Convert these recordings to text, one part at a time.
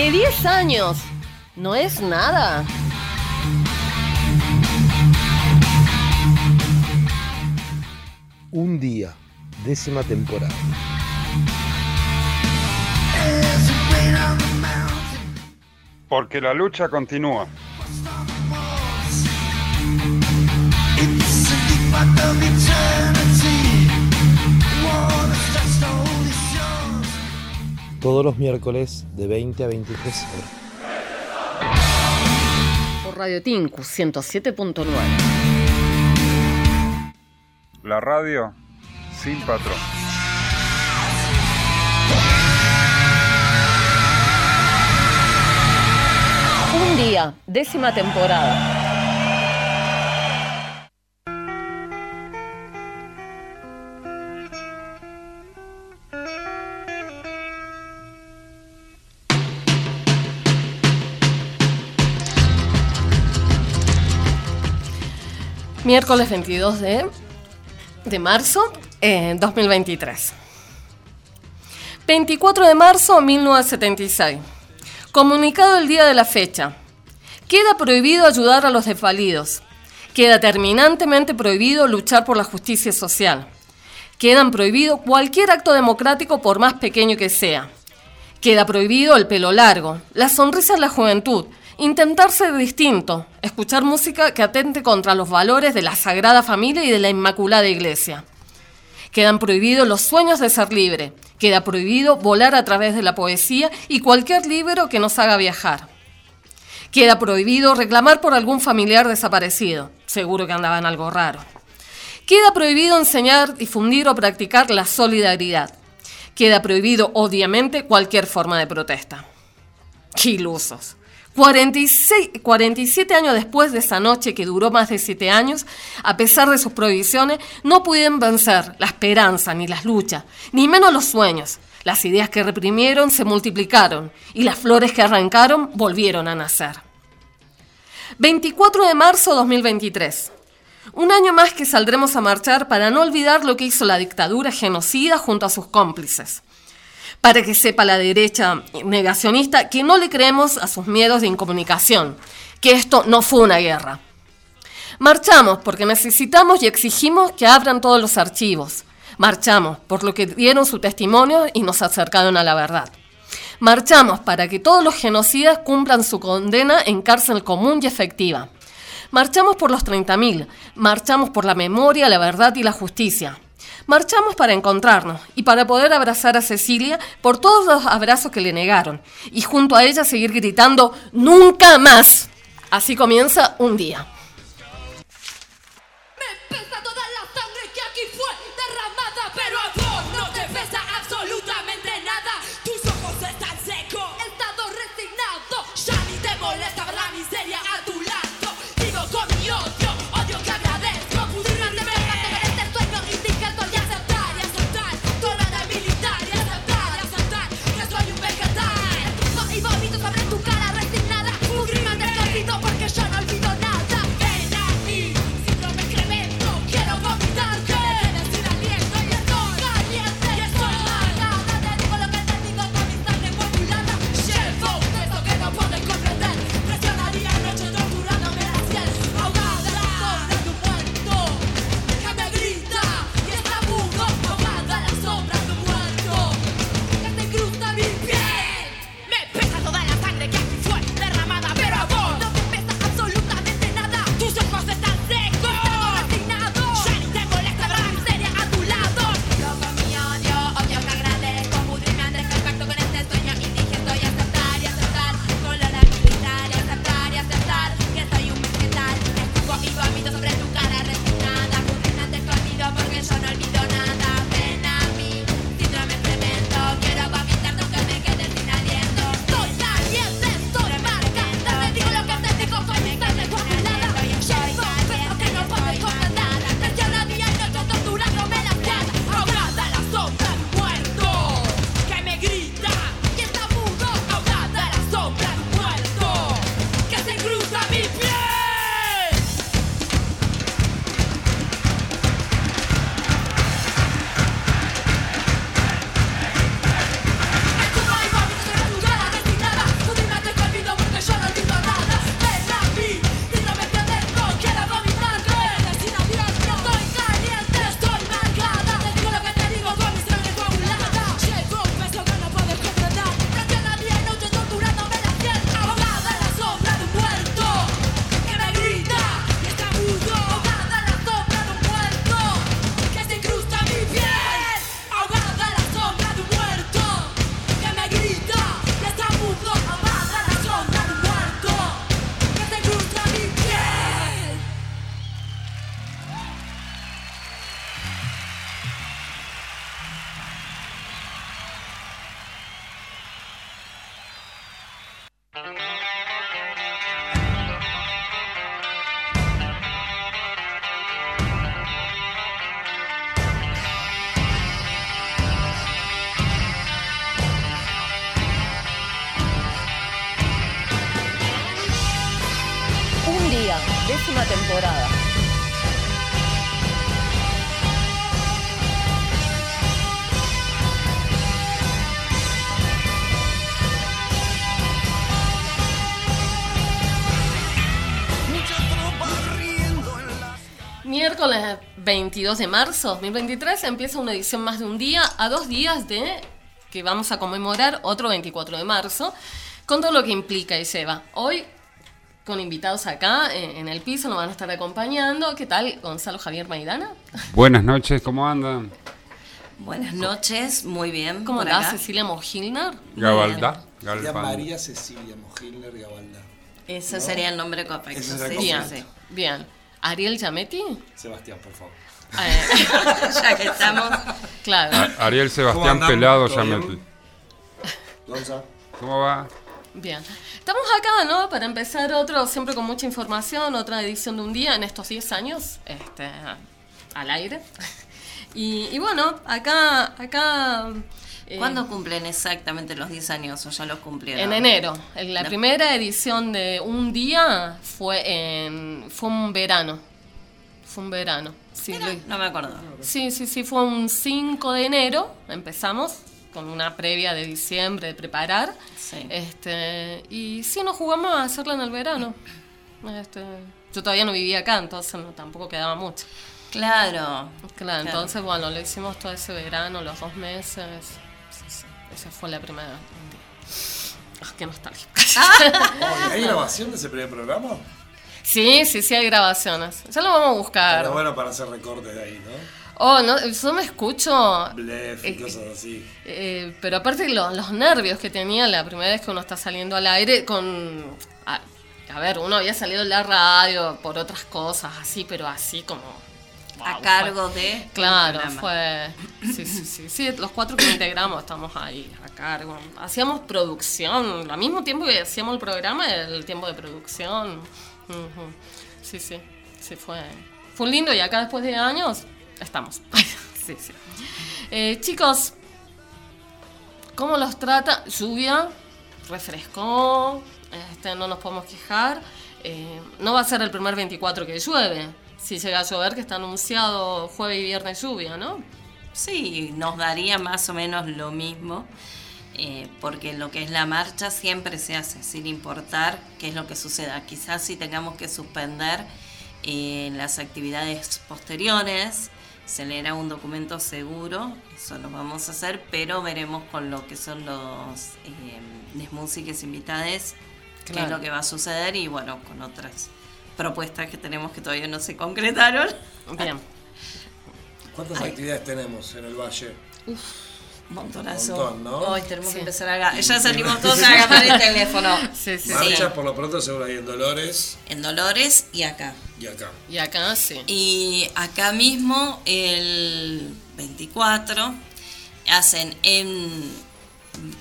Que 10 años no es nada. Un día, décima temporada. Porque la lucha continúa. Todos los miércoles de 20 a 23 horas. Por Radio Tinku 107.9. La radio sin patrón. Un día, décima temporada. Miércoles 22 de, de marzo eh, 2023. 24 de marzo 1976. Comunicado el día de la fecha. Queda prohibido ayudar a los desvalidos. Queda terminantemente prohibido luchar por la justicia social. Quedan prohibido cualquier acto democrático por más pequeño que sea. Queda prohibido el pelo largo, la sonrisa en la juventud, intentar ser distinto, escuchar música que atente contra los valores de la Sagrada Familia y de la Inmaculada Iglesia. Quedan prohibidos los sueños de ser libre, queda prohibido volar a través de la poesía y cualquier libro que nos haga viajar. Queda prohibido reclamar por algún familiar desaparecido, seguro que andaba en algo raro. Queda prohibido enseñar, difundir o practicar la solidaridad. Queda prohibido, obviamente, cualquier forma de protesta. ¡Qué ilusos! 46, 47 años después de esa noche que duró más de 7 años, a pesar de sus prohibiciones, no pudieron vencer la esperanza ni las luchas, ni menos los sueños. Las ideas que reprimieron se multiplicaron y las flores que arrancaron volvieron a nacer. 24 de marzo 2023. Un año más que saldremos a marchar para no olvidar lo que hizo la dictadura genocida junto a sus cómplices para que sepa la derecha negacionista que no le creemos a sus miedos de incomunicación, que esto no fue una guerra. Marchamos porque necesitamos y exigimos que abran todos los archivos. Marchamos por lo que dieron su testimonio y nos acercaron a la verdad. Marchamos para que todos los genocidas cumplan su condena en cárcel común y efectiva. Marchamos por los 30.000, marchamos por la memoria, la verdad y la justicia. Marchamos para encontrarnos y para poder abrazar a Cecilia por todos los abrazos que le negaron y junto a ella seguir gritando ¡Nunca más! Así comienza un día. 22 de marzo 2023 empieza una edición más de un día a dos días de que vamos a conmemorar otro 24 de marzo con todo lo que implica y lleva. Hoy con invitados acá eh, en el piso nos van a estar acompañando. ¿Qué tal Gonzalo Javier Maidana? Buenas noches, ¿cómo andan? Buenas noches, muy bien. ¿Cómo acá. Cecilia Mojilner? Gabalda. María Cecilia Mojilner Gabalda. Ese sería el nombre correcto. Ese sería sí, Bien, sí, sí. bien. ¿Ariel Yametti? Sebastián, por favor. Eh, ya que estamos. claro. A- Ariel Sebastián. Pelado. Gonza. ¿Cómo va? Bien. Estamos acá, ¿no? Para empezar otro, siempre con mucha información, otra edición de un día en estos 10 años, este, al aire. Y, y bueno, acá, acá... eh, ¿Cuándo cumplen exactamente los 10 años o ya los cumplieron? En enero. En La No. primera edición de un día fue en fue un verano. Fue un verano. Sí, lo- no me acuerdo. sí, sí, sí, fue un 5 de enero. Empezamos con una previa de diciembre de preparar. Sí. Este, y sí, nos jugamos a hacerla en el verano. Este, yo todavía no vivía acá, entonces no, tampoco quedaba mucho. Claro. Claro, entonces bueno, lo hicimos todo ese verano, los dos meses. Esa fue la primera. Ah, qué nostalgia. Oh, ¿Hay grabación de ese primer programa? Sí, sí, sí hay grabaciones. Ya lo vamos a buscar. Pero bueno para hacer recortes de ahí, ¿no? Oh, no, yo me escucho. Blef y Eh, cosas así. eh, pero aparte lo- los nervios que tenía la primera vez que uno está saliendo al aire con... A, a ver, uno había salido en la radio por otras cosas, así, pero así como... A wow, cargo de. Claro, fue. Sí, sí, sí, sí. Los cuatro que integramos estamos ahí a cargo. Hacíamos producción, al mismo tiempo que hacíamos el programa, el tiempo de producción. Sí, sí. Sí, fue. Fue lindo y acá después de años estamos. sí, sí. Eh, chicos, ¿cómo los trata? Lluvia, refrescó, este, no nos podemos quejar. Eh, no va a ser el primer 24 que llueve. Si llega a llover, que está anunciado jueves y viernes lluvia, ¿no? Sí, nos daría más o menos lo mismo, eh, porque lo que es la marcha siempre se hace, sin importar qué es lo que suceda. Quizás si tengamos que suspender eh, las actividades posteriores, se leerá un documento seguro, eso lo vamos a hacer, pero veremos con lo que son los eh, les músicas invitadas, qué es lo que va a suceder y bueno, con otras propuestas que tenemos que todavía no se concretaron. Bien. ¿Cuántas actividades tenemos en el valle? Montonazo. Montón, ¿no? Hoy tenemos Sí. que empezar a agarrar. Ya salimos todos a agarrar el teléfono. Sí, sí, sí. Marchas por lo pronto seguro hay en Dolores En Dolores y acá. y acá. Y acá sí. Y acá mismo, el 24, hacen en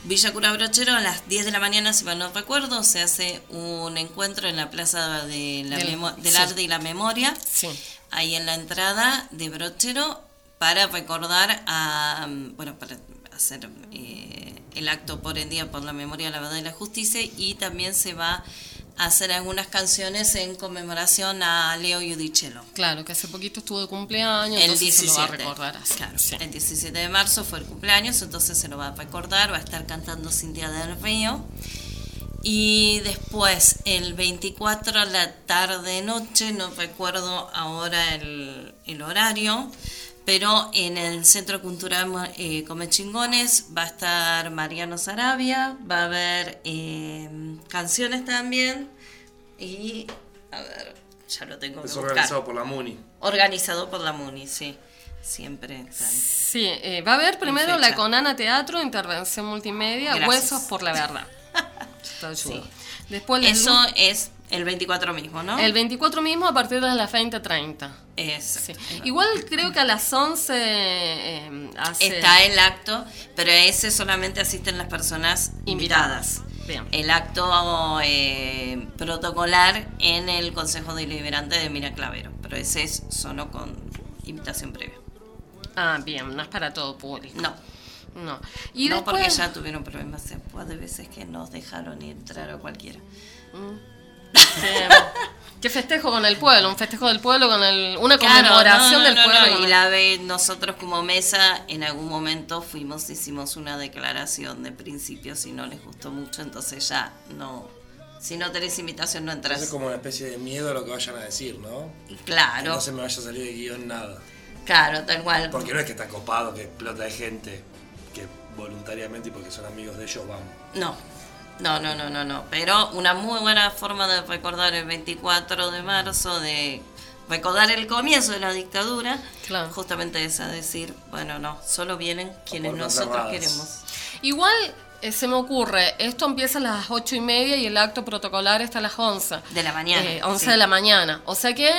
Villa Cura Brochero a las 10 de la mañana, si mal no recuerdo, se hace un encuentro en la Plaza de la Del- del sí. Arte y la Memoria. Sí. ahí en la entrada de Brochero para recordar a, bueno, para hacer eh, el acto por el día por la memoria, la verdad y la justicia y también se va hacer algunas canciones en conmemoración a Leo Yudicello. Claro, que hace poquito estuvo de cumpleaños, El entonces se 17, lo va a recordar así. claro, Sí. el 17 de marzo fue el cumpleaños, entonces se lo va a recordar, va a estar cantando Cintia del Río. Y después, el 24 a la tarde-noche, no recuerdo ahora el, el horario, pero en el Centro Cultural eh, Come Chingones va a estar Mariano Sarabia, va a haber eh, canciones también y, a ver, ya lo tengo que Es buscar. organizado por la MUNI. Organizado por la MUNI, sí. Siempre están. Sí, eh, va a haber primero la Conana Teatro, Intervención Multimedia, Gracias. Huesos por la Verdad. Sí. Después Eso es el 24 mismo, ¿no? el 24 mismo a partir de las 20.30. Es, Sí. Igual creo que a las 11 eh, hace- Está el acto, pero a ese solamente asisten las personas Invitadas. Bien. El acto eh, protocolar en el Consejo Deliberante de Miraclavero, pero ese es solo con invitación previa. Ah, bien, no es para todo público. No, No. Y no después, porque ya tuvieron problemas después de veces que nos dejaron entrar a cualquiera. Eh, ¿Qué festejo con el pueblo? Un festejo del pueblo con el, una Claro, conmemoración no, no, del no, pueblo. no, Y la ve, nosotros como mesa en algún momento fuimos, hicimos una declaración de principios y no les gustó mucho, entonces ya no, si no tenés invitación no entras. Es como una especie de miedo a lo que vayan a decir, ¿no? Que Claro, no se me vaya a salir de guion nada. claro, tal cual. Porque no es que está copado, que explota de gente, que voluntariamente y porque son amigos de ellos vamos. No, no, no, no, no, no. Pero una muy buena forma de recordar el 24 de marzo, de recordar el comienzo de la dictadura, Claro. justamente es a decir, bueno, no, solo vienen quienes nosotros cerradas. queremos. Igual eh, se me ocurre, esto empieza a las ocho y media y el acto protocolar está a las 11. De la mañana, Eh, 11 sí. de la mañana. O sea que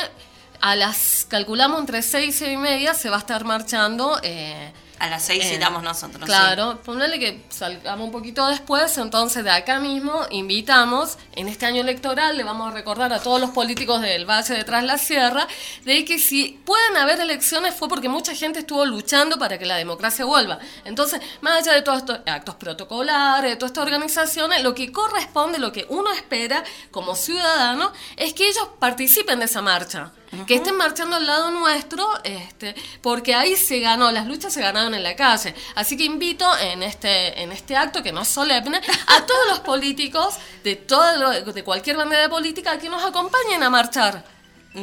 a las, calculamos entre 6 y 6 y media se va a estar marchando. eh, A las seis eh, citamos nosotros. Claro, ponele que salgamos un poquito después, entonces de acá mismo invitamos, en este año electoral le vamos a recordar a todos los políticos del Valle de Tras la Sierra, de que si pueden haber elecciones fue porque mucha gente estuvo luchando para que la democracia vuelva. Entonces, más allá de todos estos actos protocolares, de todas estas organizaciones, lo que corresponde, lo que uno espera como ciudadano, es que ellos participen de esa marcha. Que estén marchando al lado nuestro, este, porque ahí se ganó, las luchas se ganaron en la calle. Así que invito en este, en este acto, que no es solemne, a todos los políticos de, todo de cualquier bandera política que nos acompañen a marchar.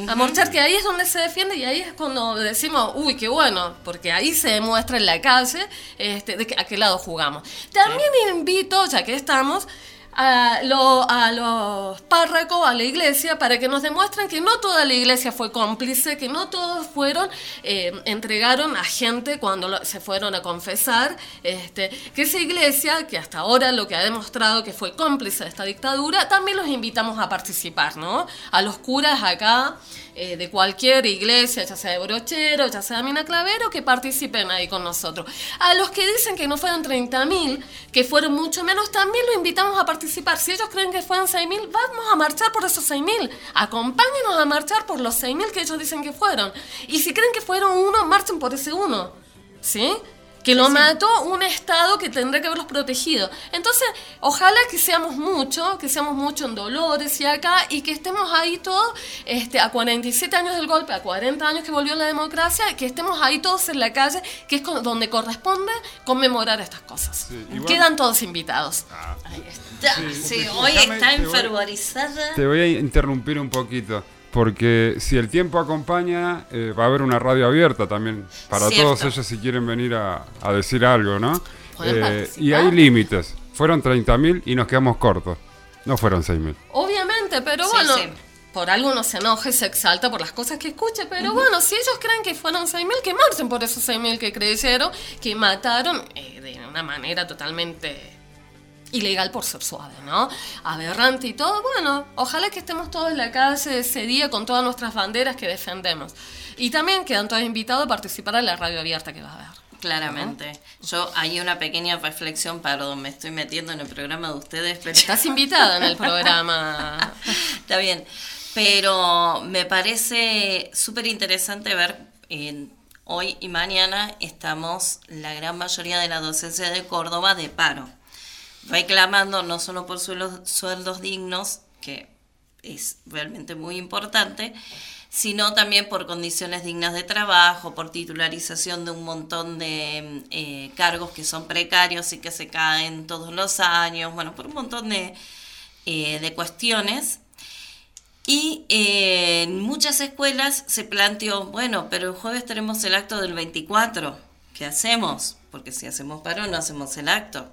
A marchar, que ahí es donde se defiende y ahí es cuando decimos, uy, qué bueno, porque ahí se demuestra en la calle este, de que- a qué lado jugamos. También invito, ya que estamos, a, lo- a los párrocos, a la iglesia, para que nos demuestren que no toda la iglesia fue cómplice, que no todos fueron, eh, entregaron a gente cuando se fueron a confesar, este, que esa iglesia, que hasta ahora lo que ha demostrado que fue cómplice de esta dictadura, también los invitamos a participar, ¿no? A los curas acá, eh, de cualquier iglesia, ya sea de Brochero, ya sea de Mina Clavero, que participen ahí con nosotros. A los que dicen que no fueron 30.000, que fueron mucho menos, también los invitamos a participar. Si ellos creen que fueron 6.000, vamos a marchar por esos 6.000. Acompáñenos a marchar por los 6.000 que ellos dicen que fueron. Y si creen que fueron uno, marchen por ese uno. ¿Sí? Que lo mató un Estado que tendría que haberlos protegido. Entonces, ojalá que seamos mucho, que seamos mucho en Dolores y acá, y que estemos ahí todos, este, a 47 años del golpe, a 40 años que volvió la democracia, que estemos ahí todos en la calle, que es con- donde corresponde conmemorar estas cosas. Sí, igual- Quedan todos invitados. Ahí está. Sí, hoy déjame, está enfervorizada. Te voy a interrumpir un poquito, porque si el tiempo acompaña, eh, va a haber una radio abierta también para Cierto. todos ellos si quieren venir a, a decir algo, ¿no? Eh, y hay límites. Fueron 30.000 y nos quedamos cortos. No fueron 6.000. Obviamente, pero Sí, bueno, sí. por algo uno se enoja y se exalta por las cosas que escucha, pero bueno, si ellos creen que fueron 6.000, que marchen por esos 6.000 que creyeron, que mataron eh, de una manera totalmente ilegal por ser suave, ¿no? Aberrante y todo. Bueno, ojalá que estemos todos en la calle ese día con todas nuestras banderas que defendemos. Y también quedan todos invitados a participar en la radio abierta que va a haber. Claramente. Yo hay una pequeña reflexión, perdón, me estoy metiendo en el programa de ustedes, pero Estás invitada en el programa. está bien. Pero me parece súper interesante ver, en- hoy y mañana estamos la gran mayoría de la docencia de Córdoba de paro, reclamando no solo por sueldos, sueldos dignos, que es realmente muy importante, sino también por condiciones dignas de trabajo, por titularización de un montón de eh, cargos que son precarios y que se caen todos los años, bueno, por un montón de, eh, de cuestiones. Y eh, en muchas escuelas se planteó, bueno, pero el jueves tenemos el acto del 24, ¿qué hacemos? Porque si hacemos paro no hacemos el acto.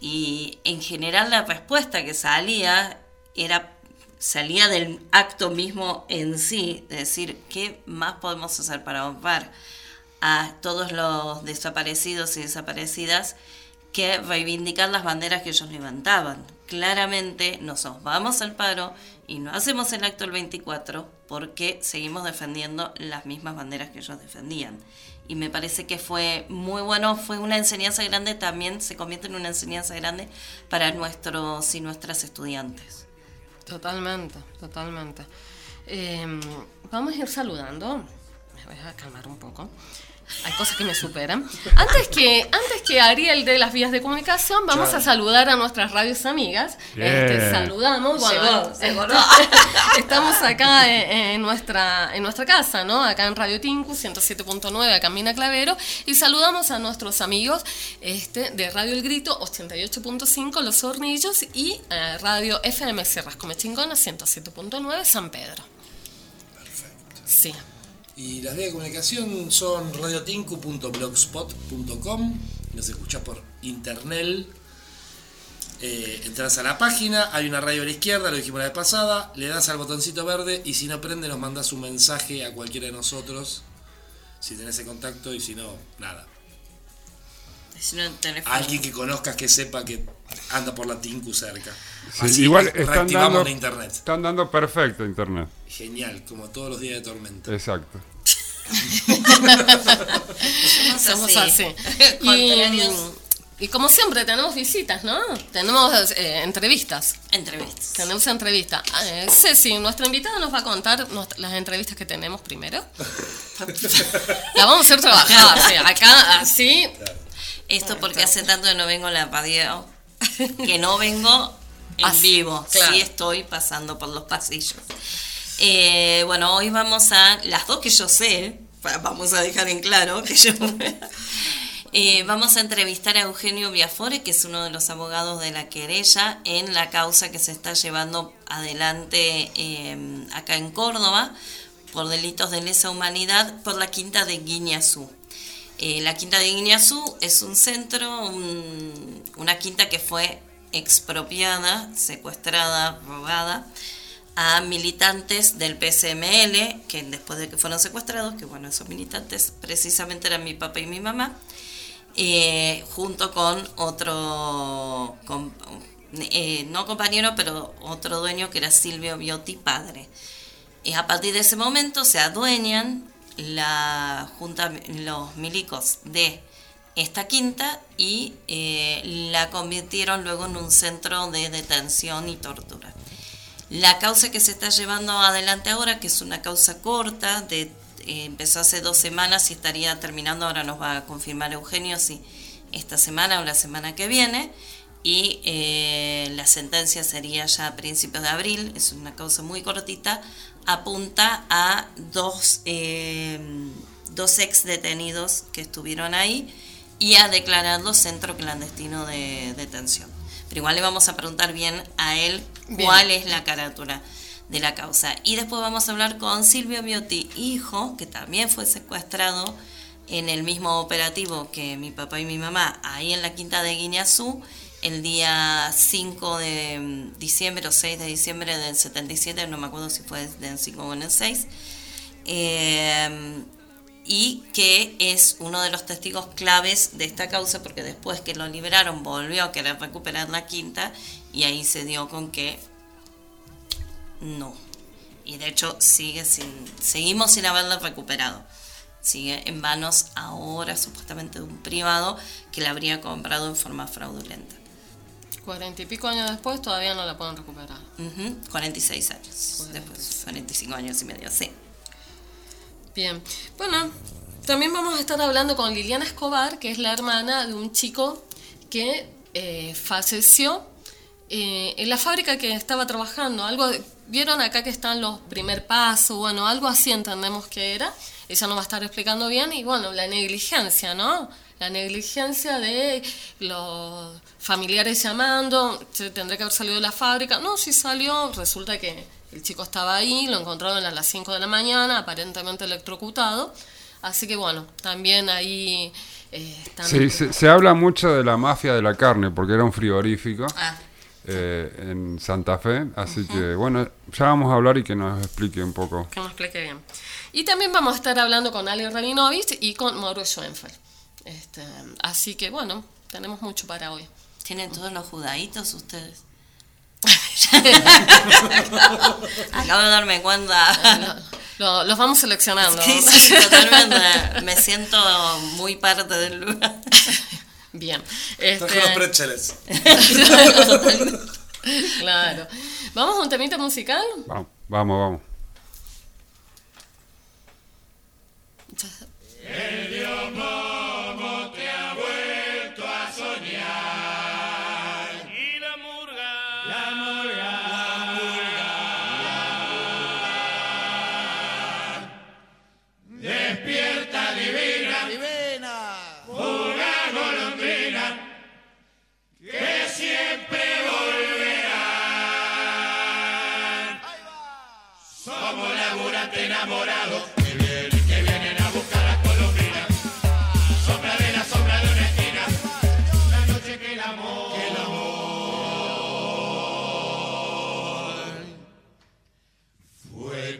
Y en general la respuesta que salía era salía del acto mismo en sí, de decir, ¿qué más podemos hacer para honrar a todos los desaparecidos y desaparecidas que reivindicar las banderas que ellos levantaban? Claramente nos vamos al paro y no hacemos el acto el 24 porque seguimos defendiendo las mismas banderas que ellos defendían. Y me parece que fue muy bueno, fue una enseñanza grande, también se convierte en una enseñanza grande para nuestros y nuestras estudiantes. Totalmente, totalmente. Eh, vamos a ir saludando. voy a calmar un poco. Hay cosas que me superan. Antes que, antes que Ariel de las vías de comunicación, vamos a saludar a nuestras radios amigas. Este, saludamos. Bueno, se acordó. estamos acá en, en nuestra, en nuestra casa, ¿no? Acá en Radio Tinku, 107.9, acá en Mina Clavero. Y saludamos a nuestros amigos este, de Radio El Grito, 88.5, Los Hornillos. Y eh, Radio FM Sierras Comechingona, 107.9, San Pedro. Perfecto. Sí. Y las vías de comunicación son radiotinku.blogspot.com. Nos escuchás por internet. Eh, entras a la página, hay una radio a la izquierda, lo dijimos la vez pasada, le das al botoncito verde y si no prende nos mandas un mensaje a cualquiera de nosotros. Si tenés el contacto y si no, nada. Teléfono. Alguien que conozcas que sepa que anda por la Tinku cerca. Sí, Así igual están dando, la internet. están dando perfecto internet. Genial, como todos los días de tormenta. Exacto. Somos así. Contrarios. y, y como siempre, tenemos visitas, ¿no? Tenemos eh, entrevistas. Entrevistas. Tenemos entrevista. Eh, Ceci, nuestra invitada nos va a contar nuestra- las entrevistas que tenemos primero. La vamos a hacer trabajar, sí, acá, así. Esto porque hace tanto que no vengo a la radio, que no vengo en Así, vivo, claro. sí estoy pasando por los pasillos. Eh, bueno, hoy vamos a, las dos que yo sé, vamos a dejar en claro que yo... Eh, vamos a entrevistar a Eugenio Biafore, que es uno de los abogados de la querella en la causa que se está llevando adelante eh, acá en Córdoba por delitos de lesa humanidad por la quinta de Guiñazú. Eh, la quinta de Guiñazú es un centro, un- una quinta que fue expropiada, secuestrada, robada a militantes del PSML, que después de que fueron secuestrados, que bueno, esos militantes precisamente eran mi papá y mi mamá, eh, junto con otro, eh, no compañero, pero otro dueño que era Silvio Biotti, padre. Y a partir de ese momento se adueñan la junta, los milicos de esta quinta y eh, la convirtieron luego en un centro de detención y tortura. La causa que se está llevando adelante ahora, que es una causa corta, de, eh, empezó hace dos semanas y estaría terminando, ahora nos va a confirmar Eugenio si esta semana o la semana que viene, y eh, la sentencia sería ya a principios de abril, es una causa muy cortita, apunta a dos, eh, dos ex detenidos que estuvieron ahí y a declararlo centro clandestino de detención. Pero igual le vamos a preguntar bien a él Bien. cuál es la carátula de la causa. Y después vamos a hablar con Silvio Biotti, hijo, que también fue secuestrado en el mismo operativo que mi papá y mi mamá, ahí en la quinta de Guiñazú, el día 5 de mm, diciembre o 6 de diciembre del 77, no me acuerdo si fue del 5 o en el 6. Eh, y que es uno de los testigos claves de esta causa porque después que lo liberaron volvió a querer recuperar la quinta y ahí se dio con que no. Y de hecho sigue sin, seguimos sin haberla recuperado. Sigue en manos ahora supuestamente de un privado que la habría comprado en forma fraudulenta. Cuarenta y pico años después todavía no la pueden recuperar. Ujú, 46 años. Después, 45 años y medio, sí. Bien. Bueno, también vamos a estar hablando con Liliana Escobar, que es la hermana de un chico que eh, falleció eh, en la fábrica que estaba trabajando. Algo, de- vieron acá que están los primer pasos, bueno, algo así entendemos que era. Ella nos va a estar explicando bien y bueno, la negligencia, ¿no? La negligencia de los familiares llamando, se tendría que haber salido de la fábrica. No, si salió, resulta que el chico estaba ahí, lo encontraron a las 5 de la mañana, aparentemente electrocutado. Así que bueno, también ahí eh, están... Sí, se, se habla mucho de la mafia de la carne, porque era un frigorífico Ah, eh, en Santa Fe. Así que, bueno, ya vamos a hablar y que nos explique un poco. Que nos explique bien. Y también vamos a estar hablando con Ali Rabinovich y con Mauro Schoenfeld. Este, así que bueno, tenemos mucho para hoy. ¿Tienen todos los judaitos ustedes? Acabo de darme cuenta. Lo- los vamos seleccionando. Sí, sí, totalmente. Me siento muy parte del lugar. Bien. Traje los Este, pretzeles. claro. ¿Vamos a un temita musical? Vamos, vamos, vamos.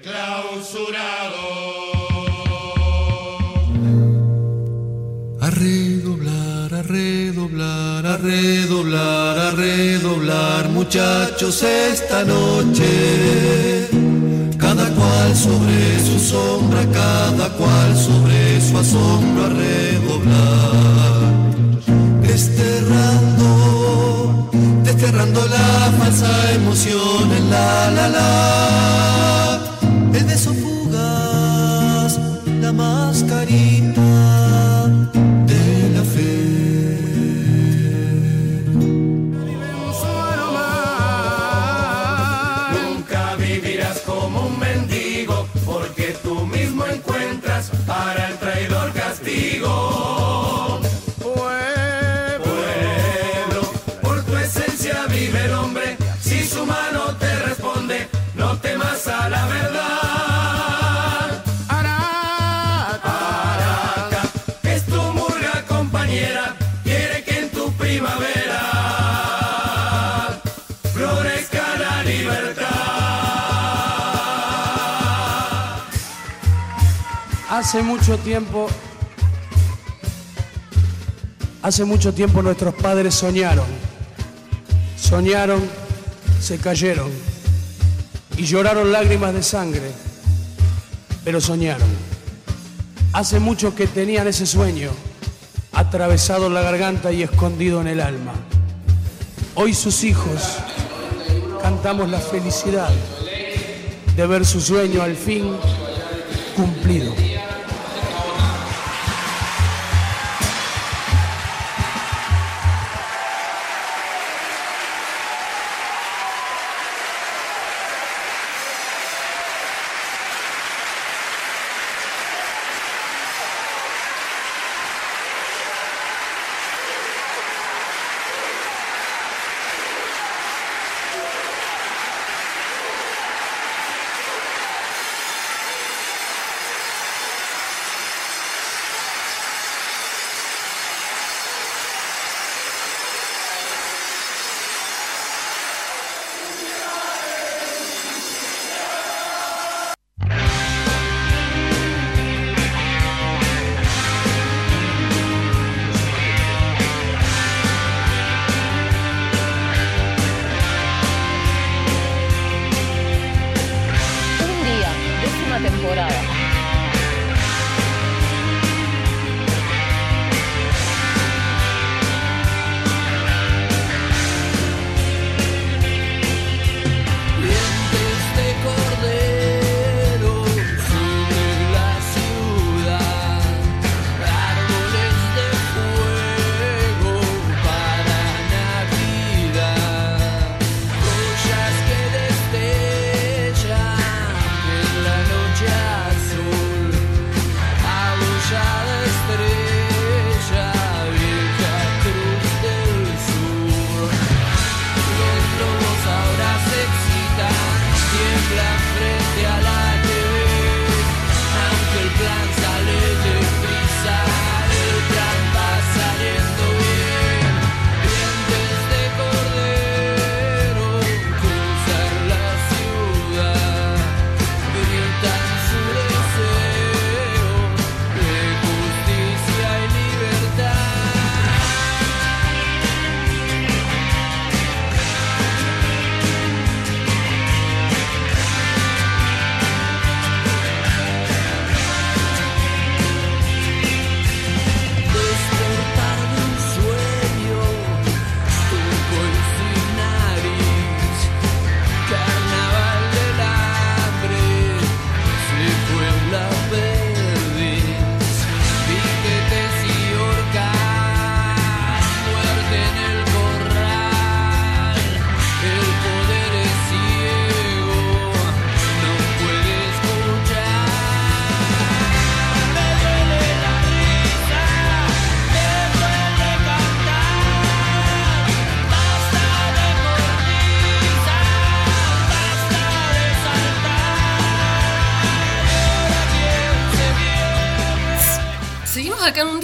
Clausurado. A redoblar, a redoblar, a redoblar, a redoblar, muchachos, esta noche. Cual sobre su sombra, cada cual sobre su asombro, a redoblar. Desterrando, desterrando la falsa emoción en la la la. El beso fugaz, la mascarita Hace mucho tiempo, hace mucho tiempo nuestros padres soñaron, soñaron, se cayeron y lloraron lágrimas de sangre, pero soñaron. Hace mucho que tenían ese sueño, atravesado en la garganta y escondido en el alma. Hoy sus hijos cantamos la felicidad de ver su sueño al fin cumplido.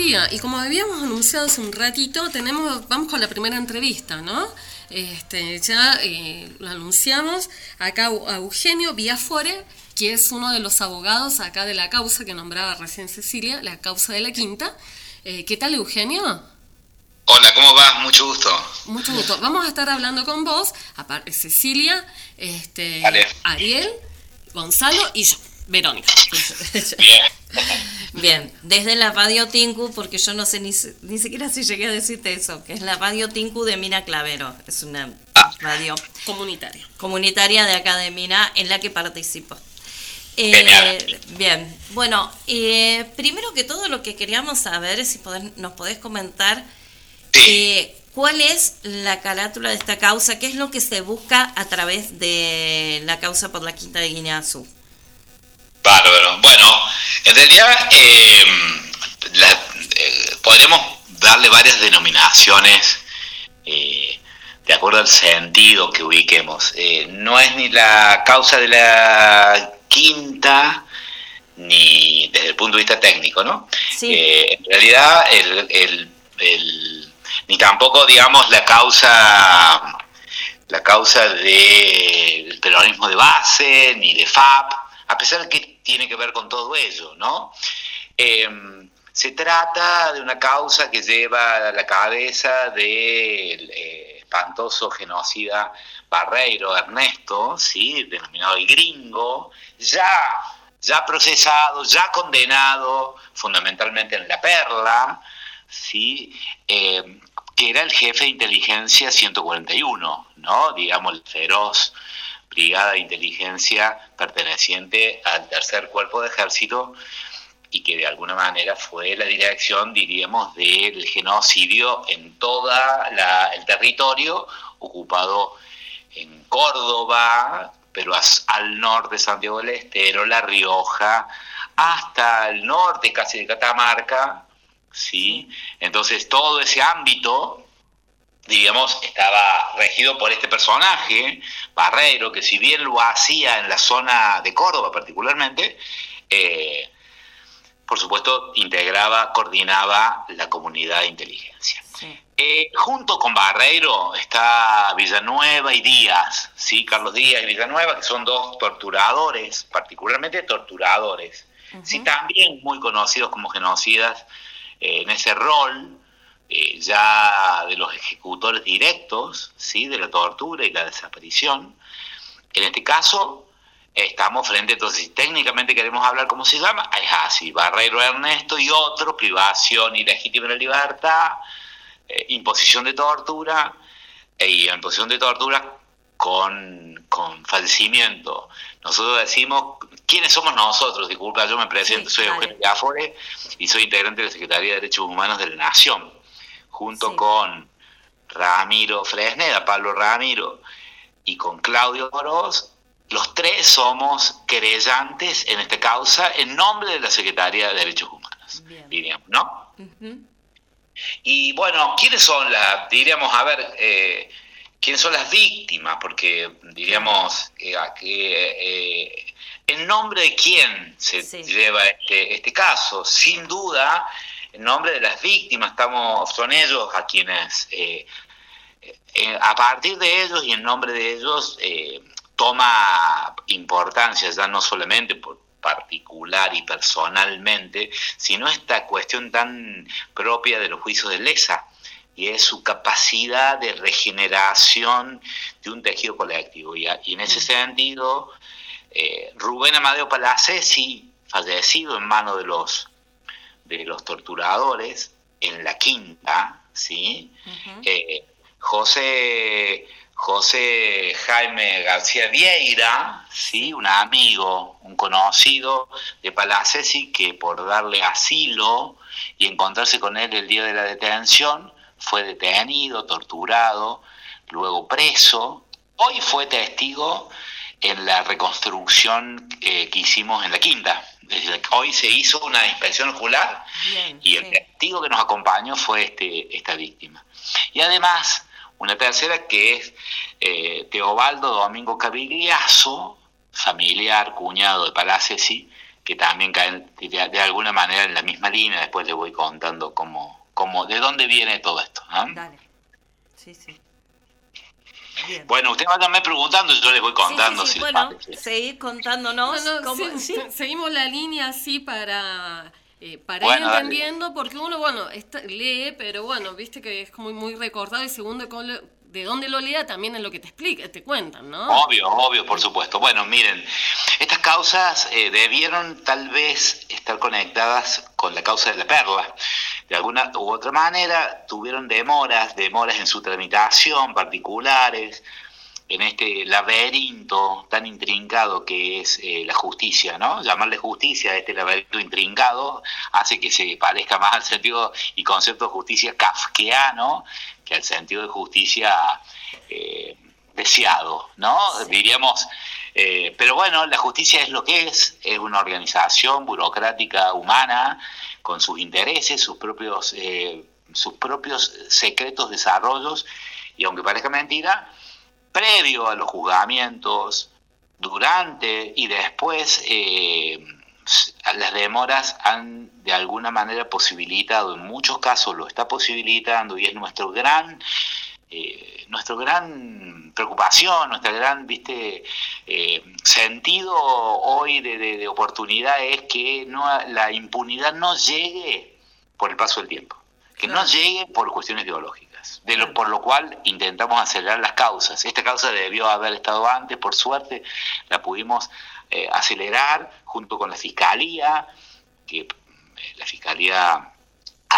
Día y como habíamos anunciado hace un ratito, tenemos, vamos con la primera entrevista, ¿no? Este, ya eh, lo anunciamos acá a Eugenio Villafore, que es uno de los abogados acá de la causa que nombraba recién Cecilia, la causa de la quinta. Eh, ¿Qué tal, Eugenio? Hola, ¿cómo vas? Mucho gusto. Mucho gusto. Vamos a estar hablando con vos, aparte Cecilia, este. Ariel, Gonzalo y yo, Verónica. Bien. Bien, desde la Radio Tinku, porque yo no sé ni, ni siquiera si llegué a decirte eso, que es la Radio Tinku de Mina Clavero. Es una radio Comunitaria. comunitaria de acá de Mina en la que participo. Eh, bien, bueno, eh, primero que todo lo que queríamos saber es si podés- nos podés comentar Sí. eh, cuál es la carátula de esta causa, qué es lo que se busca a través de la causa por la Quinta de Guineazú. Bárbaro. Bueno, en realidad eh, la- eh, podríamos darle varias denominaciones eh, de acuerdo al sentido que ubiquemos. Eh, no es ni la causa de la quinta ni desde el punto de vista técnico, ¿no? Sí. En realidad, el, el- el- ni tampoco, digamos, la causa la causa del peronismo de base, ni de FAP, a pesar de que tiene que ver con todo ello, ¿no? Eh, se trata de una causa que lleva a la cabeza del eh, espantoso genocida Barreiro Ernesto, ¿sí? denominado el gringo, ya, ya procesado, ya condenado, fundamentalmente en La Perla, ¿sí? Eh, que era el jefe de inteligencia 141, ¿no? Digamos, el feroz brigada de inteligencia perteneciente al tercer cuerpo de ejército y que de alguna manera fue la dirección, diríamos, del genocidio en todo el territorio ocupado en Córdoba, pero as- al norte de Santiago del Estero, La Rioja, hasta el norte casi de Catamarca, ¿sí? Entonces todo ese ámbito, diríamos, estaba regido por este personaje, Barreiro, que si bien lo hacía en la zona de Córdoba particularmente, eh, por supuesto integraba, coordinaba la comunidad de inteligencia. Sí. Eh, junto con Barreiro está Villanueva y Díaz, ¿sí? Carlos Díaz y Villanueva, que son dos torturadores, particularmente torturadores, sí, también muy conocidos como genocidas eh, en ese rol, eh, ya de los ejecutores directos, ¿sí? de la tortura y la desaparición. En este caso, estamos frente, entonces, si técnicamente queremos hablar cómo se llama, es así, Barreiro Ernesto y otro, privación ilegítima de la libertad, eh, imposición de tortura, eh, y imposición de tortura con, con fallecimiento. Nosotros decimos, ¿quiénes somos nosotros? Disculpa, yo me presento, Sí, soy. Eugenio Gafore y soy integrante de la Secretaría de Derechos Humanos de la Nación, junto Sí. con Ramiro Fresneda, Pablo Ramiro y con Claudio Oroz, los tres somos querellantes en esta causa en nombre de la Secretaría de Derechos Humanos, Bien. diríamos, ¿no? Y bueno, ¿quiénes son las, diríamos, a ver, eh, quiénes son las víctimas? Porque diríamos, eh, eh, ¿en nombre de quién se Sí. lleva este, este caso? Sin duda, en nombre de las víctimas, estamos, son ellos a quienes, eh, eh, a partir de ellos y en nombre de ellos, eh, toma importancia ya no solamente por particular y personalmente, sino esta cuestión tan propia de los juicios de Lesa, y es su capacidad de regeneración de un tejido colectivo. Y, y en ese sentido, eh, Rubén Amadeo Palacesi, fallecido en manos de los, de los torturadores, en la quinta, ¿sí? Eh, José, José Jaime García Vieira, ¿sí? un amigo, un conocido de Palacesi, que por darle asilo y encontrarse con él el día de la detención, fue detenido, torturado, luego preso. Hoy fue testigo en la reconstrucción eh, que hicimos en la quinta. Desde hoy se hizo una inspección ocular Bien, y el sí. testigo que nos acompañó fue este, esta víctima. Y además, una tercera que es eh, Teobaldo Domingo Cavigliazo, familiar, cuñado de Palacesi, que también caen de, de alguna manera en la misma línea. Después les voy contando cómo, cómo, de dónde viene todo esto. Dale. Sí, sí. Bien. Bueno, ustedes vayanme preguntando y yo les voy contando. Sí, sí, sí. si les Bueno, parece. seguir contándonos. Bueno, cómo- sí, sí. seguimos la línea así para, eh, para Bueno, ir dale. entendiendo, porque uno, bueno, está- lee, pero bueno, viste que es como muy recordado y segundo, de dónde lo lea también es lo que te explica, te cuentan, ¿no? Obvio, obvio, por supuesto. Bueno, miren, estas causas eh, debieron tal vez estar conectadas con la causa de la perla. De alguna u otra manera tuvieron demoras, demoras en su tramitación particulares, en este laberinto tan intrincado que es eh, la justicia, ¿no? Llamarle justicia a este laberinto intrincado hace que se parezca más al sentido y concepto de justicia kafkiano que al sentido de justicia eh, deseado, ¿no? Diríamos, eh, pero bueno, la justicia es lo que es, es una organización burocrática humana con sus intereses, sus propios, eh, sus propios secretos desarrollos, y aunque parezca mentira, previo a los juzgamientos, durante y después, eh, las demoras han de alguna manera posibilitado, en muchos casos lo está posibilitando y es nuestro gran, eh, nuestro gran preocupación, nuestra gran, viste, eh, sentido hoy de, de- de oportunidad es que no, la impunidad no llegue por el paso del tiempo, que no llegue por cuestiones biológicas, de lo, por lo cual intentamos acelerar las causas. Esta causa debió haber estado antes, por suerte la pudimos eh, acelerar junto con la Fiscalía, que la Fiscalía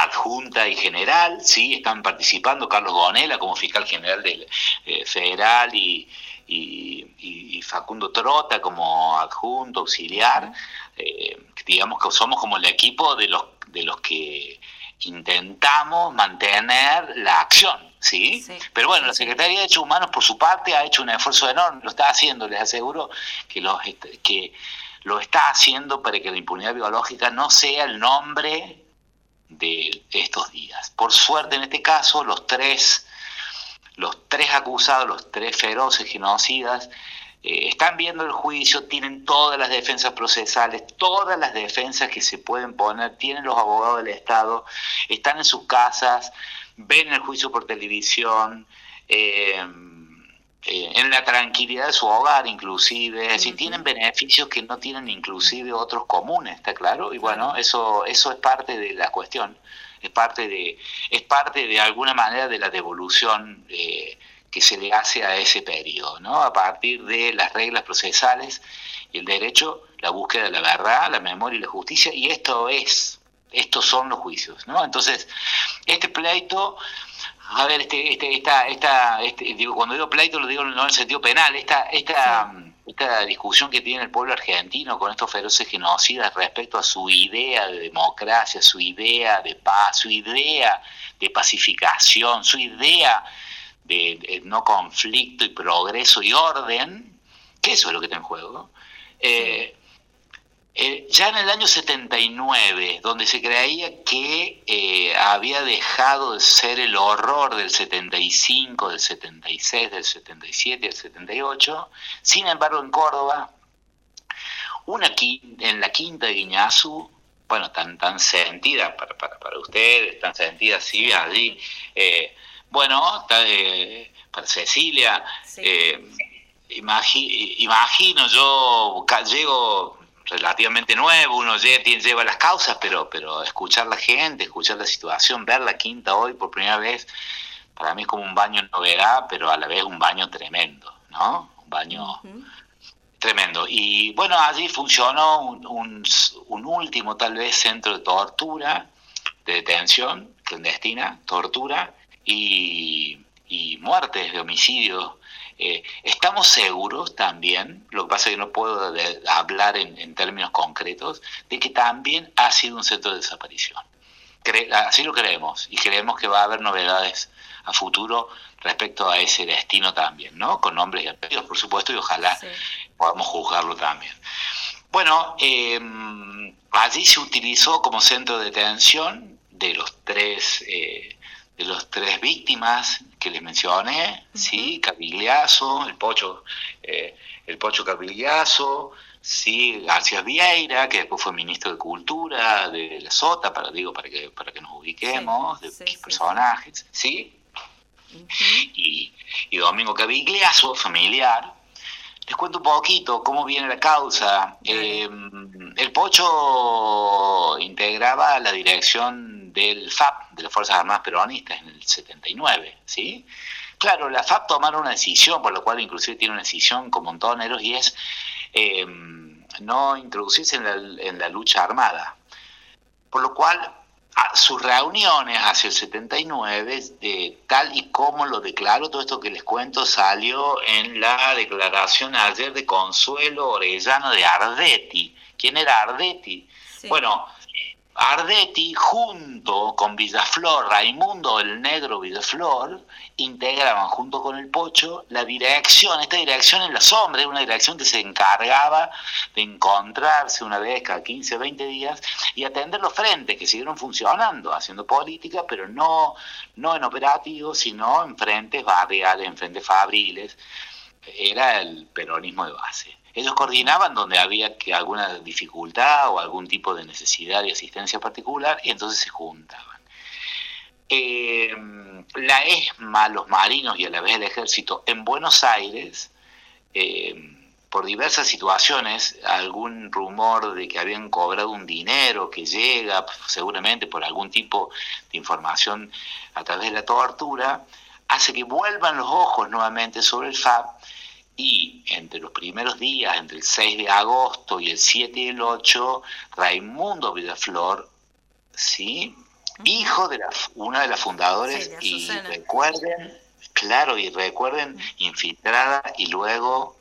adjunta y general, sí, están participando Carlos Gonela como fiscal general del eh, federal y, y- y- y Facundo Trota como adjunto auxiliar, eh, digamos que somos como el equipo de los de los que intentamos mantener la acción, ¿sí? Sí. Pero bueno, la Secretaría de Derechos Humanos por su parte ha hecho un esfuerzo enorme, lo está haciendo, les aseguro que los est- que lo está haciendo para que la impunidad biológica no sea el nombre de estos días. Por suerte en este caso los tres los tres acusados, los tres feroces genocidas, eh, están viendo el juicio, tienen todas las defensas procesales, todas las defensas que se pueden poner, tienen los abogados del Estado, están en sus casas, ven el juicio por televisión, eh, eh, en la tranquilidad de su hogar inclusive, es decir, tienen beneficios que no tienen inclusive otros comunes, ¿está claro? Y bueno, eso, eso es parte de la cuestión, es parte de, es parte de alguna manera de la devolución eh, que se le hace a ese periodo, ¿no? A partir de las reglas procesales y el derecho, la búsqueda de la verdad, la memoria y la justicia, y esto es, estos son los juicios, ¿no? Entonces, este pleito, a ver, este, este, esta, esta, este, digo, cuando digo pleito lo digo no en el sentido penal, esta, esta, esta discusión que tiene el pueblo argentino con estos feroces genocidas respecto a su idea de democracia, su idea de paz, su idea de pacificación, su idea de, de no conflicto y progreso y orden, que eso es lo que está en juego. Eh, ya en el año 79, donde se creía que eh, había dejado de ser el horror del 75, del 76, del 77, del 78, sin embargo en Córdoba, una quin- en la quinta de Guiñazú, bueno, tan, tan sentida para, para, para ustedes, tan sentida así allí, eh, bueno, eh, para Cecilia, Sí. imagi- imagino yo, llego relativamente nuevo, uno lleva las causas, pero, pero escuchar la gente, escuchar la situación, ver la quinta hoy por primera vez, para mí es como un baño novedad, pero a la vez un baño tremendo, ¿no? Un baño tremendo. Y bueno, allí funcionó un, un, un último tal vez centro de tortura, de detención clandestina, tortura y, y muertes, de homicidio. Eh, estamos seguros también, lo que pasa es que no puedo de- hablar en, en términos concretos, de que también ha sido un centro de desaparición. Cre- así lo creemos y creemos que va a haber novedades a futuro respecto a ese destino también, ¿no? Con nombres y apellidos, por supuesto, y ojalá Sí. podamos juzgarlo también. Bueno, eh, allí se utilizó como centro de detención de los tres eh, de los tres víctimas que les mencioné, sí, Cavigliazo, el Pocho, eh, el Pocho Cavigliazo, sí, García Vieira, que después fue ministro de Cultura de la Sota, para digo para que para que nos ubiquemos, Sí, de qué sí, personajes, ¿sí? Y, y Domingo Cavigliazo, familiar. Les cuento un poquito cómo viene la causa. Eh, el Pocho integraba la dirección del FAP, de las Fuerzas Armadas Peronistas, en el 79, ¿sí? Claro, la FAP tomaron una decisión, por lo cual inclusive tiene una decisión con montoneros, y es eh, no introducirse en la, en la lucha armada. Por lo cual, sus reuniones hacia el 79, de, tal y como lo declaró, todo esto que les cuento salió en la declaración ayer de Consuelo Orellano de Ardetti. ¿Quién era Ardetti? Sí. Bueno, Ardetti junto con Villaflor, Raimundo el Negro Villaflor, integraban junto con el Pocho la dirección, esta dirección en la sombra, una dirección que se encargaba de encontrarse una vez cada 15, 20 días y atender los frentes que siguieron funcionando, haciendo política, pero no, no en operativos, sino en frentes barriales, en frentes fabriles. Era el peronismo de base. Ellos coordinaban donde había que alguna dificultad o algún tipo de necesidad de asistencia particular y entonces se juntaban. Eh, la ESMA, los marinos y a la vez el ejército en Buenos Aires, eh, por diversas situaciones, algún rumor de que habían cobrado un dinero que llega seguramente por algún tipo de información a través de la tortura, hace que vuelvan los ojos nuevamente sobre el FAB y entre los primeros días, entre el 6 de agosto y el 7 y el 8, Raimundo Villaflor, ¿sí? hijo de la, una de las fundadoras, Sí, y recuerden, claro, y recuerden, infiltrada y luego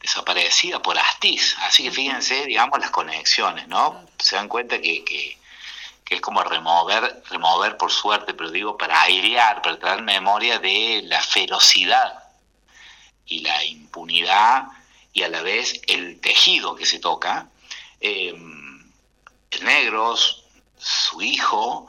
desaparecida por Astiz. Así que fíjense, digamos, las conexiones, ¿no? Se dan cuenta que, que, que es como remover, remover por suerte, pero digo, para airear, para traer memoria de la ferocidad y la impunidad y a la vez el tejido que se toca. Eh, Negros, su hijo,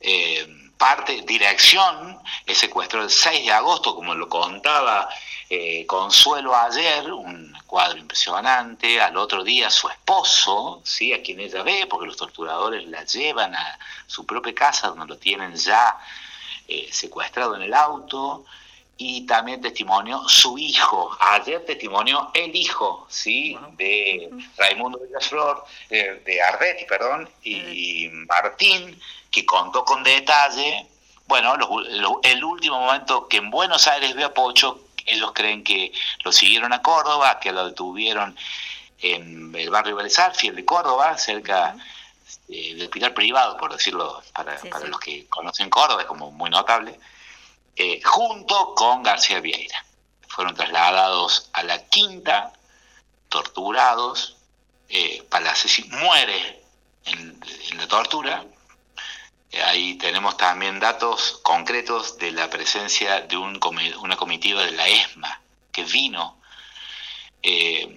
eh, parte, dirección, el secuestro del 6 de agosto, como lo contaba eh, Consuelo ayer, un cuadro impresionante, al otro día su esposo, ¿sí? a quien ella ve, porque los torturadores la llevan a su propia casa, donde lo tienen ya eh, secuestrado en el auto, y también testimonio su hijo, ayer testimonio el hijo, ¿sí? de Raimundo Villaflor, eh, de Ardetti, perdón, y Martín, que contó con detalle, bueno, lo- el último momento que en Buenos Aires ve a Pocho, ellos creen que lo siguieron a Córdoba, que lo detuvieron en el barrio Belezar, el de Córdoba, cerca eh, del hospital privado, por decirlo, para, Sí, para sí. los que conocen Córdoba, es como muy notable, eh, junto con García Vieira. Fueron trasladados a la quinta, torturados, eh, muere en, la tortura. Eh, ahí tenemos también datos concretos de la presencia de un una comitiva de la ESMA que vino. Eh,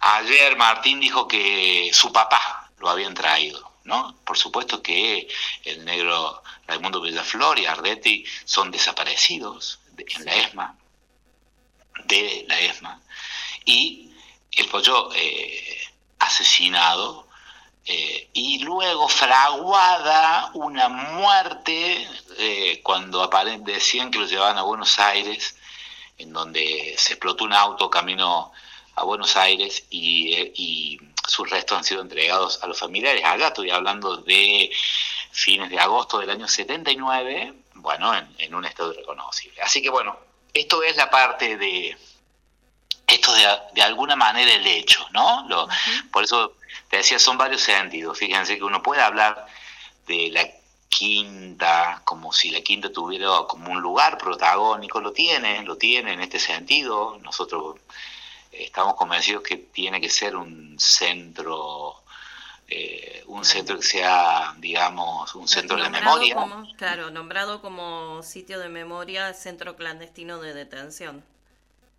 ayer Martín dijo que su papá lo habían traído, ¿no? Por supuesto que el negro Raimundo Villaflor y Ardetti son desaparecidos de- en la ESMA, de la ESMA, y el pollo eh, asesinado eh, y luego fraguada una muerte eh, cuando decían que lo llevaban a Buenos Aires, en donde se explotó un auto camino a Buenos Aires y, eh, y sus restos han sido entregados a los familiares. Acá estoy hablando de fines de agosto del año 79, bueno, en, en un estado reconocible. Así que bueno, esto es la parte de, esto de, de alguna manera el hecho, ¿no? Lo, Por eso te decía, son varios sentidos. Fíjense que uno puede hablar de la quinta, como si la quinta tuviera como un lugar protagónico, lo tiene, lo tiene en este sentido. Nosotros estamos convencidos que tiene que ser un centro, eh, un centro que sea, digamos, un centro de la Nombrado memoria. como- claro, nombrado como sitio de memoria, centro clandestino de detención.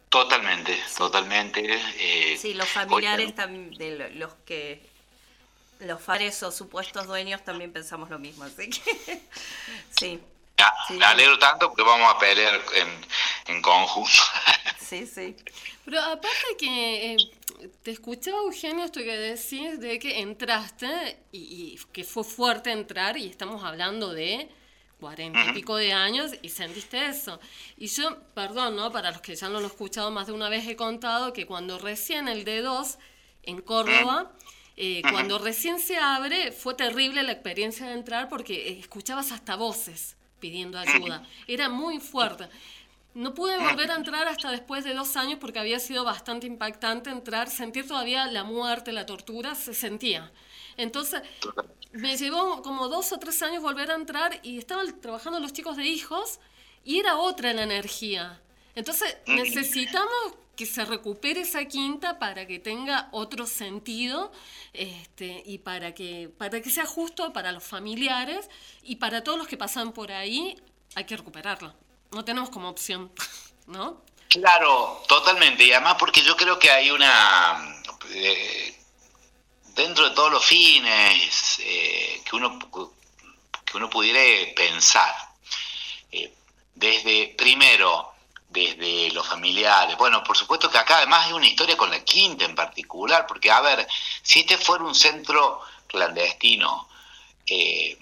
Totalmente, totalmente. eh, Sí, los familiares también de lo- los que los padres o supuestos dueños también pensamos lo mismo, así que sí, Ah, Sí. Me alegro tanto porque vamos a pelear en, en conjunto. sí, sí. Pero aparte que eh, te escuchaba, Eugenio, esto que decís de que entraste y, y que fue fuerte entrar y estamos hablando de cuarenta y pico de años y sentiste eso. Y yo, perdón, ¿no? Para los que ya no lo he escuchado más de una vez, he contado que cuando recién el D2 en Córdoba, eh, cuando recién se abre, fue terrible la experiencia de entrar porque escuchabas hasta voces pidiendo ayuda. Era muy fuerte. No pude volver a entrar hasta después de dos años porque había sido bastante impactante entrar, sentir todavía la muerte, la tortura, se sentía. Entonces, me llevó como dos o tres años volver a entrar y estaban trabajando los chicos de hijos y era otra la energía. Entonces, necesitamos que se recupere esa quinta para que tenga otro sentido este, y para que, para que sea justo para los familiares y para todos los que pasan por ahí, hay que recuperarla. No tenemos como opción, ¿no? Claro, totalmente. Y además porque yo creo que hay una... eh, dentro de todos los fines eh, que, uno, que uno pudiera pensar, eh, desde, primero, desde los familiares, bueno, por supuesto que acá además hay una historia con la quinta en particular, porque a ver, si este fuera un centro clandestino, eh,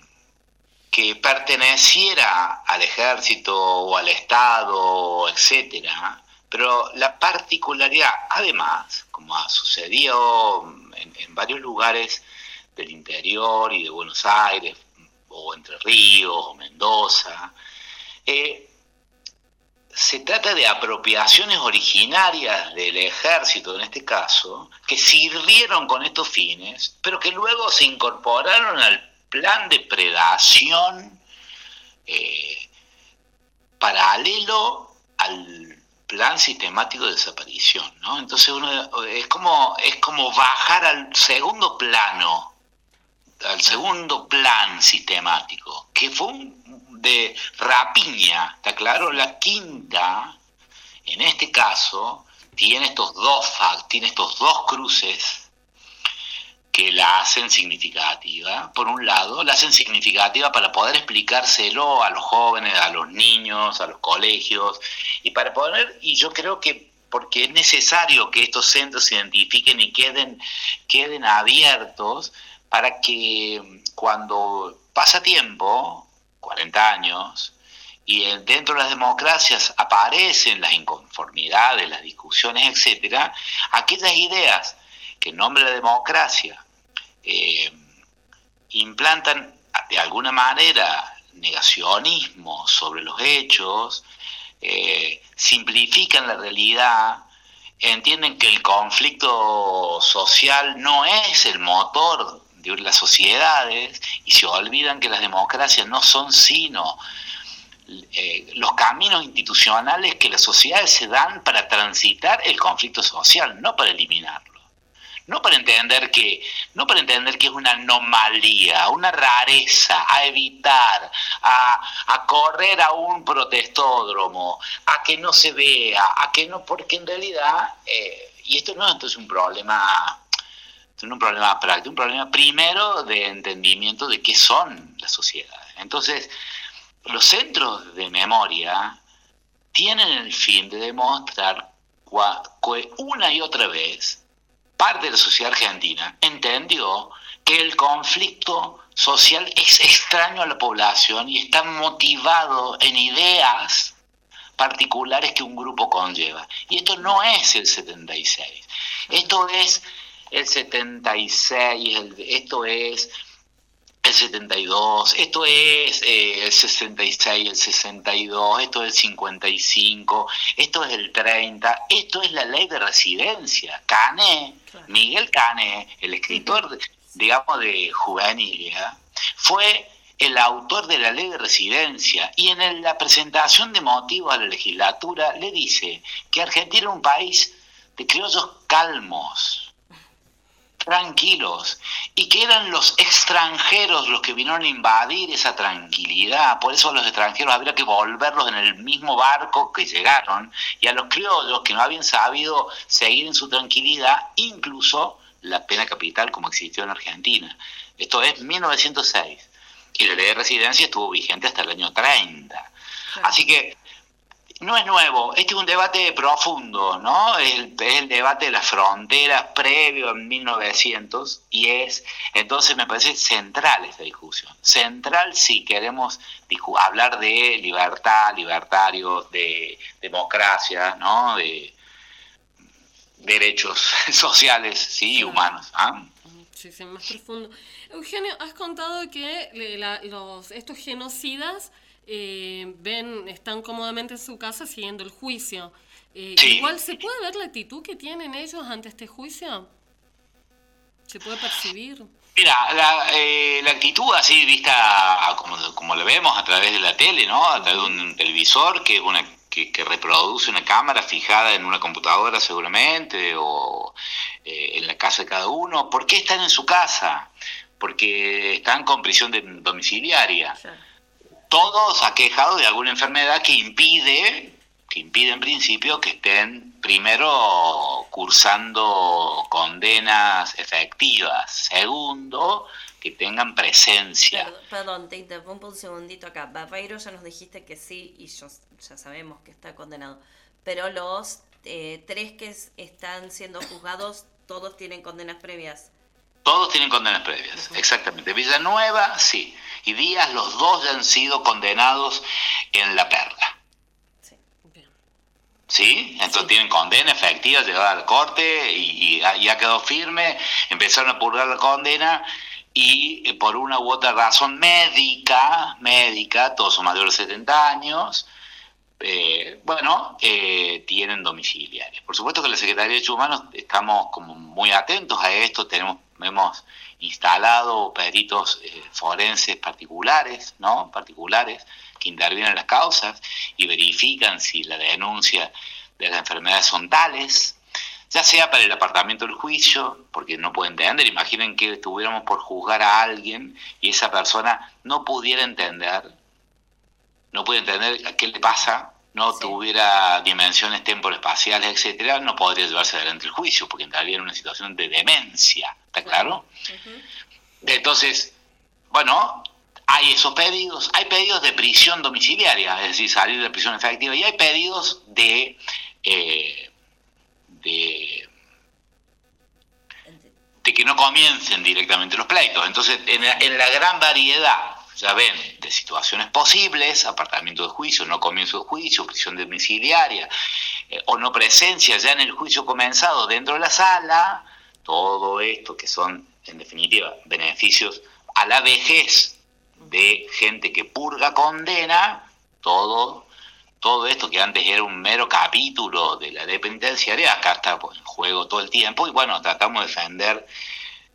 que perteneciera al ejército o al Estado, etcétera, pero la particularidad, además, como ha sucedido en, varios lugares del interior y de Buenos Aires, o Entre Ríos, o Mendoza, eh, se trata de apropiaciones originarias del ejército, en este caso, que sirvieron con estos fines, pero que luego se incorporaron al plan de predación eh, paralelo al plan sistemático de desaparición, ¿no? Entonces uno es como es como bajar al segundo plano, al segundo plan sistemático, que fue un de rapiña, ¿está claro? La quinta, en este caso, tiene estos dos tiene estos dos cruces que la hacen significativa. Por un lado, la hacen significativa para poder explicárselo a los jóvenes, a los niños, a los colegios, y para poder, y yo creo que porque es necesario que estos centros se identifiquen y queden, queden abiertos para que cuando pasa tiempo, 40 años, y eh, dentro de las democracias aparecen las inconformidades, las discusiones, etcétera, aquellas ideas que en nombre de la democracia eh, implantan de alguna manera negacionismo sobre los hechos, eh, simplifican la realidad, entienden que el conflicto social no es el motor de las sociedades y se olvidan que las democracias no son sino eh, los caminos institucionales que las sociedades se dan para transitar el conflicto social, no para eliminarlo. No para entender que, no para entender que es una anomalía, una rareza a evitar, a, a correr a un protestódromo, a que no se vea, a que no, porque en realidad, eh, y esto no es entonces un problema es un problema práctico, un problema primero de entendimiento de qué son las sociedades. Entonces, los centros de memoria tienen el fin de demostrar una y otra vez parte de la sociedad argentina entendió que el conflicto social es extraño a la población y está motivado en ideas particulares que un grupo conlleva. Y esto no es el 76. Esto es el 76, el, esto es el 72, esto es eh, el 66, el 62, esto es el 55, esto es el 30, esto es la ley de residencia. Cané, Miguel Cané, el escritor, de, digamos, de Juvenilia, fue el autor de la ley de residencia y en el- la presentación de motivos a la legislatura le dice que Argentina era un país de criollos calmos, tranquilos, y que eran los extranjeros los que vinieron a invadir esa tranquilidad. Por eso a los extranjeros habría que volverlos en el mismo barco que llegaron, y a los criollos que no habían sabido seguir en su tranquilidad, incluso la pena capital como existió en Argentina. Esto es 1906. Y la ley de residencia estuvo vigente hasta el año 30. Así que no es nuevo, este es un debate profundo, ¿no? Es el, debate de las fronteras previo a 1900 y es, entonces me parece central esta discusión. Central si queremos hablar de libertad, libertarios, de democracia, ¿no? De derechos sociales, sí, humanos. ¿ah? Sí, sí, más profundo. Eugenio, has contado que le- la- los, estos genocidas eh, ven, están cómodamente en su casa siguiendo el juicio. Eh, Sí. Igual, ¿se puede ver la actitud que tienen ellos ante este juicio? ¿Se puede percibir? Mira, la, eh, la actitud así vista como, como lo vemos a través de la tele, ¿no? A través de un televisor que es una que, que reproduce una cámara fijada en una computadora seguramente o eh, en la casa de cada uno. ¿Por qué están en su casa? Porque están con prisión de- domiciliaria. Todos aquejados de alguna enfermedad que impide, que impide en principio que estén primero cursando condenas efectivas. Segundo, que tengan presencia. Perdón, te interrumpo un segundito acá. Barreiro ya nos dijiste que sí y ya sabemos que está condenado. Pero los eh, tres que es- están siendo juzgados, todos tienen condenas previas. Todos tienen condenas previas, exactamente. Villanueva, sí. Y Díaz, los dos ya han sido condenados en La Perla. ¿Sí? Entonces tienen condena efectiva, llegada al corte y, y ha- ya quedó firme, empezaron a purgar la condena y eh, por una u otra razón médica, médica, todos son mayores de 70 años, eh, bueno, eh, tienen domiciliarios. Por supuesto que la Secretaría de Derechos Humanos estamos como muy atentos a esto, tenemos, hemos instalado peritos eh, forenses particulares, ¿no? Particulares que intervienen en las causas y verifican si la denuncia de las enfermedades son tales, ya sea para el apartamiento del juicio, porque no pueden entender, imaginen que estuviéramos por juzgar a alguien y esa persona no pudiera entender no puede entender qué le pasa, no tuviera dimensiones temporoespaciales, etcétera, no podría llevarse adelante el juicio, porque entraría en una situación de demencia, ¿está claro? Entonces, bueno, hay esos pedidos, hay pedidos de prisión domiciliaria, es decir, salir de prisión efectiva, y hay pedidos de, eh, de de que no comiencen directamente los pleitos. Entonces, en la, en la gran variedad, ya ven, de situaciones posibles, apartamiento de juicio, no comienzo de juicio, prisión domiciliaria, eh, o no presencia ya en el juicio comenzado dentro de la sala, todo esto que son, en definitiva, beneficios a la vejez de gente que purga condena, todo todo esto que antes era un mero capítulo de la ley penitenciaria, acá está pues, en juego todo el tiempo y bueno, tratamos de defender,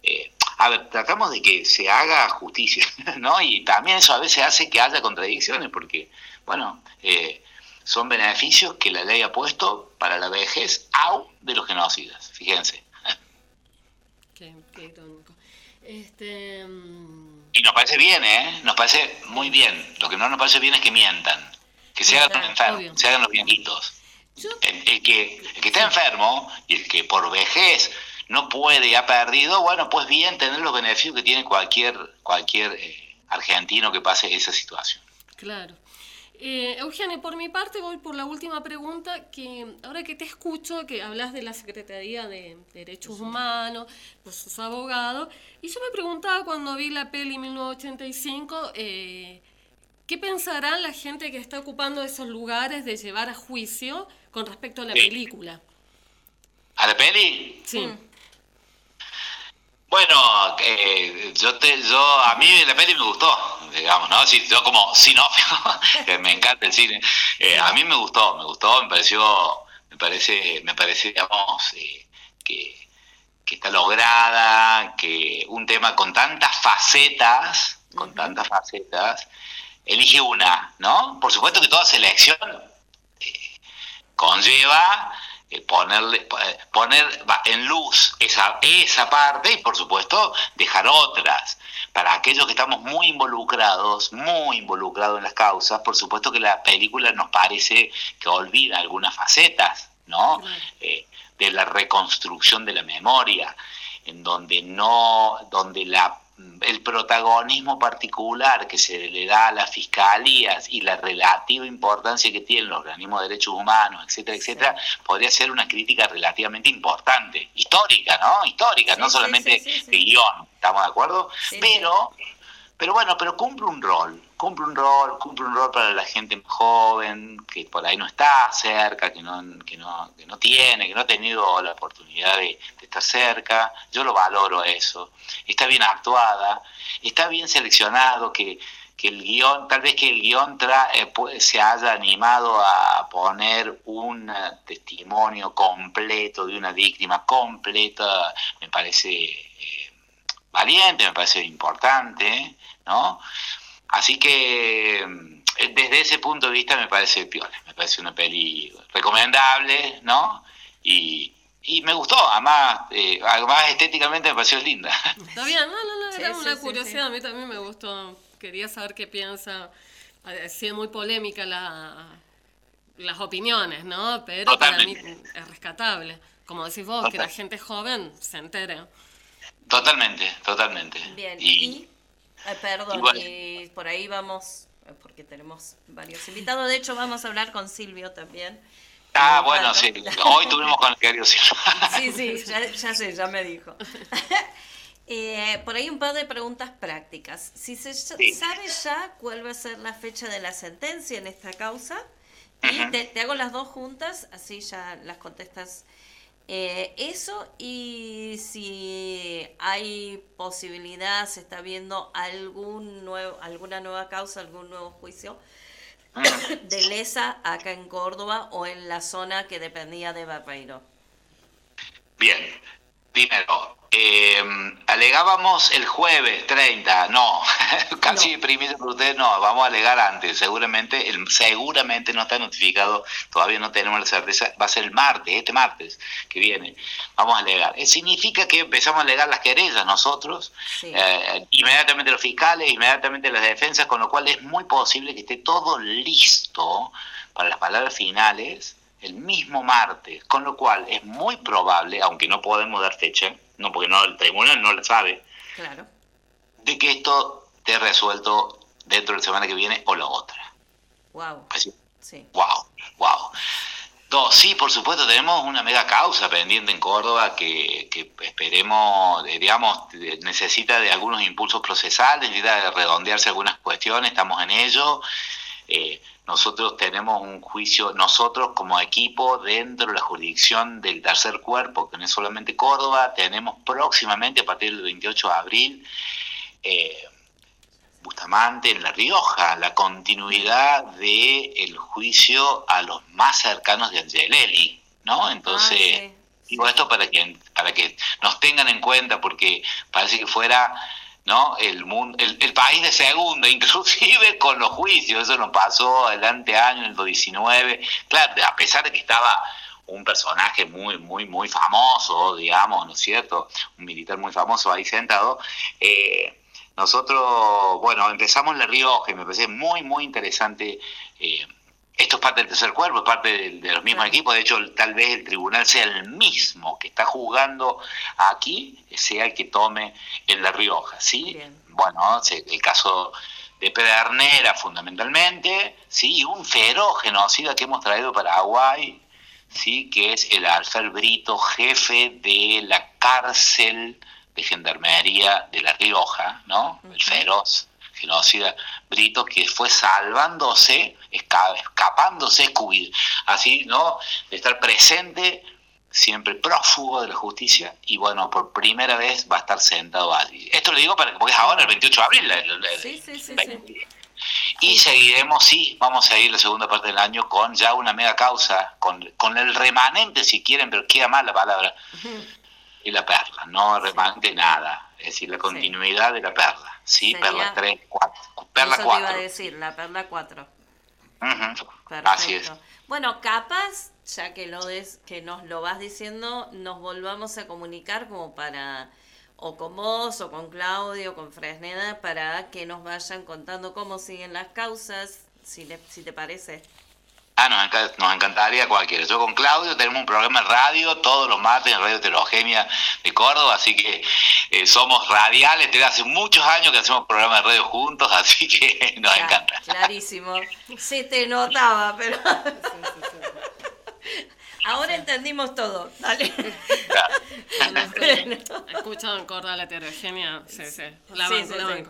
eh, a ver, tratamos de que se haga justicia, ¿no? Y también eso a veces hace que haya contradicciones, porque, bueno, eh, son beneficios que la ley ha puesto para la vejez aún de los genocidas, fíjense. Qué, qué irónico. Este, mm, Y nos parece bien, ¿eh? Nos parece muy bien. Lo que no nos parece bien es que mientan, que se hagan los enfermos, se hagan los viejitos. El, el que, el que está enfermo y el que por vejez no puede y ha perdido, bueno, pues bien tener los beneficios que tiene cualquier, cualquier eh, argentino que pase esa situación. Claro. Eh, Eugenio, por mi parte voy por la última pregunta, que ahora que te escucho, que hablas de la Secretaría de Derechos Humanos, por sus abogados, y yo me preguntaba cuando vi la peli 1985, eh, ¿qué pensará la gente que está ocupando esos lugares de llevar a juicio con respecto a la Sí. película? ¿A la peli? Sí. Bueno, eh, yo te, yo a mí la peli me gustó, digamos, ¿no? Sí, yo como sinófilo, que me encanta el cine, eh, a mí me gustó, me gustó, me pareció, me parece, me parece, digamos, eh, que, que está lograda, que un tema con tantas facetas, con tantas facetas, elige una, ¿no? Por supuesto que toda selección conlleva ponerle eh, poner en luz esa esa parte y por supuesto dejar otras. Para aquellos que estamos muy involucrados muy involucrados en las causas por supuesto que la película nos parece que olvida algunas facetas no Eh, de la reconstrucción de la memoria en donde no donde la el protagonismo particular que se le da a las fiscalías y la relativa importancia que tienen los organismos de derechos humanos, etcétera, etcétera, podría ser una crítica relativamente importante, histórica, ¿no? Histórica, Sí, no solamente sí, de guion, ¿estamos de acuerdo? Pero, pero bueno, pero cumple un rol, cumple un rol, cumple un rol para la gente joven, que por ahí no está cerca, que no, que no, que no tiene, que no ha tenido la oportunidad de, estar cerca. Yo lo valoro eso. Está bien actuada, está bien seleccionado, que, que el guion, tal vez que el guion tra- eh, pu- se haya animado a poner un eh, testimonio completo de una víctima completa, me parece eh, valiente, me parece importante, ¿no? Así que eh, desde ese punto de vista me parece piola, me parece una peli recomendable, ¿no? Y, y me gustó, además, eh, además estéticamente me pareció linda. Está bien, no, no, no, era sí, una sí, curiosidad, a mí también me gustó. Quería saber qué piensa. Ha sido muy polémica la, las opiniones, ¿no? Pero para mí es rescatable. Como decís vos, que la gente joven se entere. Totalmente, totalmente. Bien, Y- y, eh, perdón, y por ahí vamos, porque tenemos varios invitados, de hecho vamos a hablar con Silvio también. ah, bueno, sí, hoy tuvimos con el querido Silva. Sí, sí, ya, ya sé, ya me dijo. Eh, por ahí un par de preguntas prácticas. Si se Sí. sabe ya cuál va a ser la fecha de la sentencia en esta causa, y te, te hago las dos juntas, así ya las contestas. Eh, eso y si hay posibilidad, se está viendo algún nuevo, alguna nueva causa, algún nuevo juicio de lesa acá en Córdoba o en la zona que dependía de Barreiro. Bien, primero, eh, alegábamos el jueves 30, no, casi No. por ustedes, no, vamos a alegar antes, seguramente, el, seguramente no está notificado, todavía no tenemos la certeza, va a ser el martes, este martes que viene, vamos a alegar. Eh, significa que empezamos a alegar las querellas nosotros, Sí. eh, inmediatamente los fiscales, inmediatamente las defensas, con lo cual es muy posible que esté todo listo para las palabras finales el mismo martes, con lo cual es muy probable, aunque no podemos dar fecha, no porque no el tribunal no lo sabe, Claro. de que esto esté resuelto dentro de la semana que viene o la otra. Wow. Así, Sí. wow, wow. Dos, sí, por supuesto, tenemos una mega causa pendiente en Córdoba que, que esperemos, eh, digamos, necesita de algunos impulsos procesales, necesita de redondearse algunas cuestiones, estamos en ello. Eh, nosotros tenemos un juicio, nosotros como equipo dentro de la jurisdicción del tercer cuerpo, que no es solamente Córdoba, tenemos próximamente, a partir del 28 de abril, eh, Bustamante en La Rioja, la continuidad del el juicio a los más cercanos de Angelelli, ¿no? Entonces, Ah, sí, digo esto para que para que nos tengan en cuenta porque parece que fuera ¿no? El, mundo, el, el país de segunda, inclusive con los juicios, eso nos pasó adelante año, en el 2019, claro, a pesar de que estaba un personaje muy, muy, muy famoso, digamos, ¿no es cierto? Un militar muy famoso ahí sentado, eh, nosotros, bueno, empezamos en La Rioja y me parece muy, muy interesante. eh, esto es parte del tercer cuerpo, es parte del- de, los mismos equipos. De hecho, tal vez el tribunal sea el mismo que está juzgando aquí, sea el que tome en La Rioja, ¿sí? Bien. Bueno, el caso de Pedernera fundamentalmente, ¿sí? Y un feroz genocida que hemos traído para Paraguay, ¿sí? Que es el Alfer Brito, jefe de la cárcel de gendarmería de La Rioja, ¿no? El feroz genocida Brito que fue salvándose, esca- escapándose, así, ¿no? De estar presente, siempre prófugo de la justicia, y bueno, por primera vez va a estar sentado allí. Esto lo digo para que, porque es ahora, el 28 de abril. el- el- el- Sí, sí, sí, y seguiremos, sí, vamos a ir la segunda parte del año con ya una mega causa, con, con el remanente si quieren, pero queda mal la palabra, y la perla, no remanente nada, es decir, la continuidad de la perla, ¿sí? Sería- Perla 3, 4, perla Eso te iba a 4. decir, la perla 4. Ujú, Perfecto. Así es. Bueno, capaz, ya que lo des, que nos lo vas diciendo, nos volvamos a comunicar como para o con vos o con Claudio o con Fresneda para que nos vayan contando cómo siguen las causas, si le- si te parece. Ah, nos, enca- nos encantaría cualquiera. Yo con Claudio tenemos un programa en radio todos los martes en Radio Heterogénea de Córdoba, así que eh, somos radiales, desde hace muchos años que hacemos programas de radio juntos, así que nos encanta. Clarísimo. Se te notaba, pero. Ahora entendimos todo. Dale. Escuchado en Córdoba la heterogénea. Sí, sí. La banco, sí, la sí.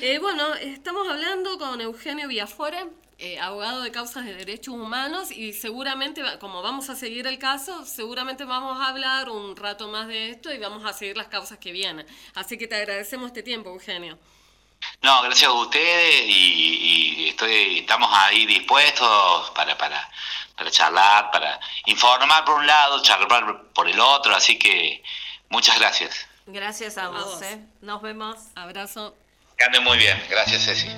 Eh, bueno, estamos hablando con Eugenio Villafuere, eh, abogado de causas de derechos humanos, y seguramente, como vamos a seguir el caso, seguramente vamos a hablar un rato más de esto y vamos a seguir las causas que vienen. Así que te agradecemos este tiempo, Eugenio. No, gracias a ustedes y, y estoy, estamos ahí dispuestos para, para, para charlar, para informar por un lado, charlar por el otro, así que muchas gracias. Gracias a vos, vos. ¿eh? Nos vemos. Abrazo. Que anden muy bien, gracias Ceci.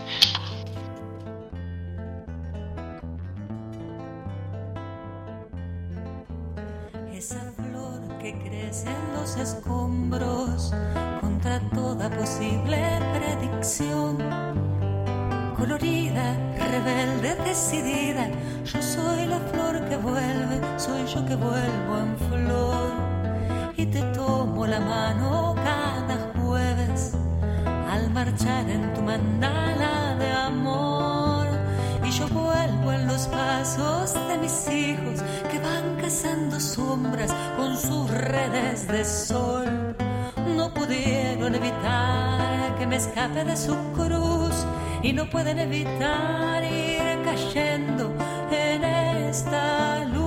En los escombros contra toda posible predicción. Colorida, rebelde, decidida, yo soy la flor que vuelve, soy yo que vuelvo en flor. Y te tomo la mano cada jueves al marchar en tu mandala de amor. Yo vuelvo en los pasos de mis hijos que van cazando sombras con sus redes de sol. No pudieron evitar que me escape de su cruz y no pueden evitar ir cayendo en esta luz.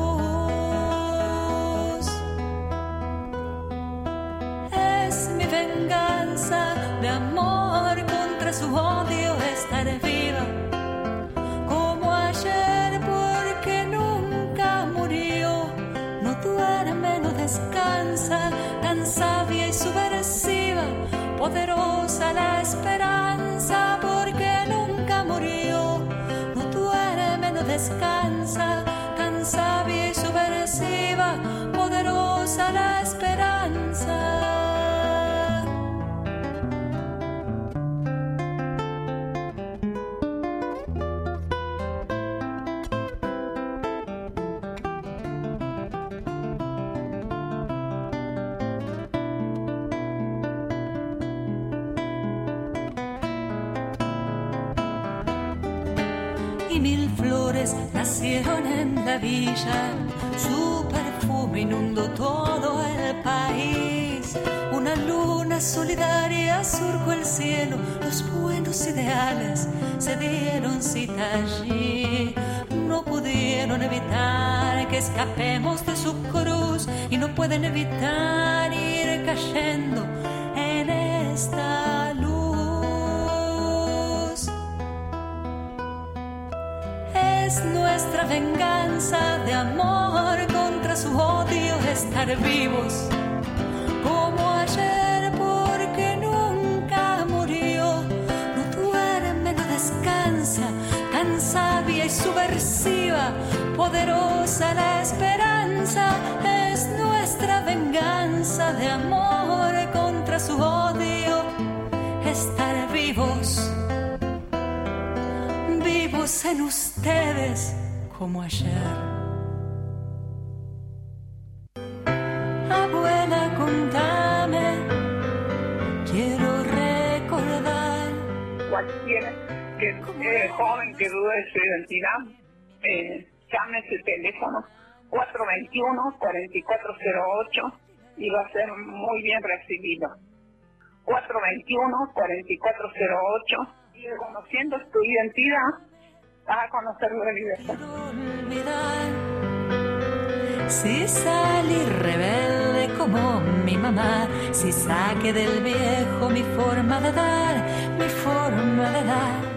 Es mi venganza de amor contra su odio estar viva Su perfume inundó todo el país. Una luna solidaria surcó el cielo. Los buenos ideales se dieron cita allí. No pudieron evitar que escapemos de su cruz y no pueden evitar ir cayendo en esta venganza de amor contra su odio estar vivos. Como ayer porque nunca murió. No duerme, no descansa, tan sabia y subversiva, poderosa la esperanza. Es nuestra venganza de amor contra su odio. Estar vivos. Vivos en ustedes como ayer. Abuela, contame, quiero recordar. cualquiera que eh, joven que dude de su identidad, eh, llame ese teléfono 421-4408 y va a ser muy bien recibido. 421-4408 y reconociendo tu identidad a conocer la olvidar. Si salí rebelde como mi mamá, si saqué del viejo mi forma de dar, mi forma de dar.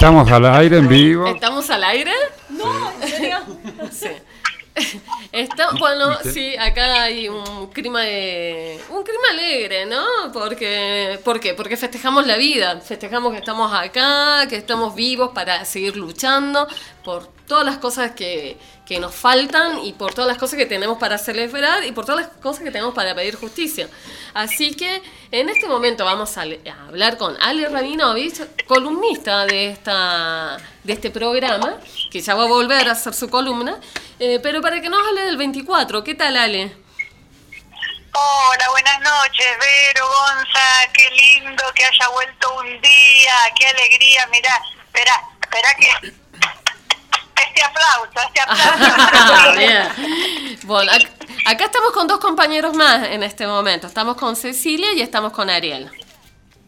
Estamos al aire en vivo. ¿Estamos al aire? No, ¿en serio? Sí. Está, bueno, sí, acá hay un clima de un clima alegre, ¿no? Porque ¿por qué? Porque festejamos la vida, festejamos que estamos acá, que estamos vivos para seguir luchando por todas las cosas que, que nos faltan y por todas las cosas que tenemos para celebrar y por todas las cosas que tenemos para pedir justicia. Así que en este momento vamos a hablar con Ale Rabinovich, columnista de, esta, de este programa, que ya va a volver a hacer su columna, eh, pero para que nos hable del 24. ¿Qué tal, Ale? Hola, buenas noches, Vero, Gonza, qué lindo que haya vuelto un día, qué alegría, mirá, espera, espera que... Este aplauso, este aplauso. Bien. Bueno, ac- acá estamos con dos compañeros más en este momento. Estamos con Cecilia y estamos con Ariel.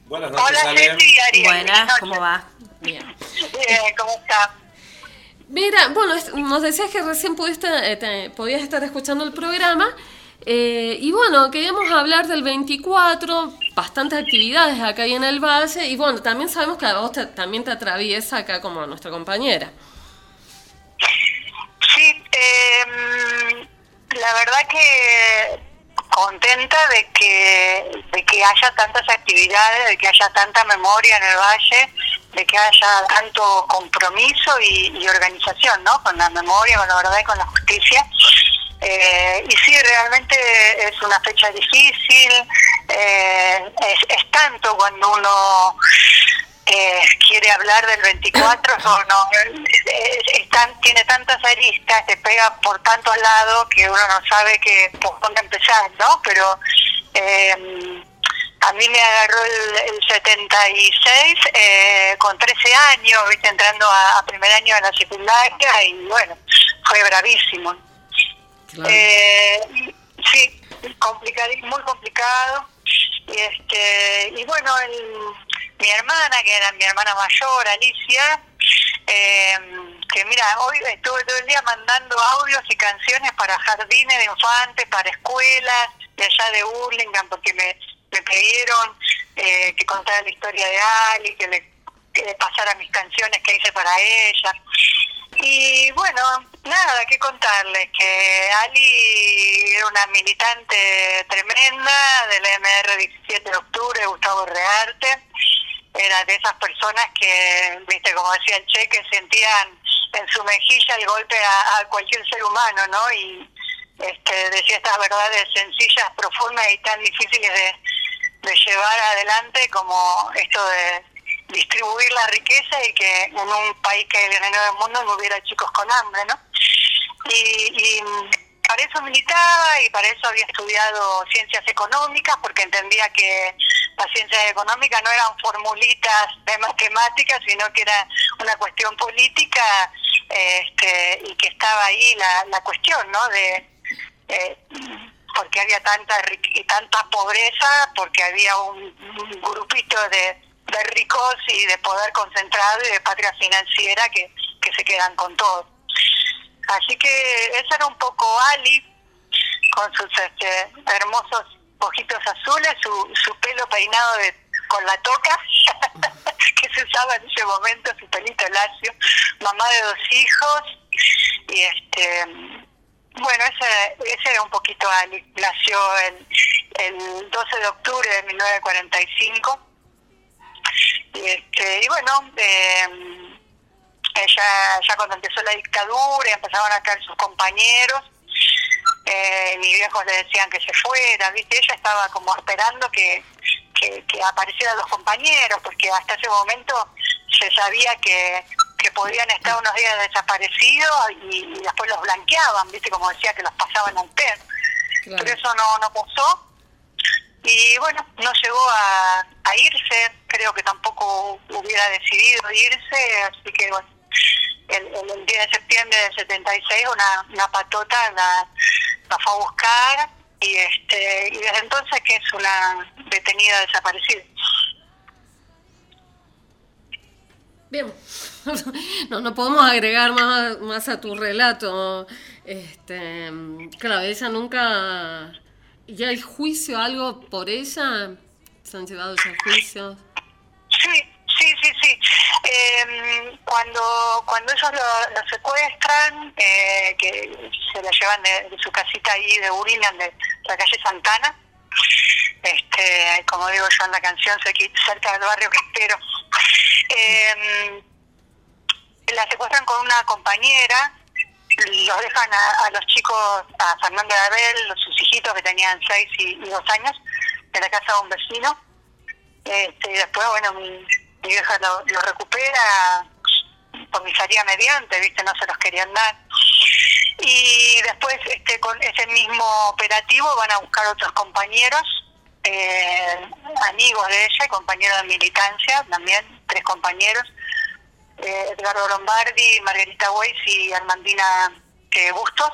Buenas Hola, Ceci, Ariel. Buenas, ¿cómo va? Bien. Bien, ¿cómo está? Mira, bueno, nos decías que recién pudiste, eh, te- podías estar escuchando el programa. eh, y bueno, queríamos hablar del 24, bastantes actividades acá y en el Valle. Y bueno, también sabemos que a vos te- también te atraviesa acá como nuestra compañera. Sí, eh, la verdad que contenta de que de que haya tantas actividades, de que haya tanta memoria en el valle, de que haya tanto compromiso y, y organización, ¿no? Con la memoria, con la verdad y con la justicia. Eh, y sí, realmente es una fecha difícil, eh, es, es tanto cuando uno eh, quiere hablar del 24, o no, eh, es tan- tiene tantas aristas, te pega por tantos lados que uno no sabe que por dónde empezar, ¿no? Pero eh, A mí me agarró el, el 76 eh, con 13 años, viste, entrando a, a primer año de la secundaria y bueno, fue bravísimo. Eh, y- sí, complicado, muy complicado. Y, este, y bueno, el- mi hermana, que era mi hermana mayor, Alicia, eh, que mira, hoy estuve todo el día mandando audios y canciones para jardines de infantes, para escuelas de allá de Burlingame, porque me, me pidieron eh, que contara la historia de Ali, que le, que le pasara mis canciones que hice para ella. Y bueno, nada, que contarles, que Ali era una militante tremenda del MR 17 de octubre, Gustavo Rearte, era de esas personas que, viste, como decía el Che, que sentían en su mejilla el golpe a, cualquier ser humano, ¿no? Y este, decía estas verdades sencillas, profundas y tan difíciles de, llevar adelante como esto de distribuir la riqueza y que en un país que es el granero del mundo no hubiera chicos con hambre, ¿no? Y, y para eso militaba y para eso había estudiado ciencias económicas porque entendía que las ciencias económicas no eran formulitas de matemáticas, sino que era una cuestión política este, y que estaba ahí la, la cuestión, ¿no? De, eh, porque había tanta y tanta pobreza, porque había un, un grupito de, de ricos y de poder concentrado y de patria financiera que, que se quedan con todo. Así que ese era un poco Ali, con sus este, hermosos ojitos azules, su, su pelo peinado de, con la toca, que se usaba en ese momento, su pelito lacio, mamá de dos hijos, y este bueno, ese, ese era un poquito Ali. Nació el, el 12 de octubre de 1945. Y, este, y bueno, eh, ella ya cuando empezó la dictadura y empezaron a caer sus compañeros, eh, mis viejos le decían que se fuera, ¿viste? Ella estaba como esperando que, que, que aparecieran los compañeros, porque hasta ese momento se sabía que, que podían estar unos días desaparecidos y, y después los blanqueaban, ¿viste? Como decía, que los pasaban al PER. Pero eso no, no pasó. Y bueno, no llegó a, a irse, creo que tampoco hubiera decidido irse, así que bueno, el, el, el 10 de septiembre del 76 una, una patota la, la fue a buscar y este y desde entonces que es una detenida desaparecida. Bien, no, no podemos agregar más, más a tu relato. Este, claro, ella nunca... ¿Ya hay juicio algo por ella? ¿Se han llevado ya juicios? Sí, sí, sí, sí. Eh, cuando cuando ellos lo, secuestran, eh, que se la llevan de, de su casita ahí de Urilan, de la calle Santana, este, como digo yo en la canción, cerca del barrio Castero, eh, la secuestran con una compañera, los dejan a, a los chicos, a Fernando de Abel, sus hijitos que tenían seis y, y dos años, en la casa de un vecino. Este, y después, bueno, mi, mi vieja lo, recupera, comisaría mediante, ¿viste? No se los querían dar. Y después, este, con ese mismo operativo, van a buscar otros compañeros, eh, amigos de ella, compañeros de militancia, también, tres compañeros, eh, Edgardo Lombardi, Margarita Weiss y Armandina eh, Bustos.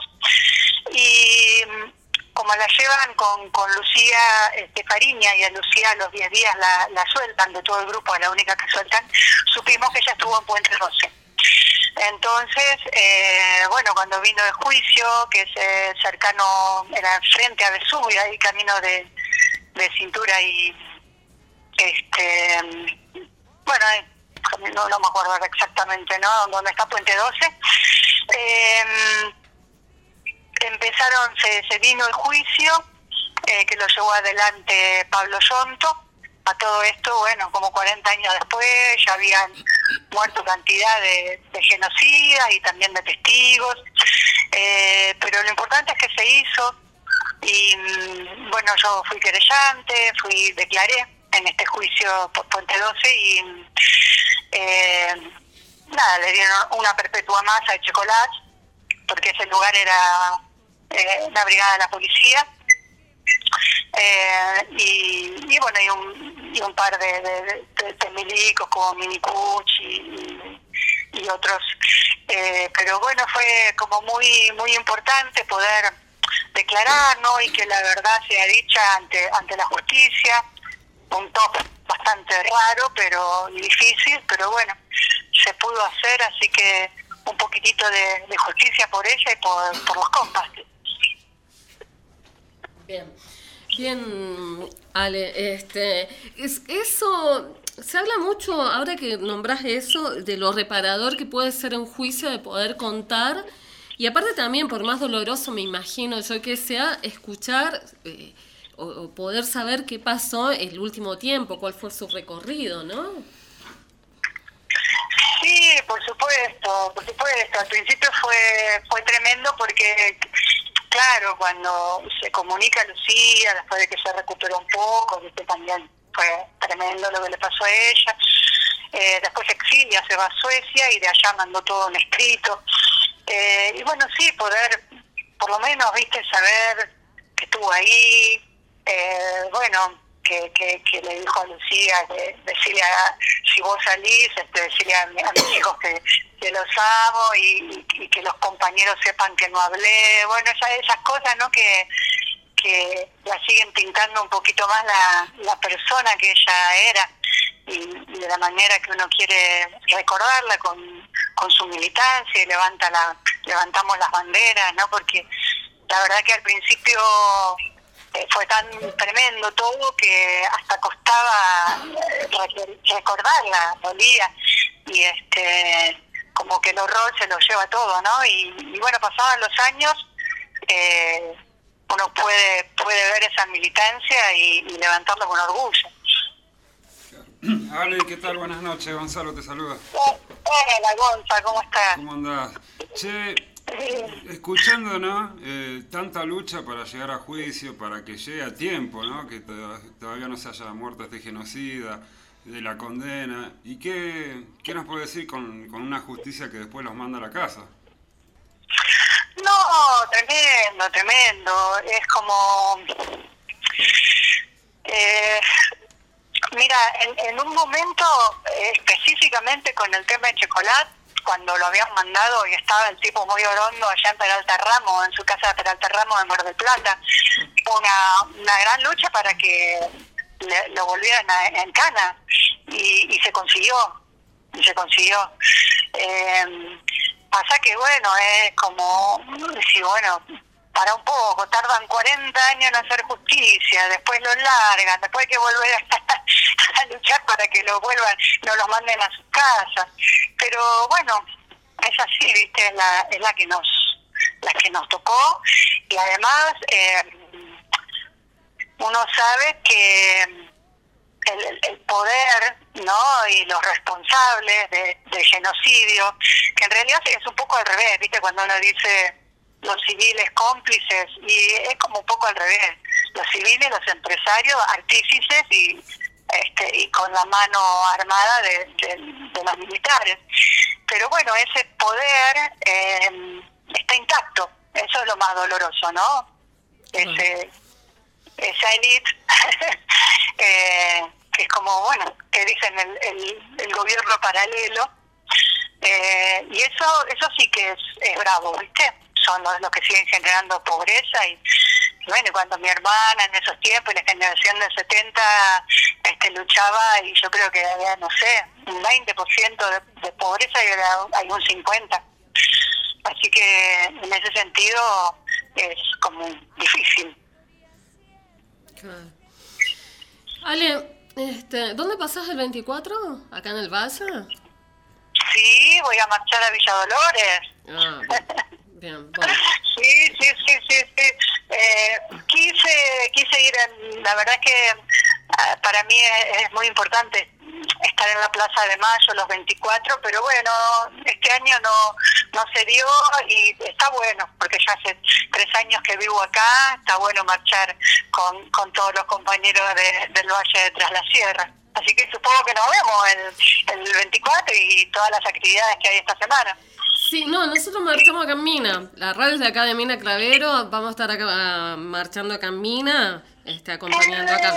Y como la llevan con, con Lucía este, Fariña y a Lucía a los 10 días la, la sueltan de todo el grupo, es la única que sueltan, supimos que ella estuvo en Puente 12. Entonces, eh, bueno, cuando vino el juicio, que es eh, cercano, era frente a Vesubio, ahí camino de, de cintura y, este, bueno, eh, no, no me acuerdo exactamente, ¿no? Donde está Puente 12. Eh, empezaron, se, vino el juicio, eh, que lo llevó adelante Pablo Yonto. A todo esto, bueno, como 40 años después, ya habían muerto cantidad de, de genocidas y también de testigos. Eh, pero lo importante es que se hizo y mm, bueno, yo fui querellante, fui, declaré en este juicio por Puente 12 y eh, nada, le dieron una perpetua más a Chocolate porque ese lugar era eh, una brigada de la policía Eh, y, y bueno, y un, y un par de, de, de- milicos como Minicucci y, otros. Eh, pero bueno, fue como muy muy importante poder declarar ¿no? y que la verdad sea dicha ante, ante la justicia. Un top bastante raro pero difícil, pero bueno, se pudo hacer, así que un poquitito de, de justicia por ella y por, por los compas. Bien. Bien, Ale, este, es, eso, se habla mucho, ahora que nombras eso, de lo reparador que puede ser un juicio de poder contar, y aparte también, por más doloroso me imagino yo que sea, escuchar eh, o, o poder saber qué pasó el último tiempo, cuál fue su recorrido, ¿no? Sí, por supuesto, por supuesto. Al principio fue fue tremendo porque, claro, cuando se comunica a Lucía, después de que se recuperó un poco, viste, también fue tremendo lo que le pasó a ella. Eh, después se exilia, se va a Suecia y de allá mandó todo en escrito. Eh, y bueno, sí, poder, por lo menos, viste, saber que estuvo ahí, eh, bueno, que, que, le dijo a Lucía, que decirle a, si vos salís, este, decirle a, mi- a mis hijos que, los amo y, que los compañeros sepan que no hablé, bueno, esas, esas cosas, ¿no? Que, que la siguen pintando un poquito más la, la persona que ella era y, de la manera que uno quiere recordarla con, con su militancia y levanta la, levantamos las banderas, ¿no? Porque la verdad que al principio fue tan tremendo todo que hasta costaba eh, re- recordarla, dolía y este como que el horror se lo lleva todo, ¿no? Y, y bueno, pasaban los años, eh, uno puede puede ver esa militancia y, y levantarlo con orgullo. Ale, ¿qué tal? Buenas noches. Gonzalo te saluda. Hola, Gonza, ¿cómo estás? ¿Cómo andás? Che, escuchando, ¿no? Eh, tanta lucha para llegar a juicio, para que llegue a tiempo, ¿no? Que to- todavía no se haya muerto este genocida, de la condena. ¿Y qué, qué nos puede decir con, con una justicia que después los manda a la casa? No, tremendo, tremendo. Es como... eh, mira, en, en un momento eh, específicamente con el tema de chocolate, cuando lo habían mandado y estaba el tipo muy orondo allá en Peralta Ramos, en su casa de Peralta Ramos en Mar del Plata, una, una gran lucha para que le- lo volvieran en cana y, y se consiguió, se consiguió. Eh, pasa que bueno, es como, si bueno, para un poco, tardan 40 años en hacer justicia, después lo largan, después hay que volver a, luchar para que lo vuelvan, no los manden a sus casas. Pero bueno, es así, viste, es la, es la que nos la que nos tocó. Y además eh, uno sabe que el, el- el poder no y los responsables de, de genocidio que en realidad es un poco al revés viste cuando uno dice los civiles cómplices y es como un poco al revés los civiles los empresarios artífices y este y con la mano armada de, de- de los militares pero bueno ese poder eh, está intacto eso es lo más doloroso no ese esa élite eh, que es como, bueno, que dicen el, el, el gobierno paralelo. Eh, y eso eso sí que es, es bravo, ¿viste? Son los, los que siguen generando pobreza y, bueno, cuando mi hermana en esos tiempos, la generación del 70, este, luchaba y yo creo que había, no sé, un 20% de, de pobreza y ahora hay un 50%. Así que en ese sentido es como difícil. Claro. Ale, este, ¿dónde pasás el 24? ¿Acá en el Valle? Sí, voy a marchar a Villa Dolores. Ah, Sí, sí, sí, sí, sí. Eh, quise, quise ir, en- la verdad es que ah, para mí es, es muy importante estar en la Plaza de Mayo los 24, pero bueno, este año no, no se dio y está bueno, porque ya hace tres años que vivo acá, está bueno marchar con, con todos los compañeros de- del Valle de Tras la Sierra. Así que supongo que nos vemos el, el 24 y todas las actividades que hay esta semana. Sí, no, nosotros marchamos acá en Mina. La radio es de acá de Mina Clavero. Vamos a estar acá ah, marchando acá en Mina, este, acompañando acá.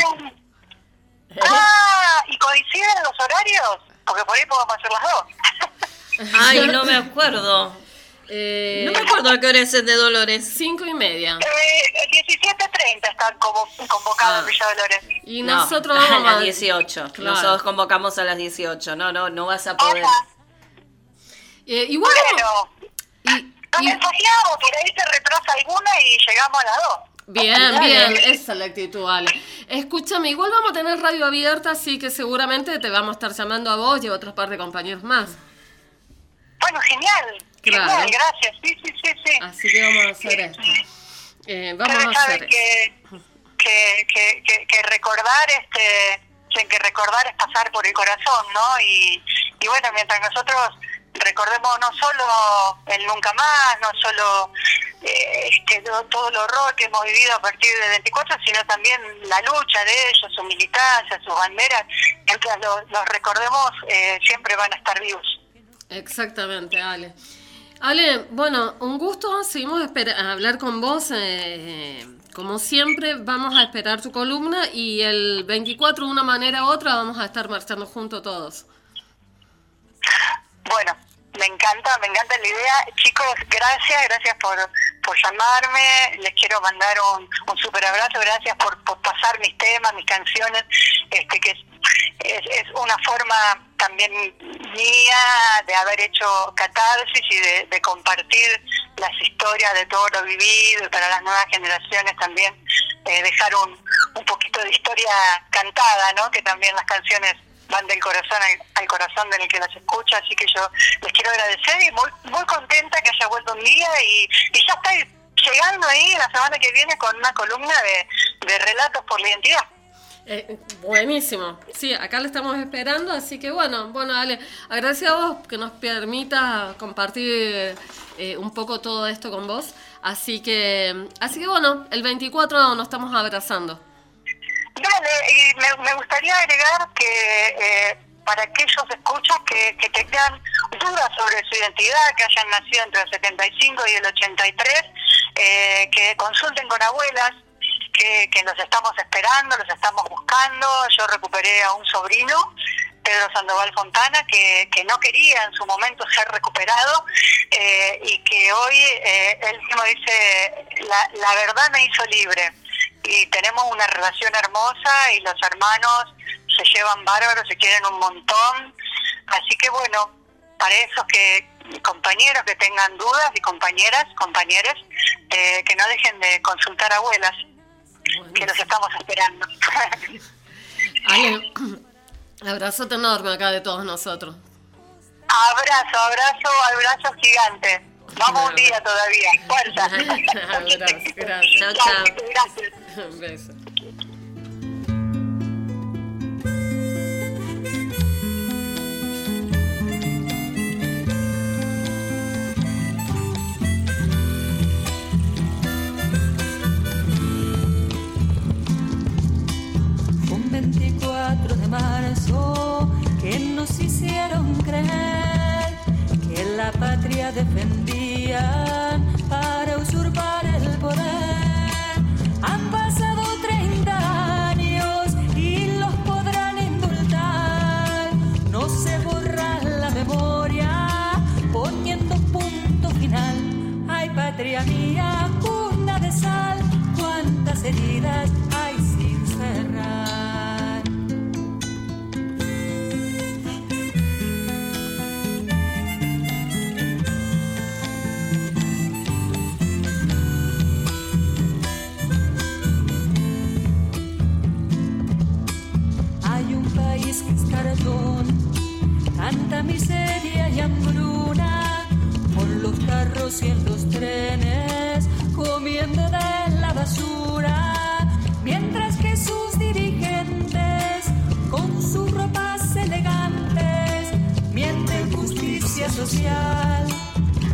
Ah, ¿y coinciden los horarios? Porque por ahí podemos hacer las dos. Ay, no me acuerdo. Eh, No me acuerdo a qué hora es el de Dolores. Cinco y media. Eh, 17.30 están como convocados en Villa Dolores. Y No, nosotros a vamos las a- 18. Claro. Nosotros convocamos a las 18. No, no, no vas a poder. Eh, igual vamos- Nos mensajeamos, por ahí se retrasa alguna y llegamos a las dos. Bien, bien, esa es la actitud, Ale. Escúchame, igual vamos a tener radio abierta, así que seguramente te vamos a estar llamando a vos y a otros par de compañeros más. Bueno, genial. Claro. Genial, gracias. Sí, sí, sí, sí. Así que vamos a hacer esto. Eh, vamos a hacer que, que, que, que, que recordar este que recordar es pasar por el corazón, ¿no? Y, y bueno, mientras nosotros recordemos no solo el nunca más, no solo eh, este, todo, el horror que hemos vivido a partir del 24, sino también la lucha de ellos, su militancia, sus banderas, mientras los, los recordemos eh, siempre van a estar vivos. Exactamente, Ale. Ale, bueno, un gusto. Seguimos a hablar con vos. eh, como siempre, vamos a esperar tu columna y el 24, de una manera u otra, vamos a estar marchando juntos todos. Bueno, me encanta, me encanta la idea. Chicos, gracias, gracias por, por llamarme. Les quiero mandar un, un super abrazo. Gracias por, por pasar mis temas, mis canciones, este que es, es, una forma también mía de haber hecho catarsis y de, compartir las historias de todo lo vivido para las nuevas generaciones también eh, dejar un, un poquito de historia cantada, ¿no? Que también las canciones van del corazón al, al corazón del que las escucha, así que yo les quiero agradecer y muy muy contenta que haya vuelto un día y, ya estoy llegando ahí la semana que viene con una columna de, de relatos por la identidad. Eh, buenísimo. Sí, acá le estamos esperando, así que bueno, bueno, Ale, agradecido a vos que nos permita compartir eh, un poco todo esto con vos. Así que, así que bueno, el 24 nos estamos abrazando. Y me, gustaría agregar que eh, para aquellos escuchas que, que tengan dudas sobre su identidad, que hayan nacido entre el 75 y el 83, eh, que consulten con abuelas, que, que los estamos esperando, los estamos buscando. Yo recuperé a un sobrino, Pedro Sandoval Fontana, que, que no quería en su momento ser recuperado eh, y que hoy él mismo dice, la, la verdad me hizo libre y tenemos una relación hermosa y los hermanos se llevan bárbaros, se quieren un montón. Así que bueno, para esos que compañeros que tengan dudas y compañeras, compañeros, eh, que no dejen de consultar abuelas, que los estamos esperando. Ale, abrazote enorme acá de todos nosotros. abrazo, abrazo, abrazo gigante. Vamos un día todavía. Fuerza. Abrazo, gracias. Chao, chao. Gracias. Un beso. Un 24 de marzo que nos hicieron creer que la patria defendían para usurpar patria mía, cuna de sal, cuántas heridas hay sin cerrar. Hay un país que es cartón, tanta miseria y hambruna, carros y en los trenes, comiendo de la basura, mientras que sus dirigentes, con sus ropas elegantes, mienten justicia social,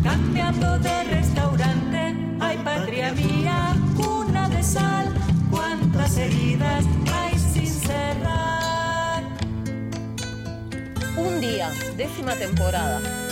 cambiando de restaurante, ay patria mía, cuna de sal, cuántas heridas hay sin cerrar. Un día, décima temporada.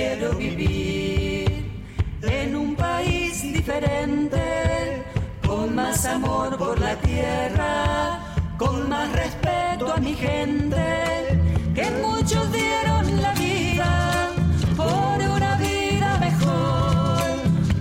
Quiero vivir en un país diferente, con más amor por la tierra, con más respeto a mi gente, que muchos dieron la vida por una vida mejor,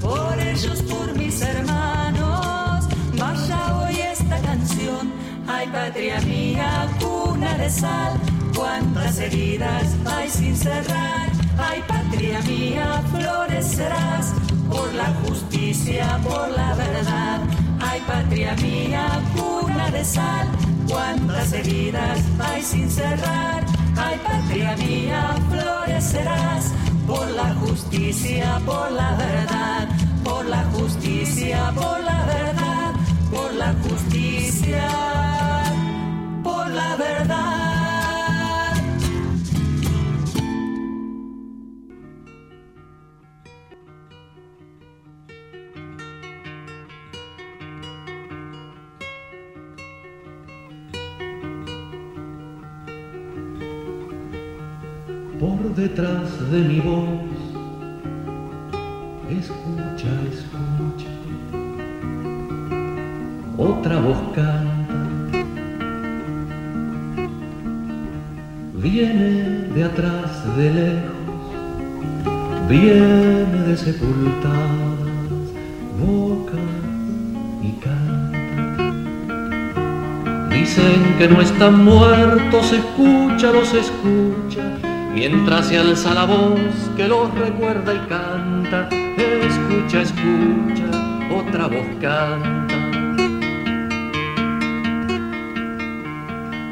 por ellos, por mis hermanos. Vaya hoy esta canción, ay patria mía, cuna de sal, cuántas heridas hay sin cerrar, ay patria mía, florecerás por la justicia, por la verdad. Ay, patria mía, cuna de sal, cuántas heridas hay sin cerrar. Ay, patria mía, florecerás por la justicia, por la verdad, por la justicia, por la verdad, por la justicia, detrás de mi voz. Escucha, escucha. Otra voz canta. Viene de atrás, de lejos. Viene de sepultadas bocas y canta. Dicen que no están muertos, escucha, los escucha Mientras se alza la voz que los recuerda y canta, escucha, escucha, otra voz canta.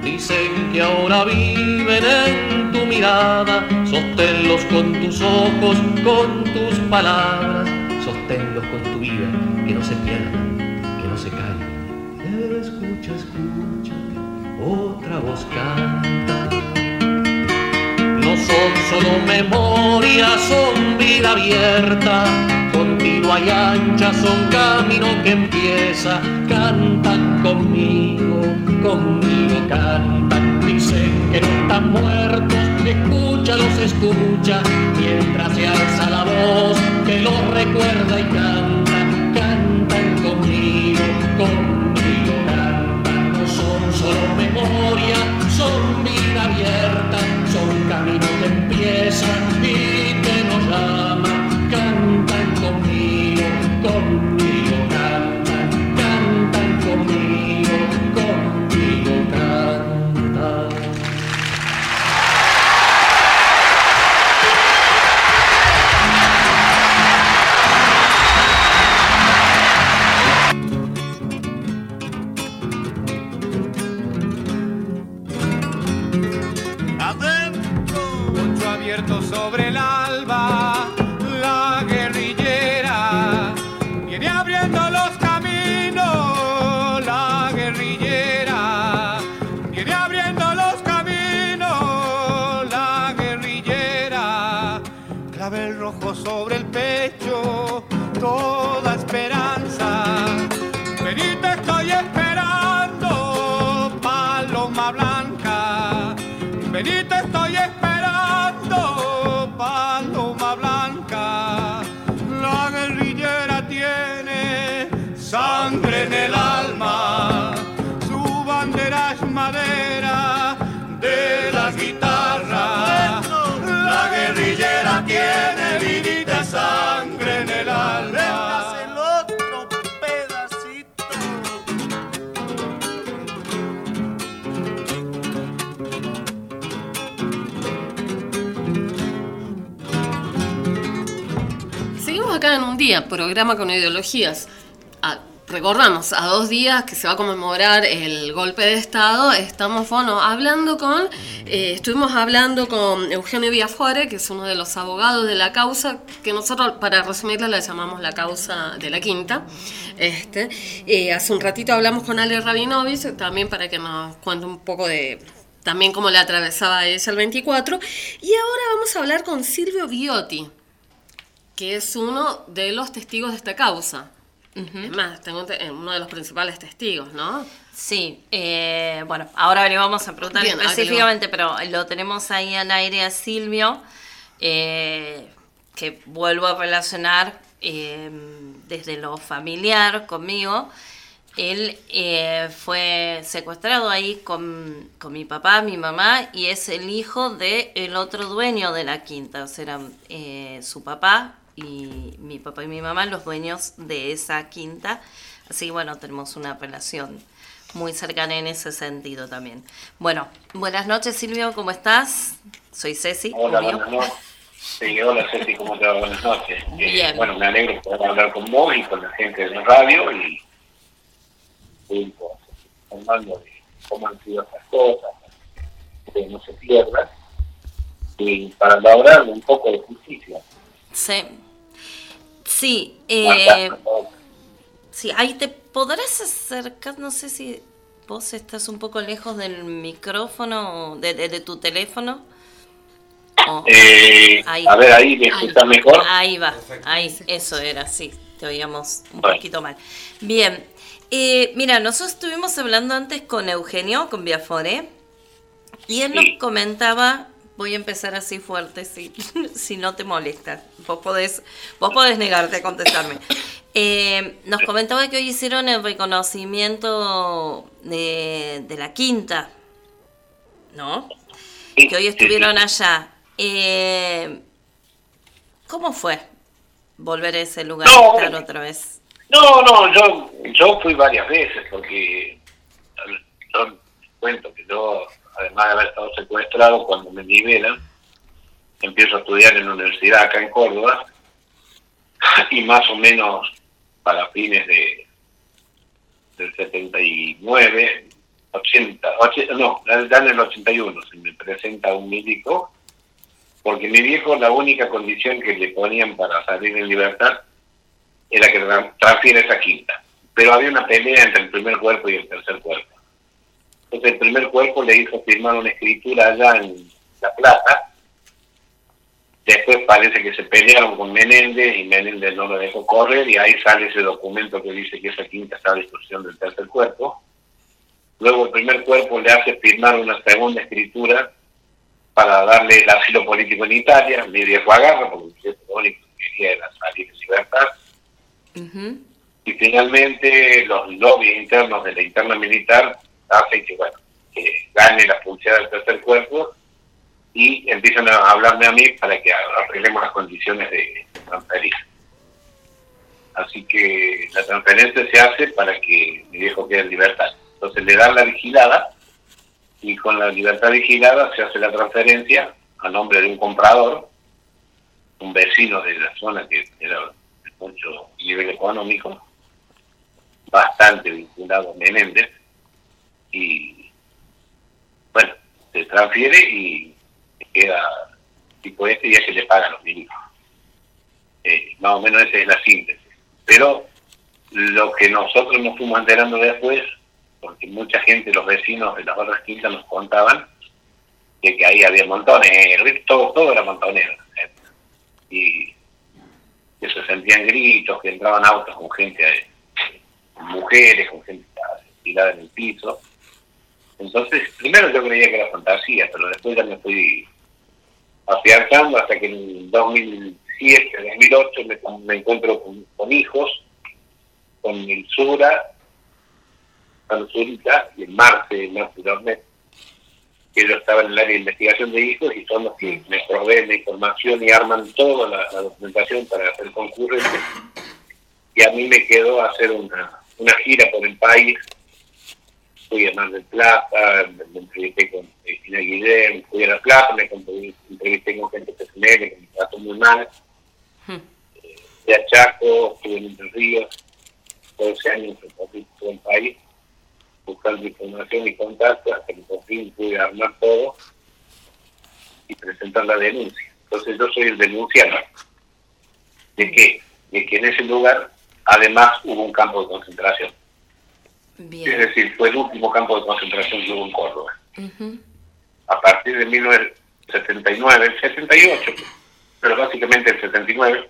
Dicen que ahora viven en tu mirada, sosténlos con tus ojos, con tus palabras, sosténlos con tu vida, que no se pierdan, que no se caigan. Escucha, escucha, otra voz canta son solo memoria, son vida abierta. Continua y ancha son camino que empieza. Cantan conmigo, conmigo cantan. Dicen que no están muertos, escúchalos, escucha. Mientras se alza la voz que los recuerda y canta. Que empiezan programa con ideologías. Recordamos, a dos días que se va a conmemorar el golpe de Estado, estamos bueno, hablando con, eh, estuvimos hablando con Eugenio Villafuere, que es uno de los abogados de la causa, que nosotros, para resumirla, la llamamos la causa de la quinta. Este, eh, hace un ratito hablamos con Ale Rabinovich, también para que nos cuente un poco de también cómo le atravesaba ella el 24. Y ahora vamos a hablar con Silvio Biotti que es uno de los testigos de esta causa. Es más, tengo eh, uno de los principales testigos, ¿no? Sí, eh, bueno, ahora le vamos a preguntar Bien, específicamente, pero lo tenemos ahí al aire a Silvio. Eh, que vuelvo a relacionar eh, desde lo familiar conmigo. Él fue secuestrado ahí con, con mi papá, mi mamá, y es el hijo del el otro dueño de la quinta. O sea, su papá y mi papá y mi mamá los dueños de esa quinta. Así que bueno, tenemos una relación muy cercana en ese sentido también. Bueno, buenas noches Silvio, ¿cómo estás? Soy Ceci. Hola, buenas noches. Sí, hola Ceci, ¿cómo te va? Buenas noches. Eh, Bien. bueno, me alegro de poder hablar con vos y con la gente de la radio y y, pues, informando de cómo han sido estas cosas, que no se pierdan, y para lograr un poco de justicia. Sí. Sí, eh, sí, ahí te podrás acercar, no sé si vos estás un poco lejos del micrófono, o de, de- de tu teléfono. Eh, Ahí. a ver, ahí me escuchas mejor. Ahí va, ahí, eso era, sí, te oíamos un Bueno. poquito mal. Bien, eh, mira, nosotros estuvimos hablando antes con Eugenio, con Viafore, y él nos comentaba, voy a empezar así fuerte, si, si no te molesta, vos podés, vos podés negarte a contestarme. Eh, nos comentaba que hoy hicieron el reconocimiento de, de la quinta, ¿no? Que hoy estuvieron allá. Eh, ¿Cómo fue volver a ese lugar No, estar otra vez? No, no, yo, yo fui varias veces porque yo cuento que yo, además de haber estado secuestrado, cuando me liberan, empiezo a estudiar en la universidad acá en Córdoba y más o menos para fines de del 79, 80, 80 no, ya en el 81 se me presenta un médico porque mi viejo la única condición que le ponían para salir en libertad era que tra- transfiera esa quinta. Pero había una pelea entre el primer cuerpo y el tercer cuerpo. Entonces el primer cuerpo le hizo firmar una escritura allá en La Plata. Después parece que se pelearon con Menéndez y Menéndez no lo dejó correr y ahí sale ese documento que dice que esa quinta está a disposición del tercer cuerpo. Luego el primer cuerpo le hace firmar una segunda escritura para darle el asilo político en Italia. Mi viejo agarra porque lo único que quería era salir en libertad. Y finalmente los lobbies internos de la interna militar hacen que, bueno, que gane la función del tercer cuerpo y empiezan a hablarme a mí para que arreglemos las condiciones de transferir. Así que la transferencia se hace para que mi viejo quede en libertad. Entonces le dan la vigilada y con la libertad vigilada se hace la transferencia a nombre de un comprador, un vecino de la zona que era de mucho nivel económico, bastante vinculado a Menéndez, y bueno, se transfiere y queda tipo este y ya se le pagan los mínimos. Eh, más o menos esa es la síntesis. Pero lo que nosotros nos fuimos enterando después, porque mucha gente, los vecinos de las otras quintas nos contaban, de que ahí había montones, todo, todo era montonero. Y que se sentían gritos, que entraban autos con gente, eh, con mujeres, con gente tirada en el piso. Entonces, primero yo creía que era fantasía, pero después ya me fui afianzando hasta que en 2007, 2008 me, me encuentro con, hijos, con el Sura, con Surita y el Marce, Marce Dornet, que yo estaba en el área de investigación de hijos y son los que me proveen la información y arman toda la, documentación para hacer concurrente. Y a mí me quedó hacer una, una gira por el país. Fui a Mar del Plata, me entrevisté con Cristina Guillén, fui a La Plata, me entrevisté con gente PSNL que me trató muy mal. Fui a Chaco, estuve en Entre Ríos, 12 años recorrí todo el país buscando información y contacto hasta que por fin pude armar todo y presentar la denuncia. Entonces yo soy el denunciado. ¿De qué? De que en ese lugar además hubo un campo de concentración. Es decir, fue el último campo de concentración que hubo en Córdoba. A partir de 1979, el 78, pero básicamente el 79,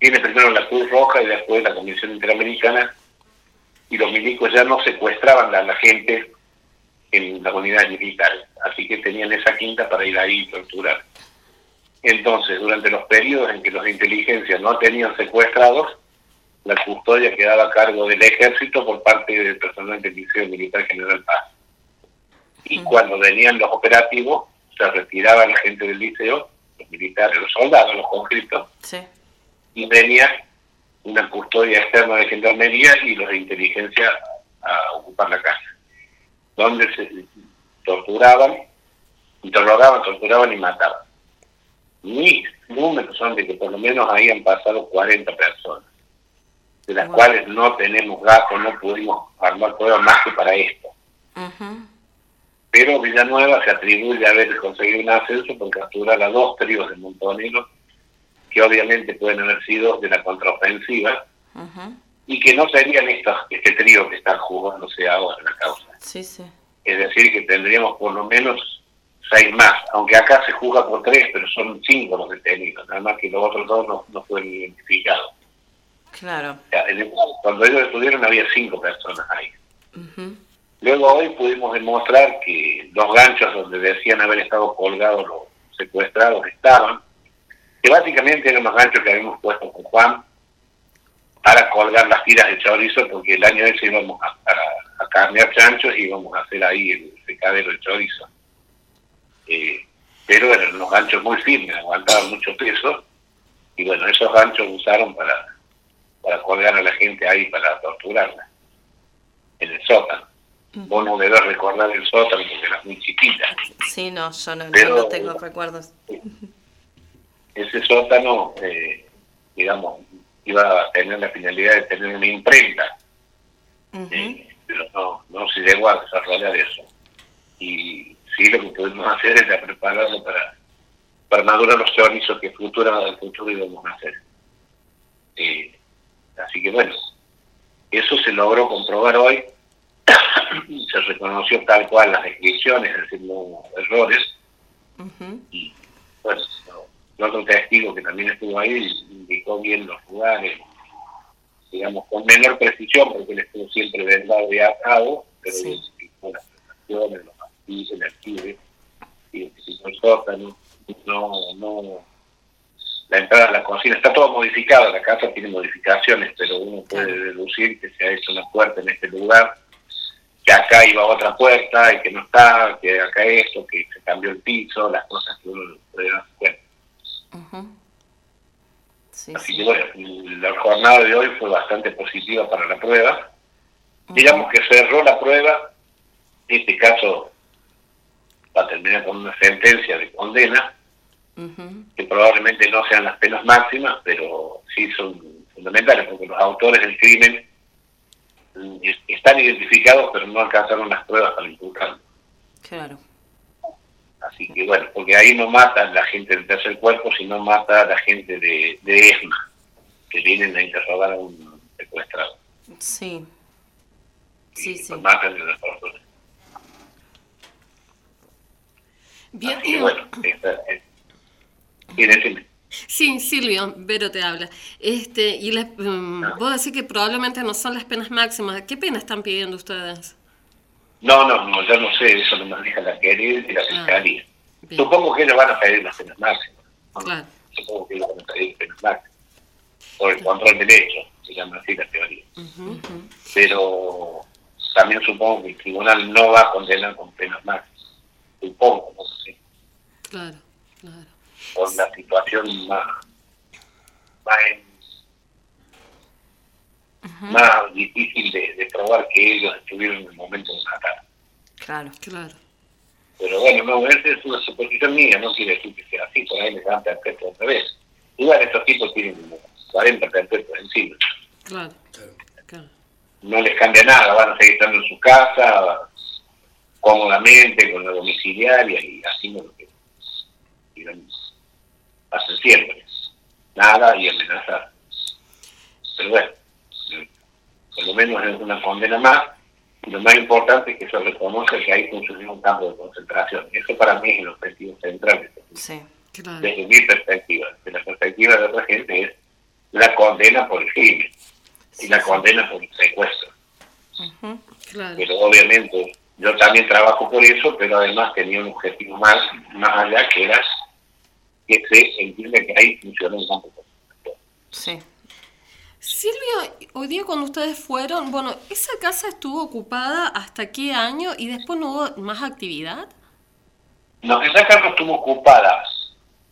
viene primero la Cruz Roja y después la Comisión Interamericana y los milicos ya no secuestraban a la gente en las unidades militares, así que tenían esa quinta para ir ahí y torturar. Entonces, durante los periodos en que los de inteligencia no tenían secuestrados, la custodia quedaba a cargo del ejército por parte del personal del Liceo Militar General Paz. Y cuando venían los operativos, se retiraba la gente del liceo, los militares, los soldados, los conscriptos, Sí. y venía una custodia externa de gendarmería y los de inteligencia a ocupar la casa, donde se torturaban, interrogaban, torturaban y mataban. Mis números son de que por lo menos ahí han pasado 40 personas, de las cuales no tenemos datos, no pudimos armar pruebas más que para esto. Pero Villanueva se atribuye a haber conseguido un ascenso por capturar a dos tríos de montoneros, que obviamente pueden haber sido de la contraofensiva, y que no serían estos, este trío que están jugándose ahora en la causa. Sí, sí. Es decir, que tendríamos por lo menos seis más, aunque acá se juzga por tres, pero son cinco los detenidos, nada más que los otros dos no, no fueron identificados. Claro. Cuando ellos estuvieron había cinco personas ahí. Luego hoy pudimos demostrar que los ganchos donde decían haber estado colgados los secuestrados estaban, que básicamente eran los ganchos que habíamos puesto con Juan para colgar las tiras de chorizo, porque el año ese íbamos a, a, a carnear chanchos y íbamos a hacer ahí el secadero de chorizo. Eh, pero eran los ganchos muy firmes, aguantaban mucho peso, y bueno, esos ganchos usaron para, para colgar a la gente ahí, para torturarla, en el sótano. Vos no debes recordar el sótano porque eras muy chiquita. Sí, no, yo no, no- Pero- no tengo recuerdos. ese sótano, eh, digamos, iba a tener la finalidad de tener una imprenta, eh, pero no, no se llegó a desarrollar eso. Y sí lo que pudimos hacer era prepararlo para, para madurar los chorizos que futura, del futuro íbamos a hacer. Eh, así que bueno, eso se logró comprobar hoy, se reconoció tal cual las descripciones, es decir, no errores, y bueno, el otro testigo que también estuvo ahí indicó bien los lugares, digamos, con menor precisión, porque él estuvo siempre vendado y atado, pero identificó las prestaciones, los pastillos, el archivo, identificó el sótano, no, no, la entrada a la cocina, está todo modificado, la casa tiene modificaciones, pero uno puede deducir que se ha hecho una puerta en este lugar, que acá iba otra puerta y que no está, que acá esto, que se cambió el piso, las cosas que uno puede darse cuenta. Así que bueno, la jornada de hoy fue bastante positiva para la prueba. Digamos que cerró la prueba, en este caso va a terminar con una sentencia de condena, que probablemente no sean las penas máximas, pero sí son fundamentales, porque los autores del crimen es- están identificados, pero no alcanzaron las pruebas para imputarlos. Claro. Así que bueno, porque ahí no mata a la gente del tercer cuerpo, sino mata a la gente de, de ESMA, que vienen a interrogar a un secuestrado. Sí. Sí, sí. Lo matan de las personas. Bien. Así que bueno, esta, es- sí, decime. Sí, Silvio, Vero te habla. Este, y las, mm, vos decís que probablemente no son las penas máximas. ¿Qué pena están pidiendo ustedes? No, no, no, yo no sé, eso lo maneja la querida y la fiscalía. Supongo que ellos van a pedir las penas máximas. Claro. Supongo que ellos van a pedir penas máximas. Por el control del hecho, se llama así la teoría. Pero también supongo que el tribunal no va a condenar con penas máximas. Supongo, no sé. Claro. Por la situación más, más, en- más difícil de, de probar que ellos estuvieron en el momento de matar. Claro. Claro. Pero bueno, no, esa es una suposición mía, no quiere decir que sea así, por ahí les dan perpetuo otra vez. Igual estos tipos tienen como 40 perpetuos encima. Claro. claro. No les cambia nada, van a seguir estando en su casa, cómodamente, con la domiciliaria y haciendo lo que digamos, hacen siempre. Nada y amenazar. Pero bueno, por lo menos es una condena más. Y lo más importante es que se reconoce que ahí funcionó un campo de concentración. Eso para mí es el objetivo central. Sí. Claro. desde mi perspectiva. De la perspectiva de otra gente es la condena por el crimen y la condena por el secuestro. Claro. Pero obviamente yo también trabajo por eso, pero además tenía un objetivo más, más allá que era que se entiende que ahí funciona un campo Sí. Silvio, hoy día cuando ustedes fueron, bueno, ¿esa casa estuvo ocupada hasta qué año y después no hubo más actividad? No, esa casa estuvo ocupada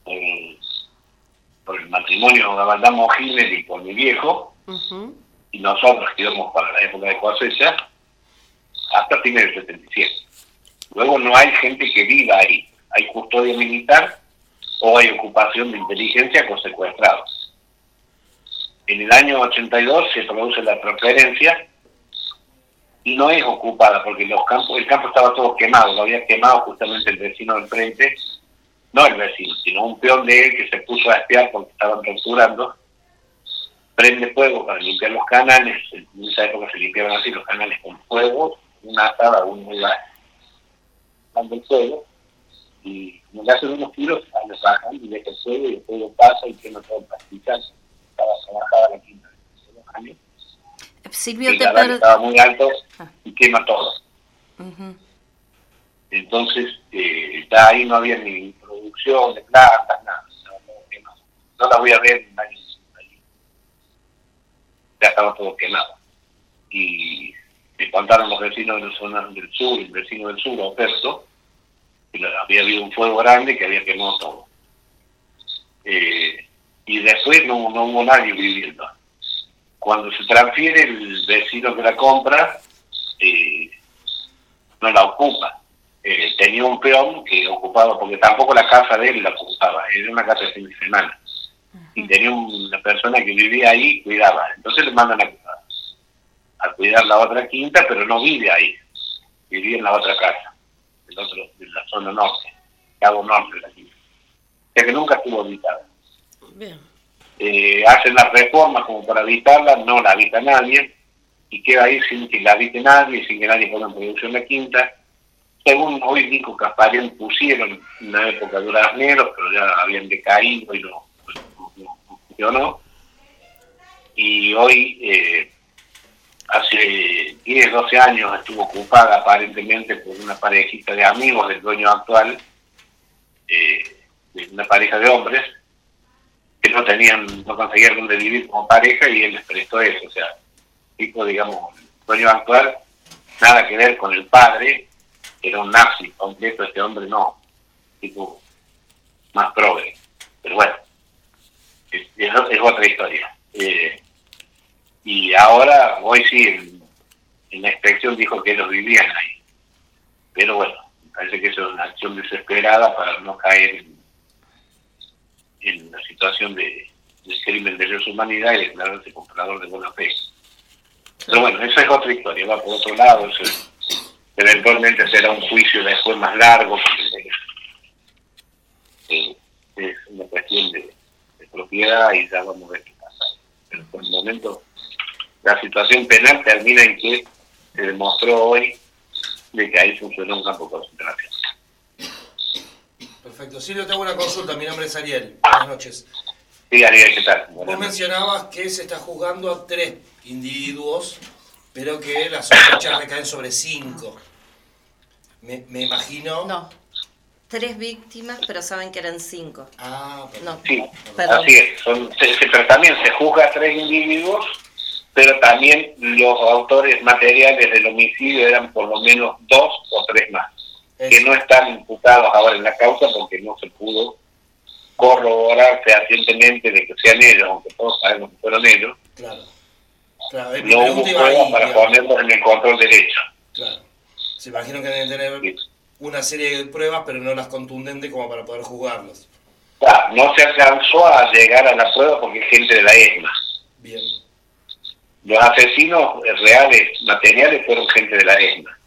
eh, por el matrimonio de Gabaldán Mojines y por mi viejo, y nosotros que íbamos para la época de cosecha, hasta fines del 77. Luego no hay gente que viva ahí, hay custodia militar o hay ocupación de inteligencia con secuestrados. En el año 82 se produce la transferencia y no es ocupada porque los campos, el campo estaba todo quemado, lo había quemado justamente el vecino del frente, no el vecino, sino un peón de él que se puso a espiar porque estaban torturando, prende fuego para limpiar los canales, en esa época se limpiaban así los canales con fuego, una asada, un lugar, dando el fuego, y como le hacen unos tiros, le bajan y deja el fuego y el fuego pasa y quema todo el pastizal, estaba trabajada la quinta de los años, Silvio, te que per... estaba muy alto y quema todo. Entonces, eh, está ahí no había ni producción de plantas, nada. No, no. No la voy a ver en años. Ya estaba todo quemado. Y me contaron los vecinos de la zona del sur, el vecino del sur, Operto, que había habido un fuego grande que había quemado todo. Eh, y después no, no hubo nadie viviendo. Cuando se transfiere el vecino que la compra, eh, no la ocupa. Eh, tenía un peón que ocupaba, porque tampoco la casa de él la ocupaba, era una casa de fin de semana. Y tenía una persona que vivía ahí cuidaba. Entonces le mandan a, a cuidar la otra quinta, pero no vive ahí. Vivía en la otra casa, del otro, de la zona norte, cabo norte de la quinta. O sea que nunca estuvo habitada. Bien. Eh, hacen las reformas como para habitarla, no la habita nadie, y queda ahí sin que la habite nadie, sin que nadie ponga en producción la quinta. Según hoy Nico Casparian pusieron en una época durazneros, pero ya habían decaído y no, no- no- no funcionó. Y hoy, eh, hace 10, 12 años, estuvo ocupada aparentemente por una parejita de amigos del dueño actual, eh, de una pareja de hombres, que no tenían, no conseguían dónde vivir como pareja y él les prestó eso, o sea, tipo, digamos, el dueño actual, nada que ver con el padre, era un nazi completo, este hombre no, tipo, más progre, pero bueno, es, es- otra historia. Eh, y ahora, hoy sí, en, la inspección dijo que ellos vivían ahí, pero bueno, parece que eso es una acción desesperada para no caer en la situación de, de crimen de lesa humanidad y declararse comprador de buena fe. Pero bueno, esa es otra historia, va por otro lado, eso es- eventualmente será un juicio después más largo, porque, eh, es una cuestión de propiedad y ya vamos a ver qué pasa. Pero por el momento la situación penal termina en que se demostró hoy de que ahí funcionó un campo de concentración. Perfecto. Silvio, tengo una consulta. Mi nombre es Ariel. Buenas noches. Sí, Ariel, ¿qué tal? Vos mencionabas que se está juzgando a tres individuos, pero que las sospechas recaen sobre cinco. Me, me imagino. No. Tres víctimas, pero saben que eran cinco. Ah, no. Sí, Perdón. así es. Son, se, se- pero también se juzga a tres individuos, pero también los autores materiales del homicidio eran por lo menos dos o tres más, que no están imputados ahora en la causa porque no se pudo corroborar fehacientemente de que sean ellos, aunque todos sabemos que fueron ellos, Claro. Claro, no hubo pruebas para digamos. ponerlos en el control derecho. Claro. Se imagino que deben tener una serie de pruebas, pero no las contundentes como para poder juzgarlos. Ah, no se alcanzó a llegar a la prueba porque es gente de la ESMA. Bien. Los asesinos reales, materiales, fueron gente de la ESMA.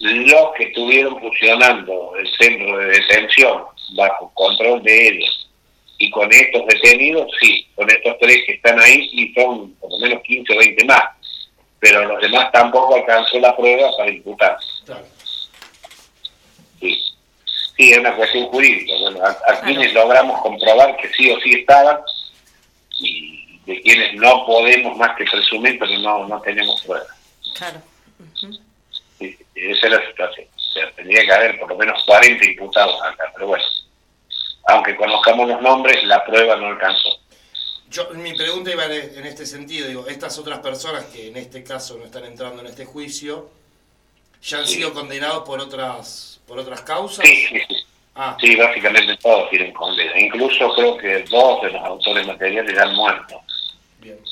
Los que estuvieron funcionando el centro de detención bajo control de ellos y con estos detenidos, sí, con estos tres que están ahí y son por lo menos 15 o 20 más, pero los demás tampoco alcanzó la prueba para imputar. Claro. Sí. sí, es una cuestión jurídica. Bueno, a, a quienes logramos comprobar que sí o sí estaban y de quienes no podemos más que presumir, pero no, no tenemos pruebas. Claro. Sí, esa es la situación. O sea, tendría que haber por lo menos 40 imputados acá, pero bueno, aunque conozcamos los nombres, la prueba no alcanzó. Yo, mi pregunta iba en en este sentido, digo, estas otras personas que en este caso no están entrando en este juicio, ¿ya han sido condenados por otras por otras causas? Sí, sí, sí. Ah, Sí, básicamente todos tienen condena. Incluso creo que dos de los autores materiales ya han muerto. Bien.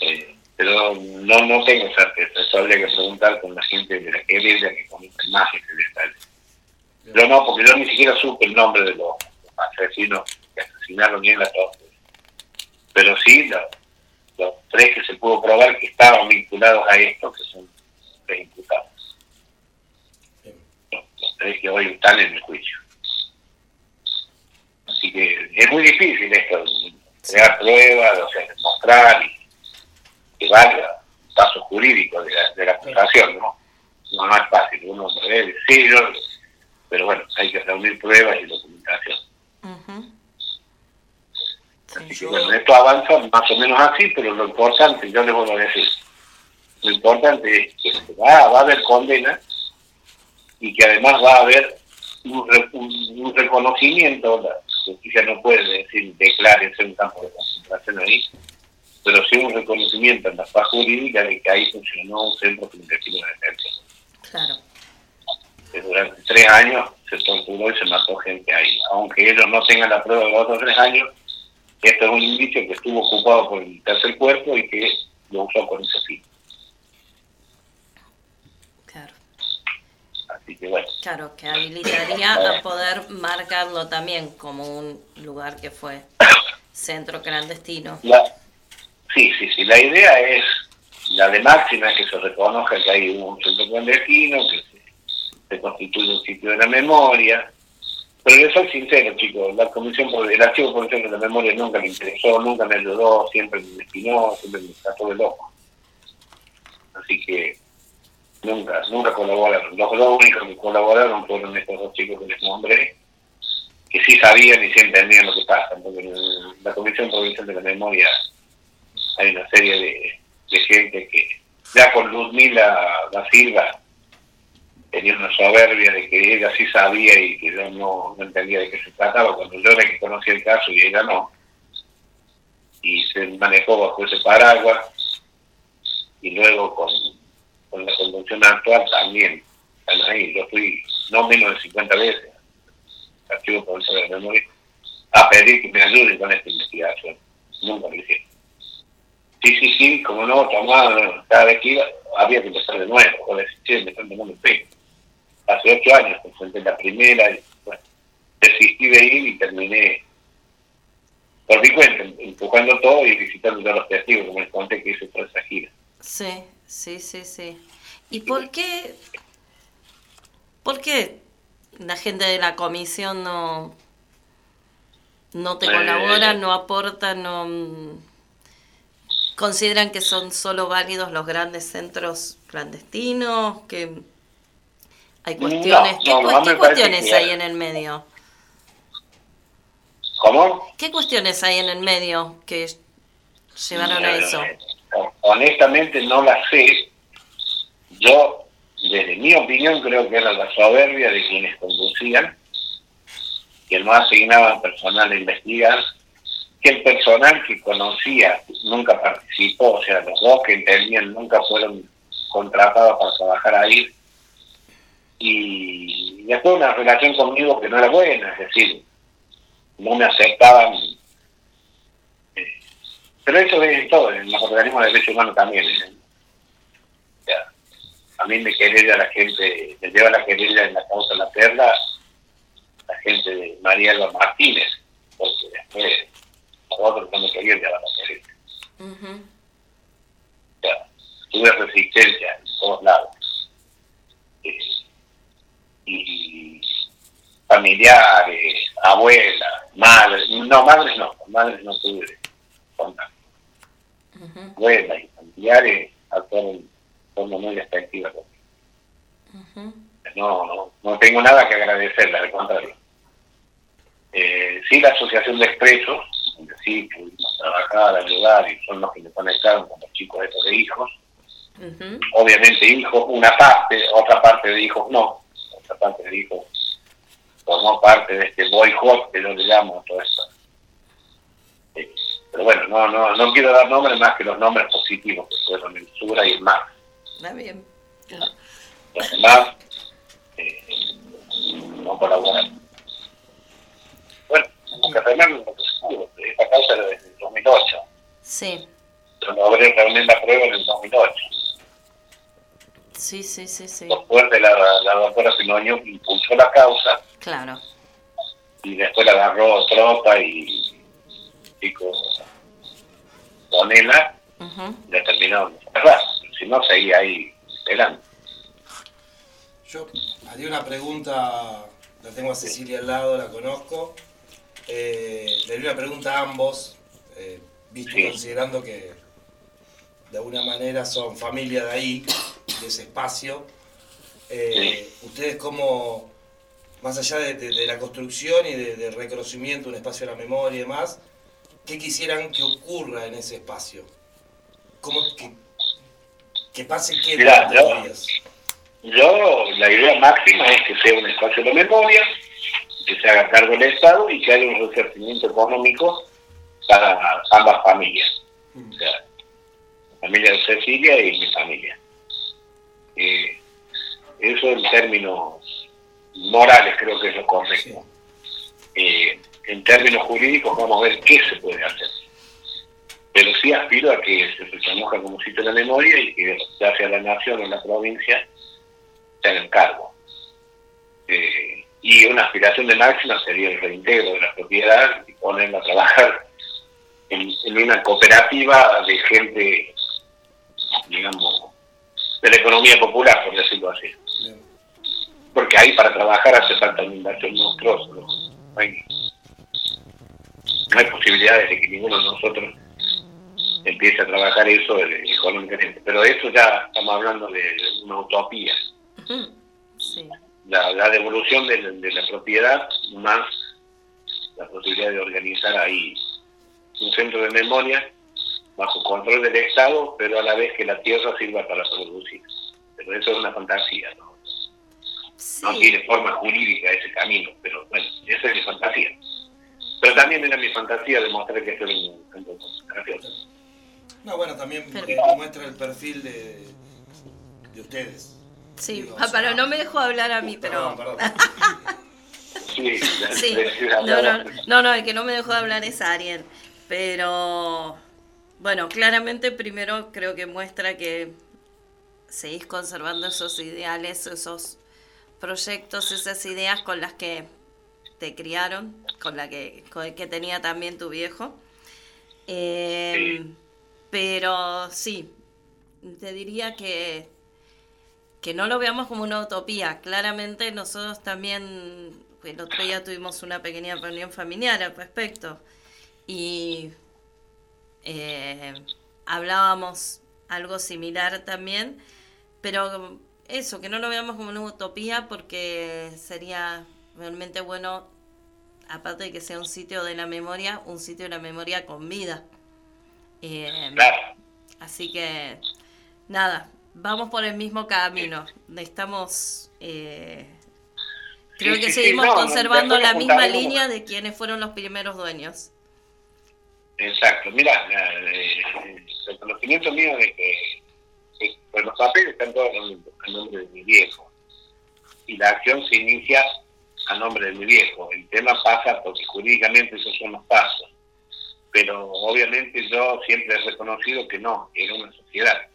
Eh, pero no no tengo certeza. Eso habría que preguntar con la gente de la querella que conoce más ese detalle. Pero no, porque yo ni siquiera supe el nombre de los asesinos que asesinaron en la torre. Pero sí, los tres que se pudo probar que estaban vinculados a esto, que son tres imputados. Los, los tres que hoy están en el juicio. Así que es muy difícil esto, crear pruebas, o sea, demostrar y que valga paso jurídico de la, de la acusación, ¿no? No, no es fácil, uno sí, yo, pero bueno, hay que reunir pruebas y documentación. Así que bueno, esto avanza más o menos así, pero lo importante, yo les voy a decir, lo importante es que va, va a haber condena y que además va a haber un, un- un reconocimiento, justicia no puede decir declárese un campo de concentración ahí, pero sí un reconocimiento en la paz jurídica de que ahí funcionó un centro clandestino de detención. Claro. Que durante tres años se torturó y se mató gente ahí. Aunque ellos no tengan la prueba de los otros tres años, esto es un indicio que estuvo ocupado por el tercer cuerpo y que lo usó con ese fin. Claro. Así que bueno, Claro, que habilitaría a poder marcarlo también como un lugar que fue centro clandestino. la, sí, sí, sí, la idea es, la de máxima es que se reconozca que hay un centro clandestino, que se, se constituye un sitio de la memoria. Pero yo soy sincero, chicos, la comisión, por- el archivo policial de la memoria nunca me interesó, nunca me ayudó, siempre me espinó, siempre me trató de loco. Así que nunca, nunca colaboraron. Los únicos que colaboraron fueron estos dos chicos que les nombré, que sí sabían y sí entendían lo que pasa, porque en la Comisión Provincial de la Memoria hay una serie de, gente que ya con Luzmila da Silva tenía una soberbia de que ella sí sabía y que yo no, no entendía de qué se trataba, cuando yo era que conocía el caso y ella no, y se manejó bajo ese paraguas, y luego con, con la convención actual también, están ahí, yo fui no menos de 50 veces Archivo Provincial de Memoria a pedir que me ayuden con esta investigación, nunca lo hicieron. Sí, sí, sí, como no, tomaba, cada vez que iba, había que empezar de nuevo, o decir, che, me están tomando el pelo. Hace ocho años presenté la primera, y bueno, desistí de ir y terminé por mi cuenta, empujando todo y visitando a los testigos, como les conté que hice toda esa gira. Sí, sí, sí, sí. ¿Y por qué, por qué la gente de la comisión no, no te Eh, colabora, no aporta, no consideran que son solo válidos los grandes centros clandestinos, que hay cuestiones, ¿qué, no, no cuestiones que hay en el medio? ¿Cómo? ¿Qué cuestiones hay en el medio que llevaron a Eh, eso? Honestamente no la sé. Yo, desde mi opinión, creo que era la soberbia de quienes conducían, que no asignaban personal a investigar, que el personal que conocía nunca participó, o sea, los dos que entendían nunca fueron contratados para trabajar ahí. Y después una relación conmigo que no era buena, es decir, no me aceptaban pero eso es en todo, en los organismos de derechos humanos también. ¿eh? O sea, a mí me querella la gente, me lleva la querella en la causa de la perla, la gente de María Alba Martínez, porque después los otros no me querían llevar la querella. O sea, tuve resistencia en todos lados. Eh, y familiares, abuelas, madres, no, madres no, madres no tuve contacto. Abuelas y familiares actuaron de forma muy despectiva conmigo. No, no, no tengo nada que agradecerle, al contrario. Eh, sí, la Asociación de Expresos, donde sí pudimos trabajar, ayudar, y son los que me conectaron con los chicos estos de hijos. Obviamente hijos, una parte, otra parte de hijos no, otra parte de hijos formó parte de este boicot que yo le llamo a todo esto. Eh, pero bueno, no, no, no quiero dar nombres más que los nombres positivos que fueron el Sura y el Mar. Está bien. Los demás eh, no colaboran. Bueno, tenemos que remar lo que seguro. Esta causa era desde el 2008. Sí, Yo logré reunir la prueba en el 2008. sí, sí, sí, sí. Después de la, la doctora Pinoño impulsó la causa Claro. y después la agarró Tropa y, con Donela Ujú. y la terminaron de cerrar. Si no, seguía ahí esperando. Yo haría una pregunta, la tengo a Cecilia al lado, la conozco. Eh, le haría una pregunta a ambos, eh, visto Sí. considerando que de alguna manera son familia de ahí, de ese espacio. Eh, ¿Ustedes cómo, más allá de, de- de la construcción y de- del reconocimiento, un espacio de la memoria y demás, qué quisieran que ocurra en ese espacio? ¿Cómo que, que pase qué Mirá, yo-? Yo, la idea máxima es que sea un espacio de memoria, que se haga cargo del Estado y que haya un resarcimiento económico para ambas familias. O sea, la familia de Cecilia y mi familia. Eh, eso en términos morales creo que es lo correcto. Eh, en términos jurídicos vamos a ver qué se puede hacer. Pero sí aspiro a que se reconozca como sitio de la memoria y que ya sea la nación o la provincia se hagan cargo. Eh, y una aspiración de máxima sería el reintegro de la propiedad y ponerla a trabajar en, en una cooperativa de gente, digamos, de la economía popular, por decirlo así. Porque ahí para trabajar hace falta una inversión monstruosa. ¿no? No hay, no hay posibilidades de que ninguno de nosotros empiece a trabajar eso económicamente. Pero eso ya estamos hablando de una utopía Sí. la, la devolución de, de la propiedad más la posibilidad de organizar ahí un centro de memoria bajo control del Estado, pero a la vez que la tierra sirva para producir. Pero eso es una fantasía, ¿no? No tiene forma jurídica ese camino, pero bueno, esa es mi fantasía. Pero también era mi fantasía demostrar que era un concentración. No, bueno, también muestra el perfil de, de ustedes. Sí, Digo, ah, pero no me dejó hablar a mí, pero... Perdón, Sí, Sí, no, no, no, no, el que no me dejó hablar es Ariel. Pero, bueno, claramente primero creo que muestra que seguís conservando esos ideales, esos proyectos, esas ideas con las que te criaron, con la que, con que tenía también tu viejo. Eh, Pero sí, te diría que, que no lo veamos como una utopía. Claramente nosotros también, el otro día tuvimos una pequeña reunión familiar al respecto y eh, hablábamos algo similar también, pero eso, que no lo veamos como una utopía porque sería realmente bueno, aparte de que sea un sitio de la memoria, un sitio de la memoria con vida. Eh, Así que, nada, vamos por el mismo camino. Estamos, eh, creo Sí, que sí, seguimos no, conservando la misma línea de quienes fueron los primeros dueños. Exacto, mira, el conocimiento mío de que, que, los papeles están todos a nombre de mi viejo y la acción se inicia a nombre de mi viejo. El tema pasa porque jurídicamente esos son los pasos, pero obviamente yo siempre he reconocido que no, era una sociedad,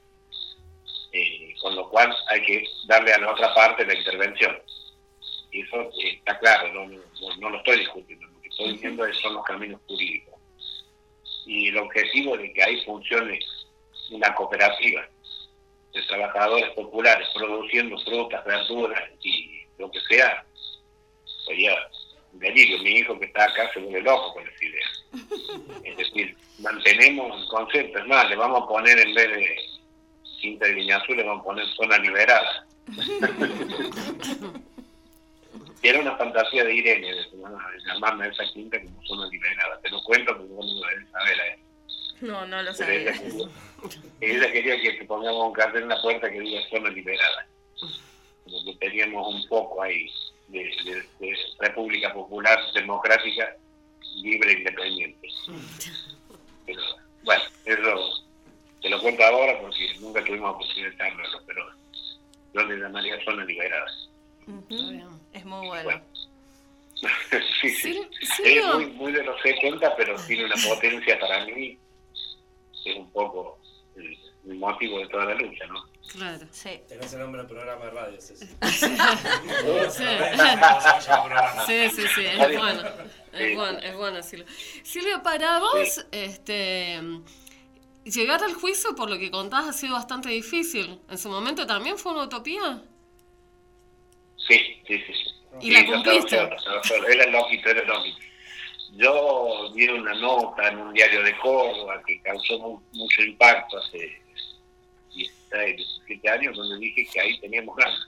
Eh, con lo cual hay que darle a la otra parte la intervención. Y eso está claro, no, no, no lo estoy discutiendo, lo que estoy diciendo es son los caminos jurídicos y el objetivo de que ahí funcione una cooperativa de trabajadores populares produciendo frutas, verduras y lo que sea, sería un delirio. Mi hijo que está acá se vuelve loco con esa idea. Es decir, mantenemos el concepto, es más, le vamos a poner en vez de Quinta de Viña Azul, le vamos a poner zona liberada. Era una fantasía de Irene, de, de llamarme a esa quinta como zona liberada. Te lo cuento porque vos no lo debes saber a él. No, no lo ella, sabía. quería- ella quería que te pongamos un cartel en la puerta que diga zona liberada. Como que teníamos un poco ahí. De, de- de República Popular Democrática Libre e Independiente. Pero, bueno, eso te lo cuento ahora porque nunca tuvimos oportunidad de charlarlo, pero yo le llamaría zona liberada. Es muy bueno. sí, sí. sí, Es muy, muy de los 70, pero tiene una potencia para mí. Es un poco el, el motivo de toda la lucha, ¿no? Claro. Sí. Tenés el nombre del programa de radio, Ceci. Sí, sí, sí, es bueno. Es bueno, es bueno, Silvio. Silvio, para vos, este, llegar al juicio, por lo que contás, ha sido bastante difícil. ¿En su momento también fue una utopía? Sí, sí, sí. sí. ¿Y la Sí, cumpliste? estaba- estaba solo. Era era loquito. Yo vi una nota en un diario de Córdoba que causó mu- mucho impacto hace 16, 17 años, donde dije que ahí teníamos ganas.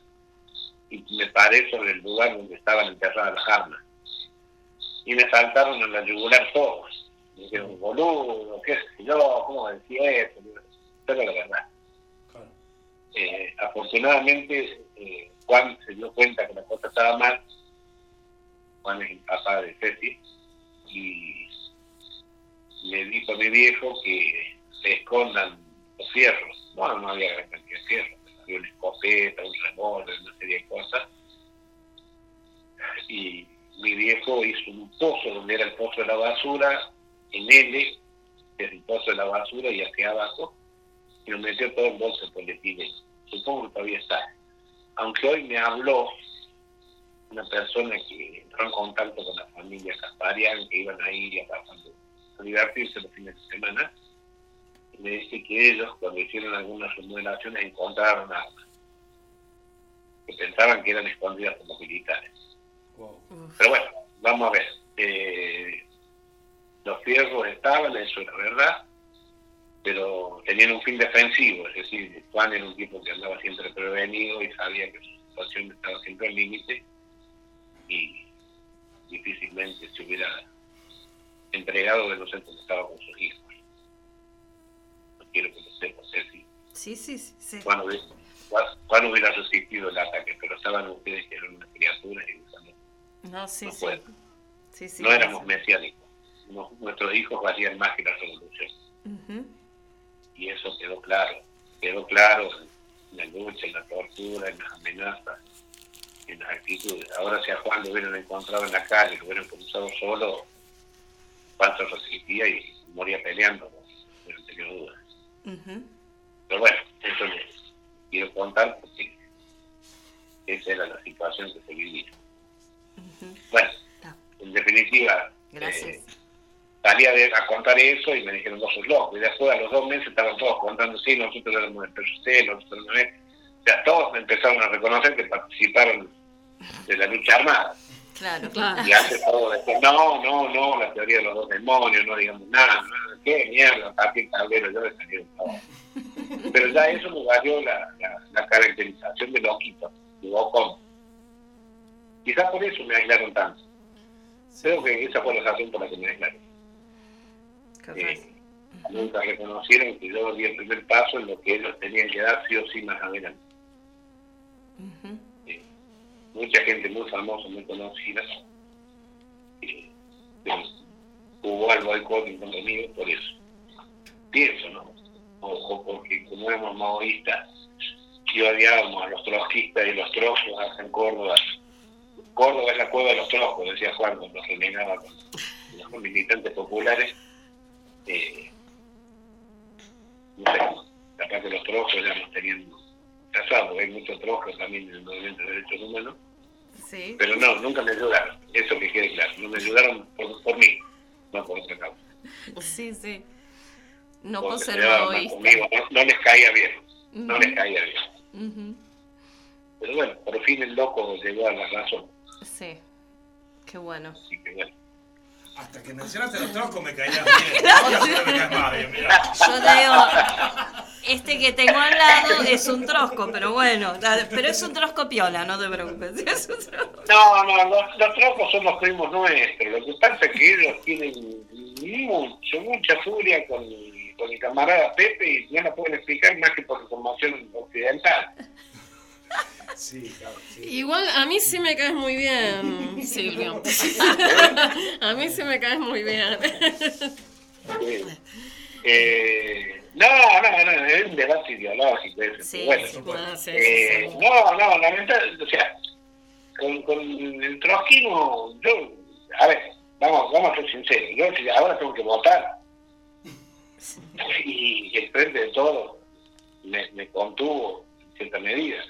Y me paré sobre el lugar donde estaban enterradas las armas. Y me saltaron a la yugular todos. Me dijeron, boludo, qué sé yo, ¿cómo decía eso? Pero la verdad. Eh, afortunadamente, eh, Juan se dio cuenta que la cosa estaba mal. Juan es el papá de Ceci. Y le dijo a mi viejo que se escondan los no había gran cantidad de fierros. Había una escopeta, un revólver, una serie de cosas. Y mi viejo hizo un pozo donde era el pozo de la basura, en L, es el pozo de la basura, y hacia abajo, y lo metió todo en bolsa de polietileno. Supongo que todavía está. Aunque hoy me habló una persona que entró en contacto con la familia Casparian, que iban a ir y a, a divertirse los fines de semana, me dice que ellos, cuando hicieron algunas remodelaciones, encontraron armas que pensaban que eran escondidas por los militares. Pero bueno, vamos a ver. Eh, los fierros estaban, eso era verdad, pero tenían un fin defensivo, es decir, Juan era un tipo que andaba siempre prevenido y sabía que su situación estaba siempre al límite y difícilmente se hubiera entregado de no ser porque estaba con sus hijos. Quiero Ceci. Sí, sí, sí. sí. Juan- Juan hubiera resistido el ataque, pero saben ustedes que eran una criatura y no, No, sí, no sí. Sí, sí, no éramos mesiánicos. Nuestros hijos valían más que la revolución. Y eso quedó claro. Quedó claro en la lucha, en la tortura, en las amenazas, en las actitudes. Ahora si a Juan lo hubieran encontrado en la calle, lo hubieran cruzado solo, Juan se resistía y moría peleando, no, no tenía duda. Pero bueno, eso les quiero contar porque esa era la situación que se vivía. Bueno, en definitiva, Gracias. eh, salí a, ver- a contar eso y me dijeron, vos sos loco. Y después, a los dos meses, estaban todos contando, sí, nosotros éramos del PSC, nosotros no. O sea, todos me empezaron a reconocer que participaron de la lucha armada. Claro, Y antes todos decían, no, no, no, la teoría de los dos demonios, no digamos nada, nada, qué mierda, papi, tablero, yo le salí de todo. Pero ya eso me valió la, la, la caracterización de loquito, de bocón. Quizás por eso me aislaron tanto. Creo que esa fue la razón por la que me aislaron. Eh, nunca reconocieron que yo di el primer paso en lo que ellos tenían que dar sí o sí más adelante. Eh, mucha gente muy famosa, muy conocida, eh, jugó al boicot en contra por eso. Pienso, ¿no? O, o porque como éramos maoístas y odiábamos a los trotskistas y los trozos acá en Córdoba. Córdoba es la cueva de los trozos, decía Juan cuando renegaba con los militantes populares. Eh, no sé, capaz que los trozos ya nos tenían casados, hay muchos trozos también en el movimiento de derechos humanos. Sí. Pero no, nunca me ayudaron, eso que quede claro. No me ayudaron por, por mí, no por otra causa. Sí, sí. No por ser conmigo, no, no les caía bien, no les caía bien. Pero bueno, por fin el loco llegó a la razón. Sí. Qué bueno. Así que bueno. Hasta que mencionaste los troncos me caías bien. Ahora sí me caes más bien. Yo te digo, este que tengo al lado es un trosco, pero bueno, pero es un trosco piola, no te preocupes. Es un trosco. No, no, los, los trocos son los primos nuestros. Lo que pasa es que ellos tienen mucho, mucha furia con, con el camarada Pepe y no la pueden explicar más que por información occidental. Sí, claro, sí. Igual a mí sí me caes muy bien, Silvio. a mí sí me caes muy bien. Sí. Eh, no, no, no, es un debate ideológico. Sí, bueno, Eh, no, no, lamentablemente, o sea, con, con el trotskismo, yo, a ver, vamos, vamos a ser sinceros, yo ahora tengo que votar y el frente de todo me, me contuvo en cierta medida.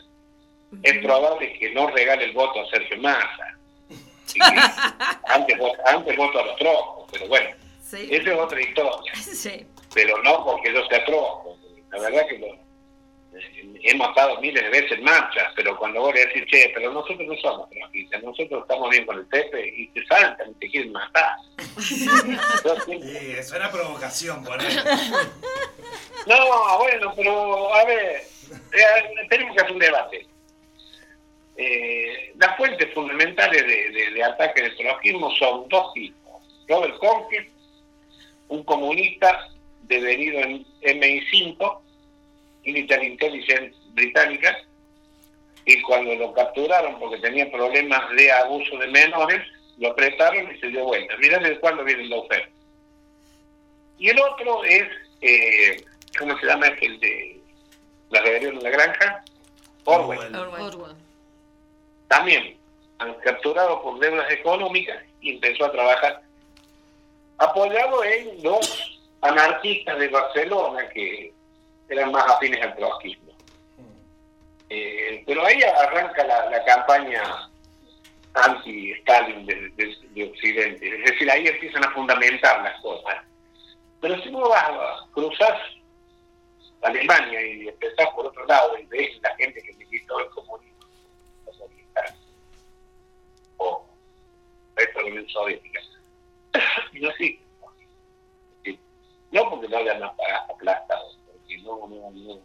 Es probable que no regale el voto a Sergio Massa. Y que antes, antes voto a los trojos, pero bueno, Sí. esa es otra historia. Sí. Pero no porque yo sea trojo. La verdad que lo, eh, hemos estado miles de veces en marcha, pero cuando vos le decís, che, pero nosotros no somos trojistas, nosotros estamos bien con el Pepe y te saltan y te quieren matar. Sí, es una provocación, por No, bueno, pero a ver, eh, tenemos que hacer un debate. Eh, las fuentes fundamentales de, de- de ataque del trojismo son dos tipos. Robert Conke, un comunista devenido en MI5, Military Intelligence británica, y cuando lo capturaron porque tenía problemas de abuso de menores, lo apretaron y se dio vuelta. Mirá desde cuándo viene el lawfare. Y el otro es, eh, ¿cómo se llama? Es el de la rebelión en la granja. Orwell. Orwell. También capturado por deudas económicas y empezó a trabajar apoyado en los anarquistas de Barcelona que eran más afines al trotskismo. Eh, pero ahí arranca la, la campaña anti-Stalin de, de- de Occidente. Es decir, ahí empiezan a fundamentar las cosas. Pero si vos vas a cruzar Alemania y empezás por otro lado y ves la gente que militó el comunismo, o resto de la Unión Soviética, y no sí. Sí. No porque no hayan aplastado, porque no, no, no,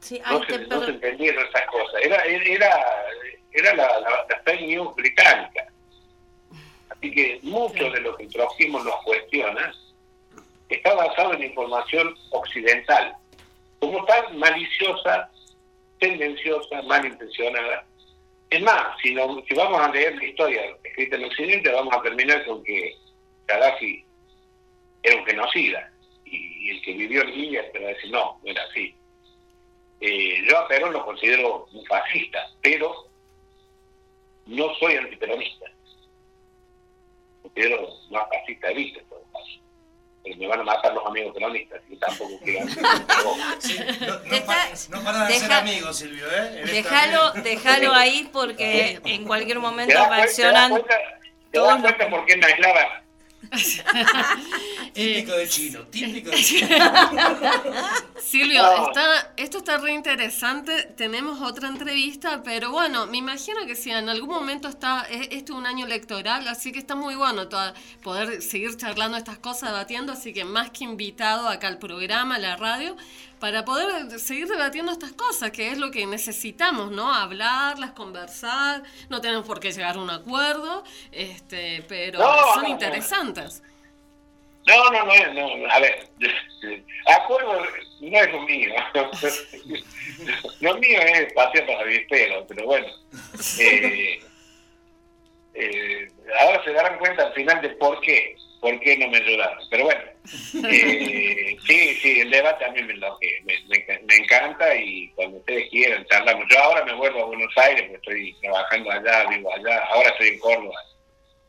Sí, no, se, no se entendieron esas cosas. Era, era, era la, la, la fake news británica. Así que mucho de lo que el trotskismo nos cuestiona está basado en información occidental, como tan maliciosa, tendenciosa, malintencionada. Es más, si, no- si vamos a leer la historia escrita en Occidente, vamos a terminar con que Gaddafi era un genocida. Y, el que vivió en Libia te va a decir, no, no era así. Eh, yo a Perón lo considero un fascista, pero no soy antiperonista. Considero más fascista de vista. Pero me van a matar los amigos peronistas, y tampoco quiero. No, no paran de ser deja- amigos, Silvio, ¿eh? Déjalo, ahí porque en cualquier ¿Te momento das cuenta- reaccionan. ¿Te das cuenta, te das cuenta por qué me aislaban? Típico de chino, típico de chino. Silvio, No. está, esto está re interesante. Tenemos otra entrevista, pero bueno, me imagino que si en algún momento está, es, este es un año electoral, así que está muy bueno toda- poder seguir charlando estas cosas, debatiendo, así que más que invitado acá al programa, a la radio, para poder seguir debatiendo estas cosas, que es lo que necesitamos, ¿no? Hablarlas, conversar, no tenemos por qué llegar a un acuerdo, este, pero No, son no, interesantes. No, no, no, no, no, a ver, acuerdo no es lo mío. lo mío es pasear para avispero, pero bueno. Eh, eh, ahora se darán cuenta al final de por qué, por qué no me ayudaron. Pero bueno, eh, sí, sí, el debate a mí me, me, me- me encanta y cuando ustedes quieran charlamos. Yo ahora me vuelvo a Buenos Aires porque estoy trabajando allá, vivo allá, ahora estoy en Córdoba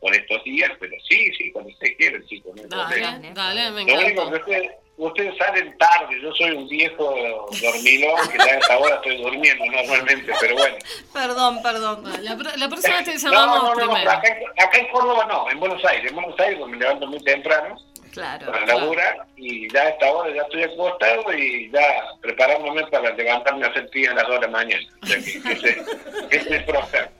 por estos días, pero sí, sí, cuando ustedes quieran, chicos. hay problema. Dale, dale, me Lo único encanta. que ustedes, ustedes salen tarde, yo soy un viejo dormilón que ya a esta hora estoy durmiendo normalmente, pero bueno. Perdón, perdón. La, la próxima te llamamos no, no, no, primero. acá, en- acá en Córdoba no, en Buenos Aires, en Buenos Aires me levanto muy temprano Claro. para laburar y ya a esta hora ya estoy acostado y ya preparándome para levantarme a hacer pie a las 2 de la mañana. O sea que ese, ese es el proceso.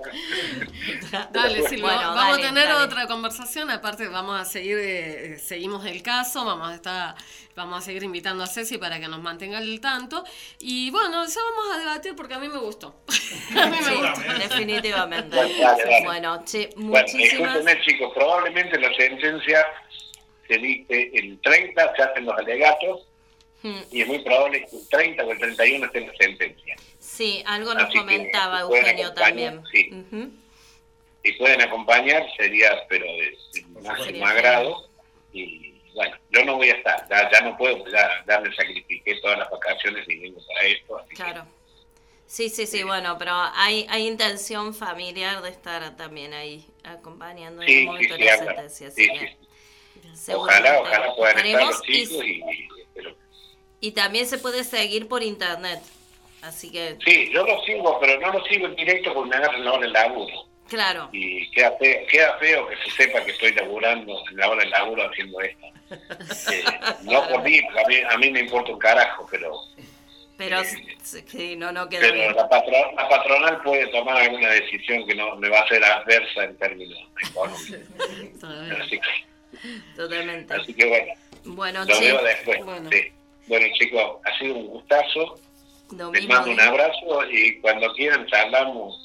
Dale, Silvio, Bueno, vamos dale, a tener dale. otra conversación, aparte vamos a seguir, eh, eh, seguimos el caso, vamos a estar, vamos a seguir invitando a Ceci para que nos mantenga al tanto, y bueno, ya vamos a debatir porque a mí me gustó. a mí me Sí, gustó. definitivamente. Dale, dale. Bueno, che, Bueno, muchísimas. escúchenme chicos, probablemente la sentencia se dice el 30, se hacen los alegatos Mm, y es muy probable que el 30 o el 31 esté la sentencia. Sí, algo nos Así que, comentaba Eugenio también. sí. Si pueden acompañar, sería, pero de, máximo agrado. Y bueno, yo no voy a estar, ya, ya no puedo, ya, ya me sacrifiqué todas las vacaciones y vengo para esto. así que- Claro. Sí, sí, sí, bueno, pero hay, hay intención familiar de estar también ahí acompañando en Sí, sí, momento sí, de la sentencia. Sí, Ojalá, ojalá puedan estar los chicos y, pero- Y también se puede seguir por internet. Así que, Sí, yo lo sigo, pero no lo sigo en directo porque me agarran la hora del laburo. claro. Y queda feo, queda feo que se sepa que estoy laburando en la hora del laburo haciendo esto. Eh, no por mí, a mí, a mí me importa un carajo, pero, Pero sí, no, no queda pero bien. la, patro- la patronal puede tomar alguna decisión que no me va a ser adversa en términos económicos. Así que, Totalmente. así que bueno, Bueno, lo veo después. Bueno, sí. Bueno, chicos, ha sido un gustazo. lo Les mando un abrazo y cuando quieran charlamos.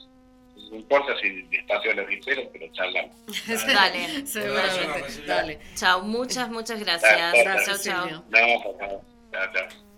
No importa si despacio los pero pero charlamos. Dale. Seguramente. Dale. Chao, muchas, muchas gracias. chao. Chao. No. Chao, chao.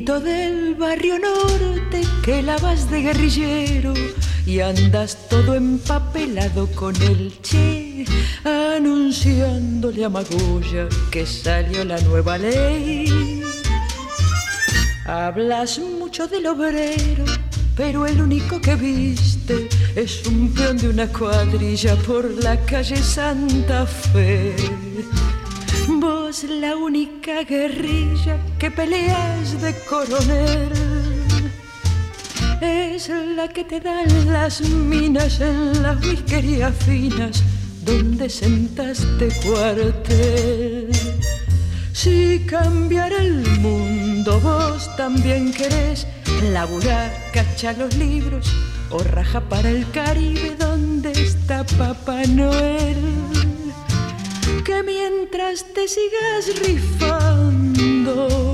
Del barrio norte que lavas de guerrillero y andas todo empapelado con el che, anunciándole a Magulla que salió la nueva ley. Hablas mucho del obrero, pero el único que viste es un peón de una cuadrilla por la calle Santa Fe. Vos la única guerrilla que peleas de coronel es la que te dan las minas en las whiskerías finas donde sentaste cuartel. Si cambiara el mundo vos también querés laburar, cachar los libros o raja para el Caribe donde está Papá Noel. Que mientras te sigas rifando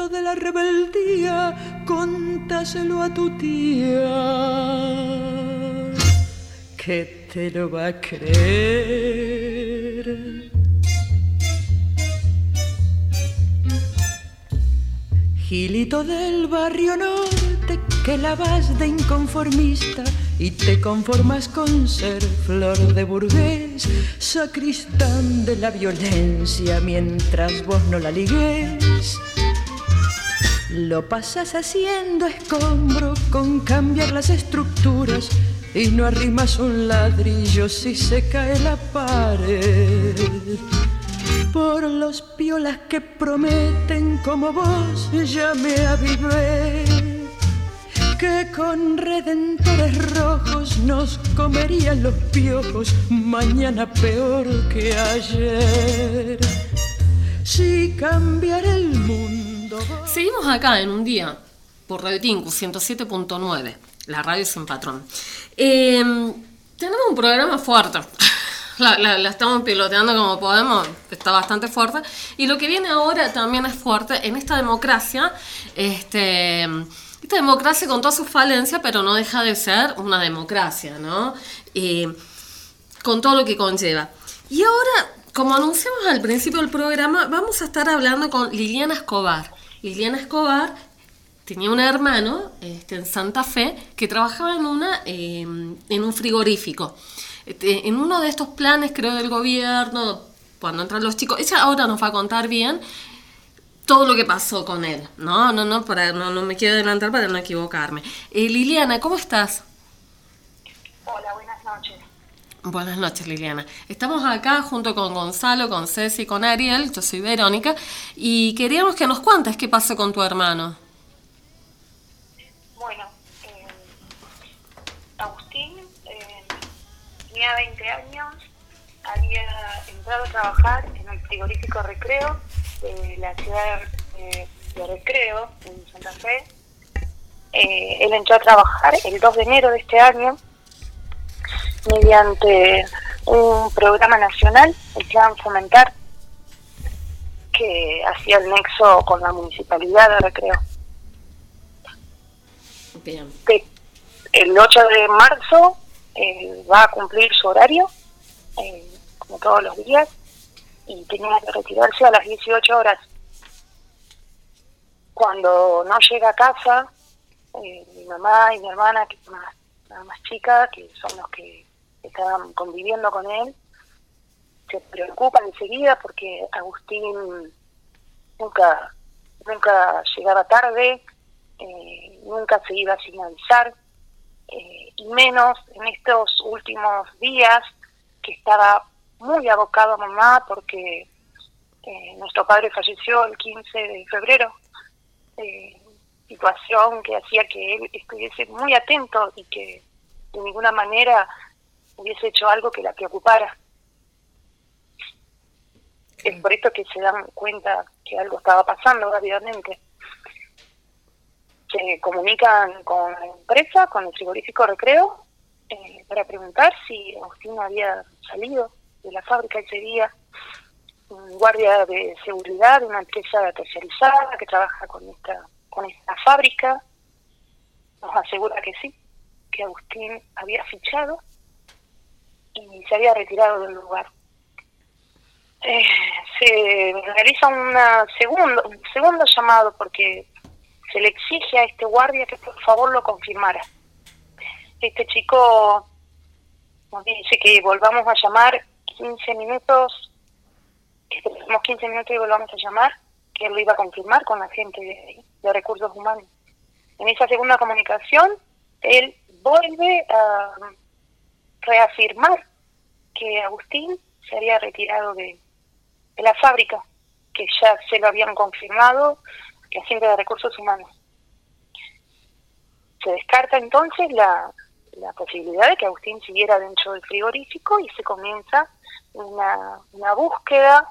cuento de la rebeldía, contáselo a tu tía que te lo va a creer. Gilito del barrio norte que la vas de inconformista y te conformas con ser flor de burgués, sacristán de la violencia mientras vos no la ligues. Lo pasas haciendo escombro con cambiar las estructuras y no arrimas un ladrillo si se cae la pared. Por los piolas que prometen como vos llame a vivir que con redentores rojos nos comerían los piojos mañana peor que ayer. Si cambiara el mundo. Seguimos acá en un día por Radio Tinku 107.9, la radio sin patrón. Eh, tenemos un programa fuerte. La estamos piloteando como podemos, está bastante fuerte. Y lo que viene ahora también es fuerte en esta democracia. Este, esta democracia con todas sus falencias, pero no deja de ser una democracia, ¿no? Eh, con todo lo que conlleva. Y ahora, como anunciamos al principio del programa, vamos a estar hablando con Liliana Escobar. Liliana Escobar tenía un hermano este, en Santa Fe que trabajaba en, una, eh, en un frigorífico. Este, en uno de estos planes, creo, del gobierno, cuando entran los chicos, ella ahora nos va a contar bien todo lo que pasó con él. No, no, no, para, no, no me quiero adelantar para no equivocarme. Eh, Liliana, ¿cómo estás? Hola, buenas noches. Buenas noches, Liliana. Estamos acá junto con Gonzalo, con Ceci, con Ariel, yo soy Verónica, y queríamos que nos cuentes qué pasó con tu hermano. Bueno, eh, Agustín eh, tenía 20 años, había entrado a trabajar en el frigorífico Recreo de la ciudad de, de Recreo, en Santa Fe. Eh, él entró a trabajar el 2 de enero de este año mediante un programa nacional, el Plan Fomentar, que hacía el nexo con la municipalidad Recreo. Bien. que el 8 de marzo eh, va a cumplir su horario, eh, como todos los días, y tenía que retirarse a las 18 horas. Cuando no llega a casa, eh, mi mamá y mi hermana, que es más, más chica, que son los que estaban conviviendo con él, se preocupan enseguida porque Agustín nunca, nunca llegaba tarde, eh, nunca se iba sin avisar, eh, y menos en estos últimos días que estaba muy abocado a mamá porque eh, nuestro padre falleció el 15 de febrero, eh, situación que hacía que él estuviese muy atento y que de ninguna manera hubiese hecho algo que la preocupara. Es por esto que se dan cuenta que algo estaba pasando rápidamente se comunican con la empresa, con el frigorífico Recreo, eh, para preguntar si Agustín había salido de la fábrica ese día. Un guardia de seguridad de una empresa terciarizada que trabaja con esta, con esta fábrica nos asegura que sí, que Agustín había fichado y se había retirado del lugar. eh, se realiza una segundo, un segundo llamado porque se le exige a este guardia que por favor lo confirmara. Este chico nos dice que volvamos a llamar 15 minutos, que esperemos 15 minutos y volvamos a llamar, que él lo iba a confirmar con la gente de, de recursos humanos. En esa segunda comunicación, él vuelve a reafirmar que Agustín se había retirado de, la fábrica, que ya se lo habían confirmado la de recursos humanos. Se descarta entonces la, la posibilidad de que Agustín siguiera dentro del frigorífico y se comienza una, una búsqueda,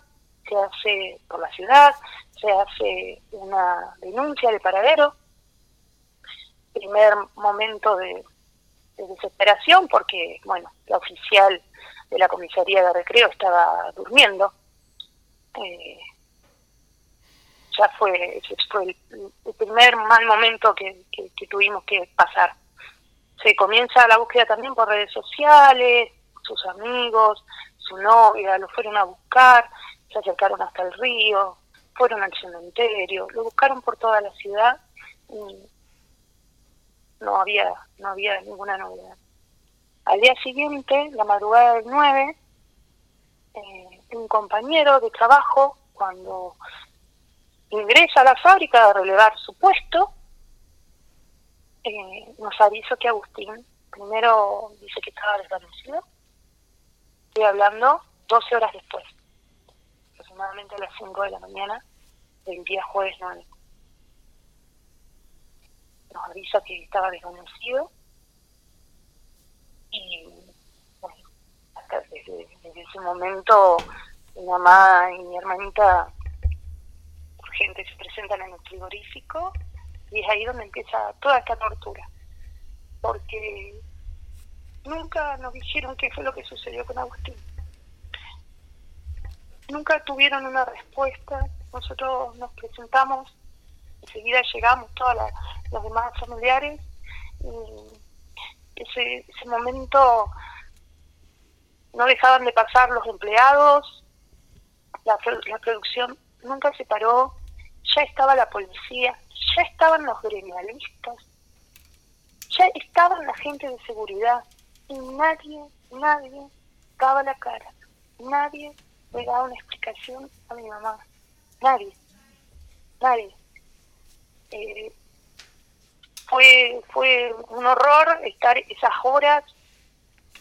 se hace por la ciudad, se hace una denuncia de paradero, primer momento de, de desesperación porque, bueno, la oficial de la comisaría de recreo estaba durmiendo. Eh, ya fue, ese fue el, el primer mal momento que, que, que tuvimos que pasar. Se comienza la búsqueda también por redes sociales, sus amigos, su novia, lo fueron a buscar, se acercaron hasta el río, fueron al cementerio, lo buscaron por toda la ciudad y no había, no había ninguna novedad. Al día siguiente, la madrugada del 9, eh, un compañero de trabajo, cuando ingresa a la fábrica a relevar su puesto, eh, nos avisó que Agustín primero dice que estaba desvanecido. Estoy hablando 12 horas después, aproximadamente a las 5 de la mañana del día jueves 9. Nos avisa que estaba desvanecido y desde, desde ese momento mi mamá y mi hermanita urgente se presentan en el frigorífico y es ahí donde empieza toda esta tortura. Porque nunca nos dijeron qué fue lo que sucedió con Agustín. Nunca tuvieron una respuesta. Nosotros nos presentamos, enseguida llegamos todos los demás familiares. Y ese, ese momento no dejaban de pasar los empleados, la, la producción nunca se paró, ya estaba la policía, ya estaban los gremialistas, ya estaban la gente de seguridad y nadie, nadie daba la cara, nadie le daba una explicación a mi mamá, nadie, nadie. Eh, fue, fue un horror estar esas horas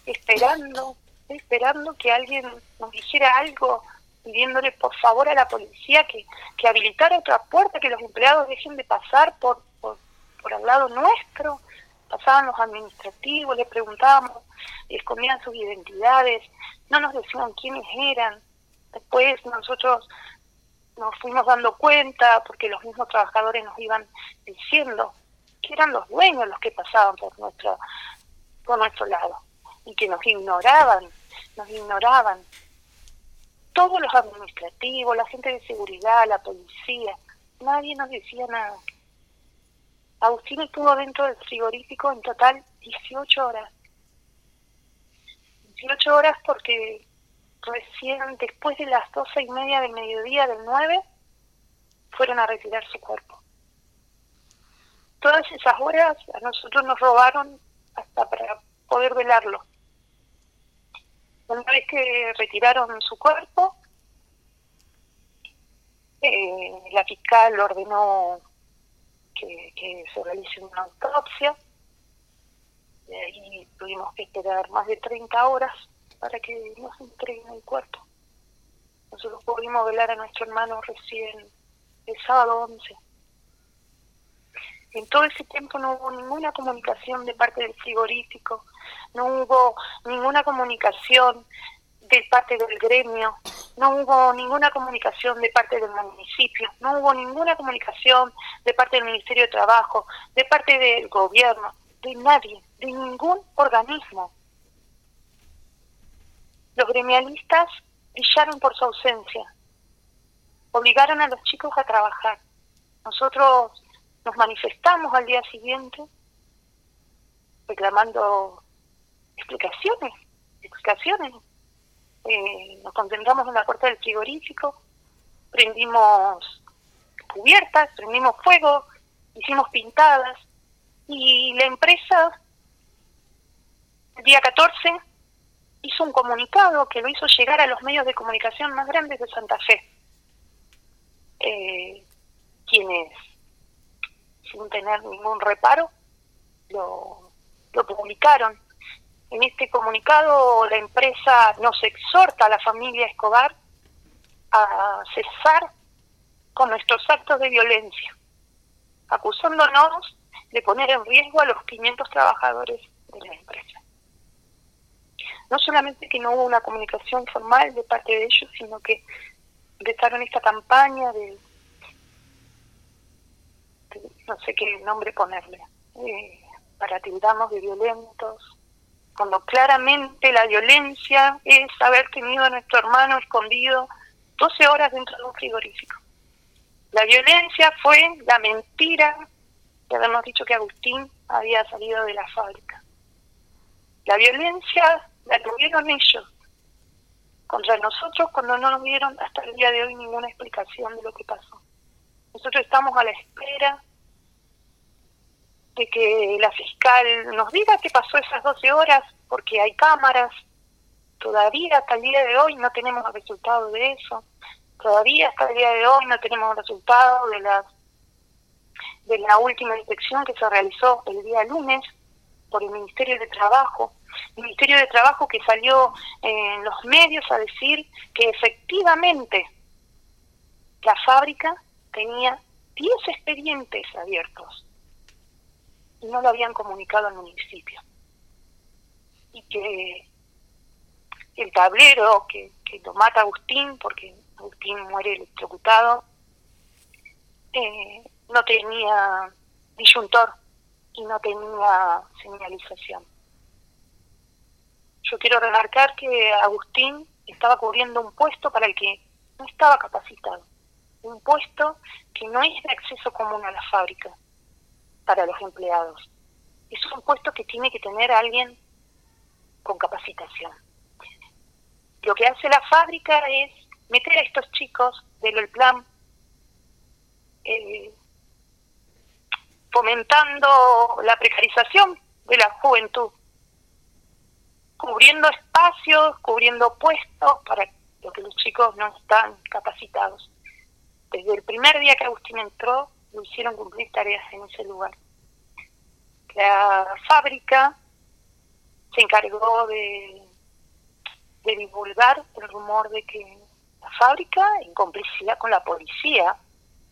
esperando, esperando que alguien nos dijera algo, pidiéndole por favor a la policía que, que habilitara otra puerta, que los empleados dejen de pasar por, por, por al lado nuestro. Pasaban los administrativos, les preguntábamos, escondían sus identidades, no nos decían quiénes eran. Después nosotros nos fuimos dando cuenta, porque los mismos trabajadores nos iban diciendo eran los dueños los que pasaban por nuestro, por nuestro lado y que nos ignoraban, nos ignoraban todos los administrativos, la gente de seguridad, la policía, nadie nos decía nada. Agustín estuvo dentro del frigorífico en total 18 horas. 18 horas porque recién después de las doce y media del mediodía del 9 fueron a retirar su cuerpo. Todas esas horas a nosotros nos robaron hasta para poder velarlo. Una vez que retiraron su cuerpo, eh, la fiscal ordenó que, que, se realice una autopsia y ahí tuvimos que esperar más de 30 horas para que nos entreguen el cuerpo. Nosotros pudimos velar a nuestro hermano recién el sábado 11. En todo ese tiempo no hubo ninguna comunicación de parte del frigorífico, no hubo ninguna comunicación de parte del gremio, no hubo ninguna comunicación de parte del municipio, no hubo ninguna comunicación de parte del Ministerio de Trabajo, de parte del gobierno, de nadie, de ningún organismo. Los gremialistas brillaron por su ausencia, obligaron a los chicos a trabajar. Nosotros nos manifestamos al día siguiente reclamando explicaciones, explicaciones. eh, nos concentramos en la puerta del frigorífico, prendimos cubiertas, prendimos fuego, hicimos pintadas y la empresa el día 14 hizo un comunicado que lo hizo llegar a los medios de comunicación más grandes de Santa Fe, eh, quienes sin tener ningún reparo lo, lo publicaron. En este comunicado la empresa nos exhorta a la familia Escobar a cesar con nuestros actos de violencia, acusándonos de poner en riesgo a los 500 trabajadores de la empresa. No solamente que no hubo una comunicación formal de parte de ellos, sino que empezaron esta campaña de, no sé qué nombre ponerle, eh, para tildarnos de violentos, cuando claramente la violencia es haber tenido a nuestro hermano escondido 12 horas dentro de un frigorífico. La violencia fue la mentira de habernos dicho que Agustín había salido de la fábrica. La violencia la tuvieron ellos contra nosotros cuando no nos dieron hasta el día de hoy ninguna explicación de lo que pasó. Nosotros estamos a la espera de que la fiscal nos diga qué pasó esas 12 horas, porque hay cámaras. Todavía hasta el día de hoy no tenemos resultado de eso. Todavía hasta el día de hoy no tenemos resultado de la, de la última inspección que se realizó el día lunes por el Ministerio de Trabajo. El Ministerio de Trabajo que salió en los medios a decir que efectivamente la fábrica tenía 10 expedientes abiertos no lo habían comunicado al municipio. Y que el tablero que, que lo mata Agustín, porque Agustín muere electrocutado, eh, no tenía disyuntor y no tenía señalización. Yo quiero remarcar que Agustín estaba cubriendo un puesto para el que no estaba capacitado, un puesto que no es de acceso común a la fábrica para los empleados. Es un puesto que tiene que tener alguien con capacitación. Lo que hace la fábrica es meter a estos chicos del plan eh, fomentando la precarización de la juventud, cubriendo espacios, cubriendo puestos para lo que los chicos no están capacitados. Desde el primer día que Agustín entró, lo hicieron cumplir tareas en ese lugar. La fábrica se encargó de, de divulgar el rumor de que la fábrica, en complicidad con la policía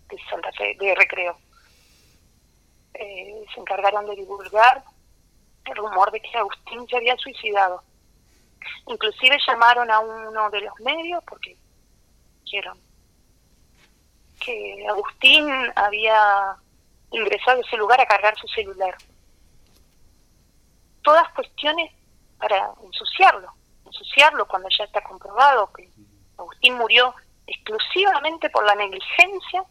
de Santa Fe, de Recreo, eh, se encargaron de divulgar el rumor de que Agustín se había suicidado. Inclusive llamaron a uno de los medios porque dijeron que Agustín había ingresado a ese lugar a cargar su celular. Todas cuestiones para ensuciarlo, ensuciarlo cuando ya está comprobado que Agustín murió exclusivamente por la negligencia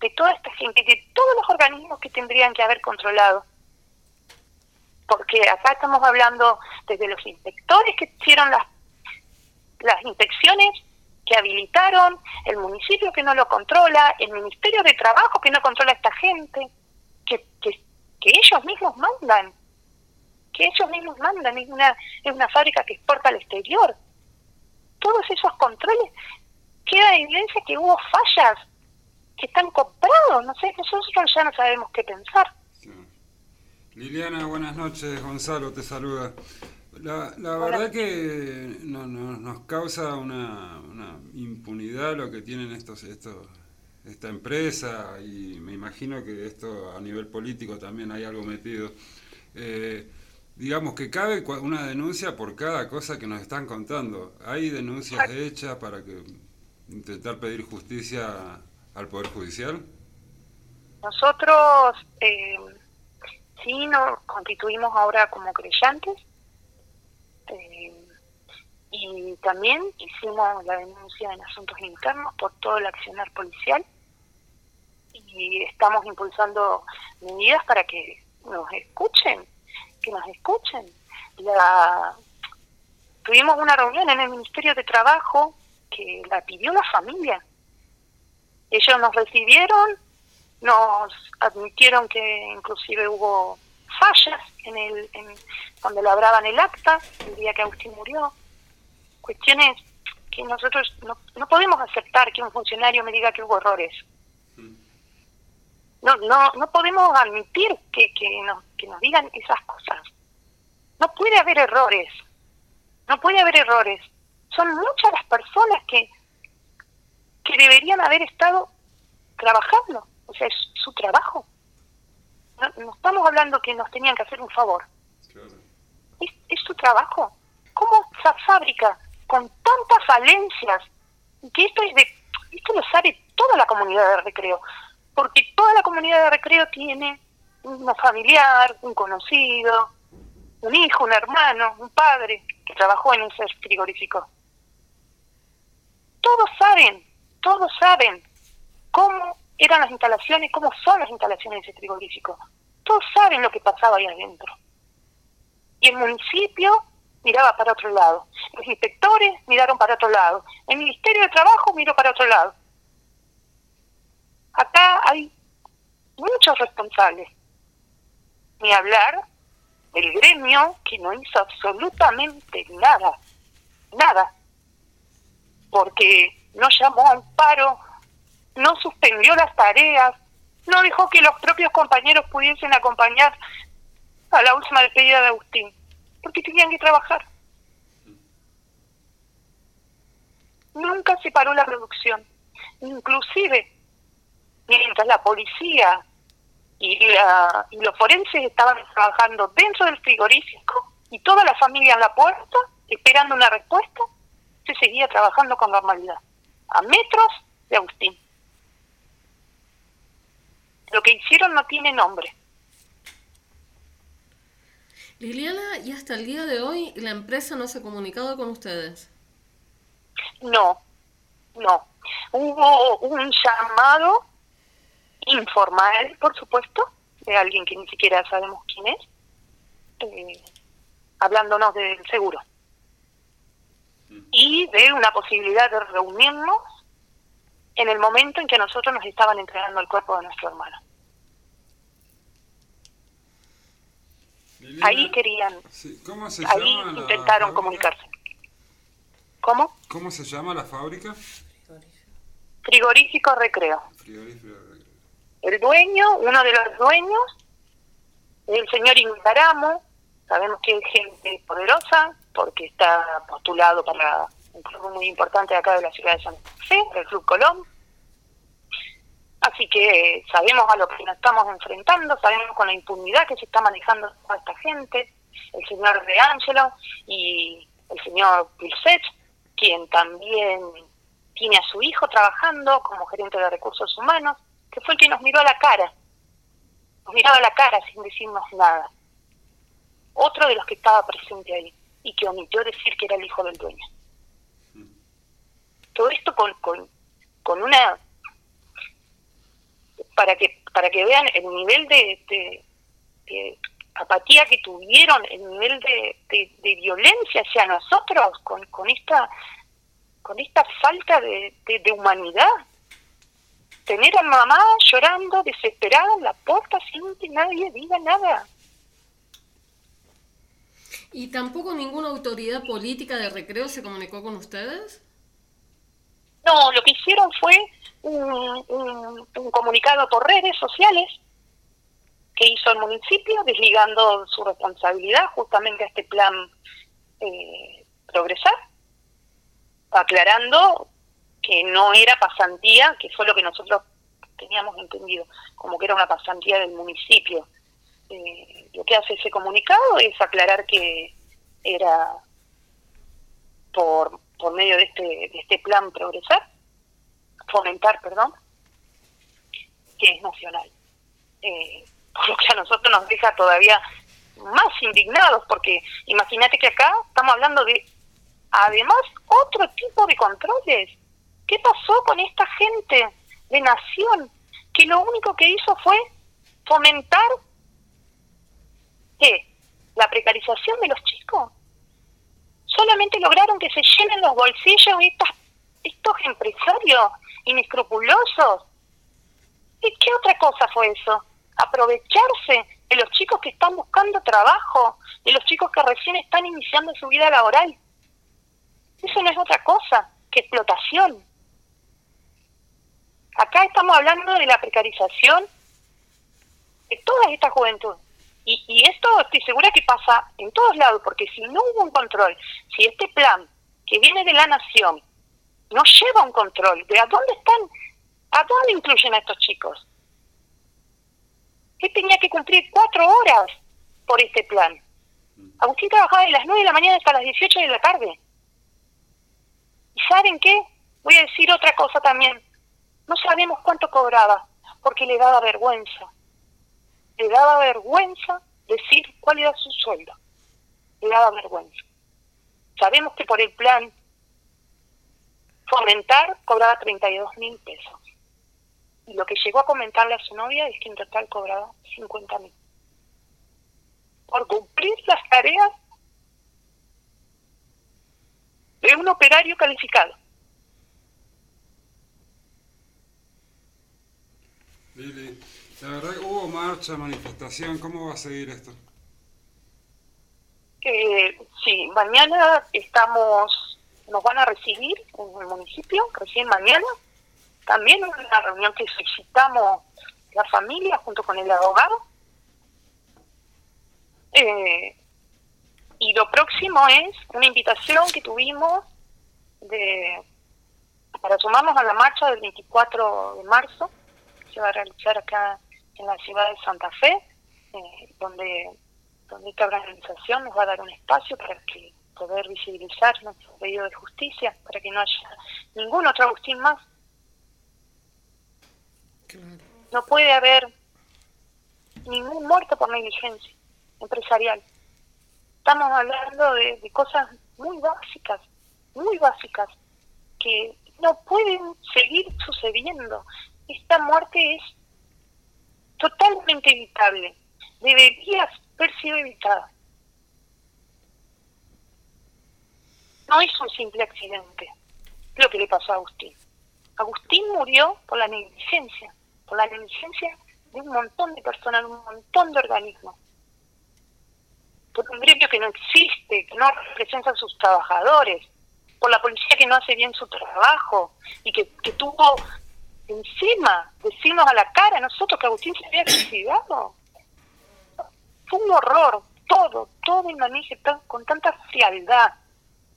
de toda esta gente, de todos los organismos que tendrían que haber controlado. Porque acá estamos hablando desde los inspectores que hicieron las, las inspecciones, que habilitaron, el municipio que no lo controla, el Ministerio de Trabajo que no controla a esta gente, que, que, que ellos mismos mandan, que ellos mismos mandan, es una, es una fábrica que exporta al exterior. Todos esos controles, queda evidencia que hubo fallas que están comprados, no sé, nosotros ya no sabemos qué pensar. Liliana, buenas noches. Gonzalo te saluda. La, la verdad que no, no- nos causa una, una impunidad lo que tienen estos, estos, esta empresa y me imagino que esto a nivel político también hay algo metido. Eh, digamos que cabe una denuncia por cada cosa que nos están contando. Hay denuncias hechas para que intentar pedir justicia al Poder Judicial. Nosotros eh, sí nos constituimos ahora como creyentes eh, y también hicimos la denuncia en asuntos internos por todo el accionar policial y estamos impulsando medidas para que nos escuchen, que nos escuchen. La, tuvimos una reunión en el Ministerio de Trabajo que la pidió la familia. Ellos nos recibieron, nos admitieron que inclusive hubo fallas en el en, cuando labraban el acta el día que Agustín murió. Cuestiones que nosotros no, no podemos aceptar que un funcionario me diga que hubo errores. No, no, no podemos admitir que, que, nos, que nos digan esas cosas. No puede haber errores. No puede haber errores. Son muchas las personas que, que deberían haber estado trabajando. O sea, es su trabajo. No, no estamos hablando que nos tenían que hacer un favor. Es, es su trabajo. ¿Cómo esa fábrica con tantas falencias? Que esto es de, esto lo sabe toda la comunidad de recreo, porque toda la comunidad de recreo tiene un familiar, un conocido, un hijo, un hermano, un padre que trabajó en un ser frigorífico. Todos saben, todos saben cómo eran las instalaciones, cómo son las instalaciones de ese frigorífico. Todos saben lo que pasaba ahí adentro. Y el municipio miraba para otro lado. Los inspectores miraron para otro lado. El Ministerio de Trabajo miró para otro lado. Acá hay muchos responsables. Ni hablar del gremio que no hizo absolutamente nada. Nada. Porque no llamó al paro, no suspendió las tareas, no dejó que los propios compañeros pudiesen acompañar a la última despedida de Agustín, porque tenían que trabajar. Nunca se paró la producción. Inclusive, mientras la policía y, la, y los forenses estaban trabajando dentro del frigorífico y toda la familia en la puerta, esperando una respuesta, se seguía trabajando con normalidad, a metros de Agustín. Lo que hicieron no tiene nombre. Liliana, y hasta el día de hoy la empresa no se ha comunicado con ustedes. No, no. Hubo un llamado informal, por supuesto, de alguien que ni siquiera sabemos quién es, eh, hablándonos del seguro. Y de una posibilidad de reunirnos en el momento en que nosotros nos estaban entregando el cuerpo de nuestro hermano. Liliana, Ahí querían, sí, ¿Cómo se ahí llama intentaron comunicarse. ¿Cómo? ¿Cómo se llama la fábrica? Frigorífico Recreo. Frigorífico. El dueño, uno de los dueños, el señor Ingaramo, sabemos que es gente poderosa porque está postulado para un club muy importante acá de la ciudad de Santa Fe, el Club Colón. Así que sabemos a lo que nos estamos enfrentando, sabemos con la impunidad que se está manejando toda esta gente, el señor De Angelo y el señor Pilset, quien también tiene a su hijo trabajando como gerente de recursos humanos, que fue el que nos miró a la cara, nos miraba a la cara sin decirnos nada. Otro de los que estaba presente ahí y que omitió decir que era el hijo del dueño. Todo esto con, con, con una para que para que vean el nivel de, de, apatía que tuvieron, el nivel de, de, violencia hacia nosotros con, con esta con esta falta de, de, de humanidad. Tener a mamá llorando, desesperada en la puerta sin que nadie diga nada. ¿Y tampoco ninguna autoridad política de recreo se comunicó con ustedes? No, lo que hicieron fue un, un, un comunicado por redes sociales que hizo el municipio desligando su responsabilidad justamente a este plan eh, progresar, aclarando que no era pasantía, que fue lo que nosotros teníamos entendido, como que era una pasantía del municipio. Eh, lo que hace ese comunicado es aclarar que era por, por medio de este, de este plan progresar, fomentar, perdón, que es nacional. Eh, por lo que a nosotros nos deja todavía más indignados, porque imagínate que acá estamos hablando de, además, otro tipo de controles. ¿Qué pasó con esta gente de nación que lo único que hizo fue fomentar ¿qué? la precarización de los chicos? Solamente lograron que se llenen los bolsillos estas, estos empresarios inescrupulosos. ¿Y qué otra cosa fue eso? Aprovecharse de los chicos que están buscando trabajo, de los chicos que recién están iniciando su vida laboral. Eso no es otra cosa que explotación. Acá estamos hablando de la precarización de toda esta juventud. Y, y esto estoy segura que pasa en todos lados, porque si no hubo un control, si este plan que viene de la nación no lleva un control de a dónde están, a dónde incluyen a estos chicos. Él tenía que cumplir cuatro horas por este plan. Agustín trabajaba de las 9 de la mañana hasta las 18 de la tarde. ¿Y saben qué? Voy a decir otra cosa también. No sabemos cuánto cobraba, porque le daba vergüenza. Le daba vergüenza decir cuál era su sueldo. Le daba vergüenza. Sabemos que por el plan fomentar cobraba 32 mil pesos. Y lo que llegó a comentarle a su novia es que en total cobraba 50 mil. Por cumplir las tareas de un operario calificado. La verdad hubo marcha, manifestación, ¿cómo va a seguir esto? Eh, sí, mañana estamos, nos van a recibir en el municipio, recién mañana. También una reunión que solicitamos la familia junto con el abogado. Eh, y lo próximo es una invitación que tuvimos de para sumarnos a la marcha del 24 de marzo, que se va a realizar acá en la ciudad de Santa Fe, eh, donde, donde esta organización nos va a dar un espacio para que poder visibilizar nuestro pedido de justicia, para que no haya ningún otro Agustín más. No puede haber ningún muerto por negligencia empresarial. Estamos hablando de, de cosas muy básicas, muy básicas, que no pueden seguir sucediendo. Esta muerte es totalmente evitable. Debería haber sido evitada. No es un simple accidente lo que le pasó a Agustín. Agustín murió por la negligencia, por la negligencia de un montón de personas, un montón de organismos. Por un gremio que no existe, que no representa a sus trabajadores, por la policía que no hace bien su trabajo y que, que tuvo encima decirnos a la cara nosotros que Agustín se había suicidado. Fue un horror, todo, todo el manejo con tanta frialdad.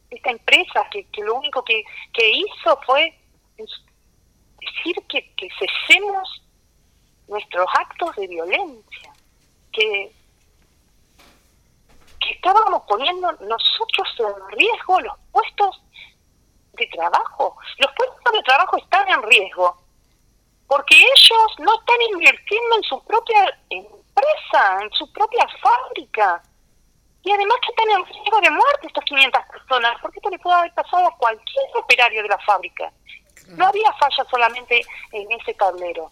Esta empresa que, que lo único que, que hizo fue decir que, que cesemos nuestros actos de violencia, que, que estábamos poniendo nosotros en riesgo los puestos de trabajo. Los puestos de trabajo están en riesgo porque ellos no están invirtiendo en su propia empresa, en su propia fábrica. Y además que están en riesgo de muerte estas 500 personas, porque esto le puede haber pasado a cualquier operario de la fábrica. No había falla solamente en ese tablero.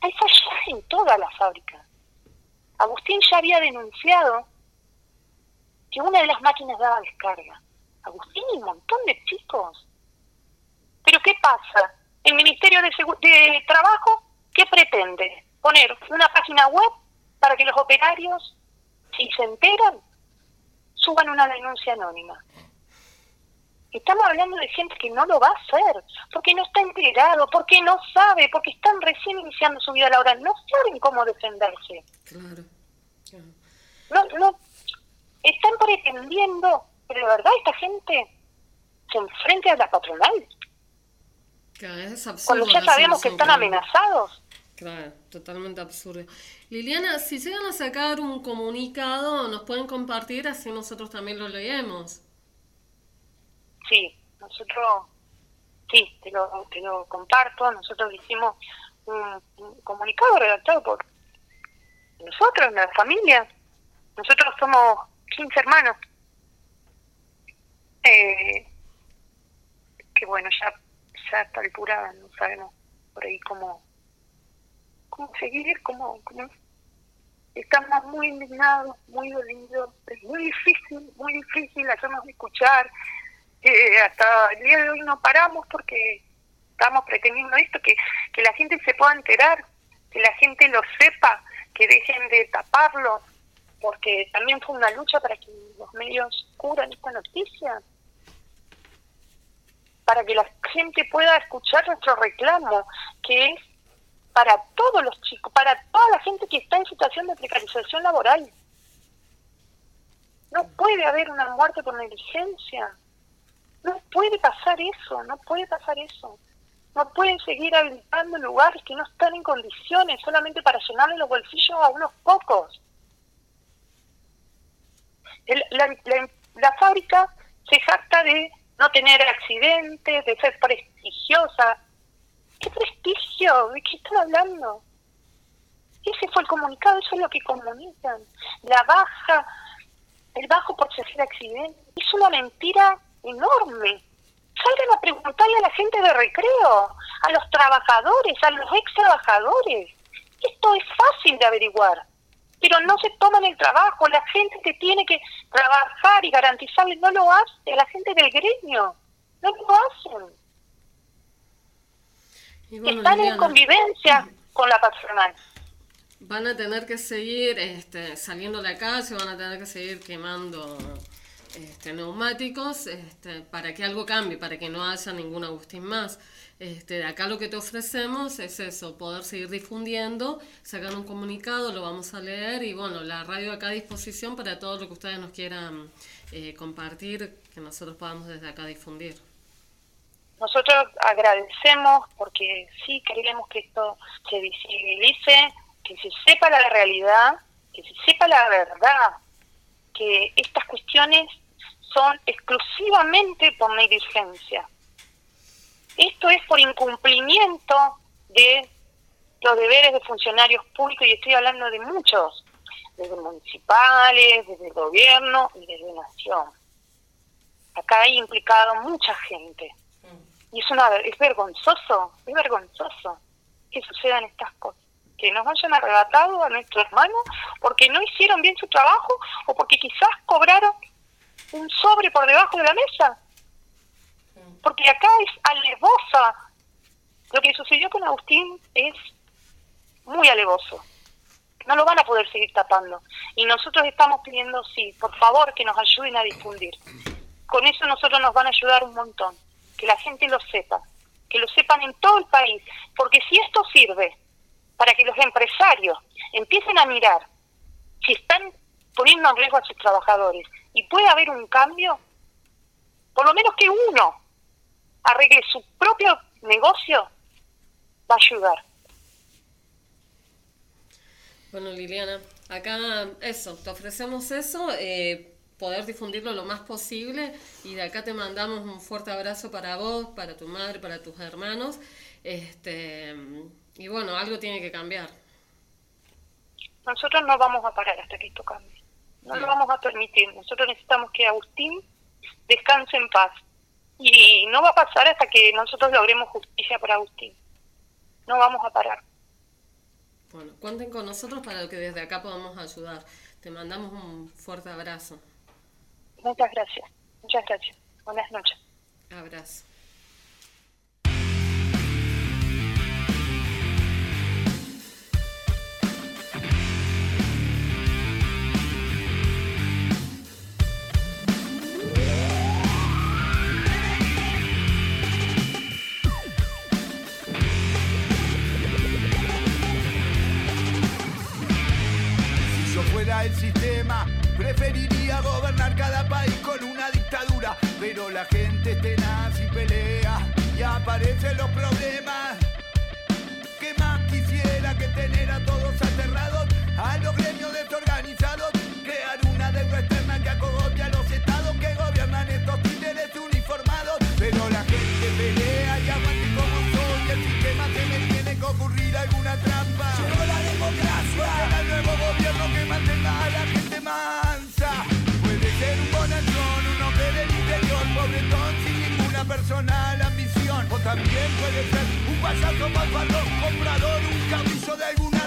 Hay fallas en toda la fábrica. Agustín ya había denunciado que una de las máquinas daba descarga. Agustín y un montón de chicos. Pero ¿qué pasa? El Ministerio de, Segu- de Trabajo, ¿qué pretende? Poner una página web para que los operarios, si se enteran, suban una denuncia anónima. Estamos hablando de gente que no lo va a hacer, porque no está enterado, porque no sabe, porque están recién iniciando su vida laboral, no saben cómo defenderse. Claro. No, no, están pretendiendo, pero de verdad esta gente se enfrente a la patronal, Claro, es absurdo. cuando ya sabemos que están amenazados. Claro, totalmente absurdo. Liliana, si llegan a sacar un comunicado, nos pueden compartir, así nosotros también lo leemos. Sí, nosotros, sí, te lo, te lo comparto, nosotros hicimos un, un comunicado redactado por nosotros, la familia. Nosotros somos 15 hermanos. Eh, que bueno, ya, ya a esta altura no sabemos por ahí cómo, cómo seguir, cómo, cómo estamos muy indignados, muy dolidos, es muy difícil muy difícil hacernos escuchar. Eh, hasta el día de hoy no paramos porque estamos pretendiendo esto, que, que la gente se pueda enterar, que la gente lo sepa, que dejen de taparlo, porque también fue una lucha para que los medios cubran esta noticia, para que la gente pueda escuchar nuestro reclamo, que es para todos los chicos, para toda la gente que está en situación de precarización laboral. No puede haber una muerte por negligencia. No puede pasar eso, no puede pasar eso. No pueden seguir habilitando lugares que no están en condiciones solamente para llenarle los bolsillos a unos pocos. El- la, la- la fábrica se jacta de no tener accidentes, de ser prestigiosa. ¿Qué prestigio? ¿De qué están hablando? Ese fue el comunicado, eso es lo que comunican. La baja, el bajo porcentaje de accidentes. Es una mentira enorme. Salgan a preguntarle a la gente de recreo, a los trabajadores, a los ex trabajadores. Esto es fácil de averiguar, pero no se toman el trabajo. La gente que tiene que trabajar y garantizarle no lo hace, la gente del gremio no lo hacen. Y bueno, Están en convivencia con la patronal. Van a tener que seguir este, saliendo a la calle, van a tener que seguir quemando este, neumáticos este, para que algo cambie, para que no haya ningún Agustín más. Este, acá lo que te ofrecemos es eso, poder seguir difundiendo, sacar un comunicado, lo vamos a leer y bueno, la radio acá a disposición para todo lo que ustedes nos quieran eh, compartir, que nosotros podamos desde acá difundir. Nosotros agradecemos porque sí queremos que esto se visibilice, que se sepa la realidad, que se sepa la verdad, que estas cuestiones son exclusivamente por negligencia. Esto es por incumplimiento de los deberes de funcionarios públicos y estoy hablando de muchos, desde municipales, desde el gobierno y desde nación. Acá hay implicado mucha gente. Y es, una, es vergonzoso, es vergonzoso que sucedan estas cosas. Que nos hayan arrebatado a nuestro hermano porque no hicieron bien su trabajo o porque quizás cobraron un sobre por debajo de la mesa. Porque acá es alevosa. Lo que sucedió con Agustín es muy alevoso. No lo van a poder seguir tapando. Y nosotros estamos pidiendo, sí, por favor, que nos ayuden a difundir. Con eso nosotros nos van a ayudar un montón. Que la gente lo sepa. Que lo sepan en todo el país. Porque si esto sirve para que los empresarios empiecen a mirar si están poniendo en riesgo a sus trabajadores y puede haber un cambio, por lo menos que uno arregle su propio negocio, va a ayudar. Bueno, Liliana, acá eso, te ofrecemos eso, eh, poder difundirlo lo más posible y de acá te mandamos un fuerte abrazo para vos, para tu madre, para tus hermanos. Este, y bueno, algo tiene que cambiar. Nosotros no vamos a parar hasta que esto cambie. No lo vamos a permitir. Nosotros necesitamos que Agustín descanse en paz. Y no va a pasar hasta que nosotros logremos justicia para Agustín. No vamos a parar. Bueno, cuenten con nosotros para que desde acá podamos ayudar. Te mandamos un fuerte abrazo. Muchas gracias. Muchas gracias. Buenas noches. Abrazo. Fuera el sistema, preferiría gobernar cada país con una dictadura. Pero la gente es tenaz y pelea y aparecen los problemas. Gobierno que mantenga a la gente mansa. Puede ser un bonachón, un hombre del interior, pobretón sin ninguna personal ambición. O también puede ser un payaso malvado, comprador, un capricho de alguna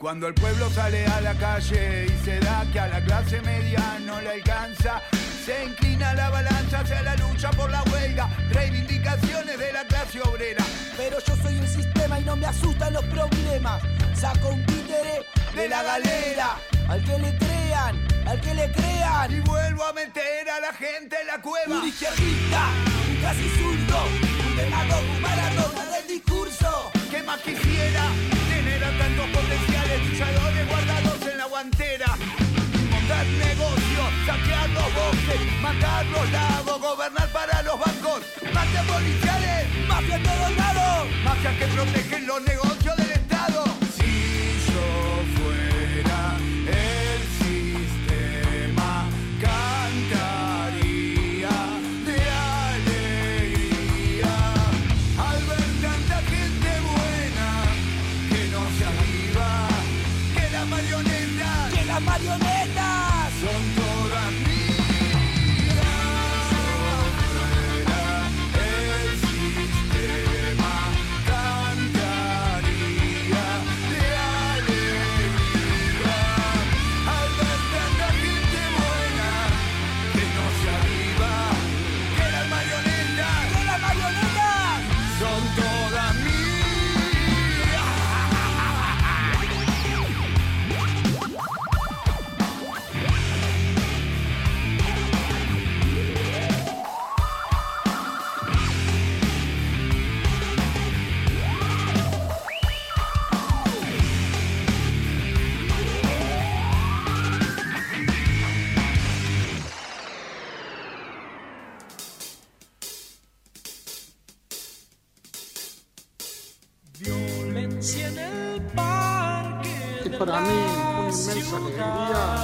Cuando el pueblo sale a la calle y se da que a la clase media no le alcanza, se inclina la balanza hacia la lucha por la huelga, reivindicaciones de la clase obrera. Pero yo soy un sistema y no me asustan los problemas. Saco un títere de la galera, al que le crean, al que le crean. Y vuelvo a meter a la gente en la cueva. Un izquierdista, un casi zurdo, un demagogo, un del discurso. ¿Qué más quisiera a tantos potenciales luchadores guardados en la guantera? Montar negocios, saquear los bosques, matar los lagos, gobernar para los bancos, mafias policiales, mafia en todos lados, mafias que protegen los negocios para la mí fue una inmensa ciudad. alegría.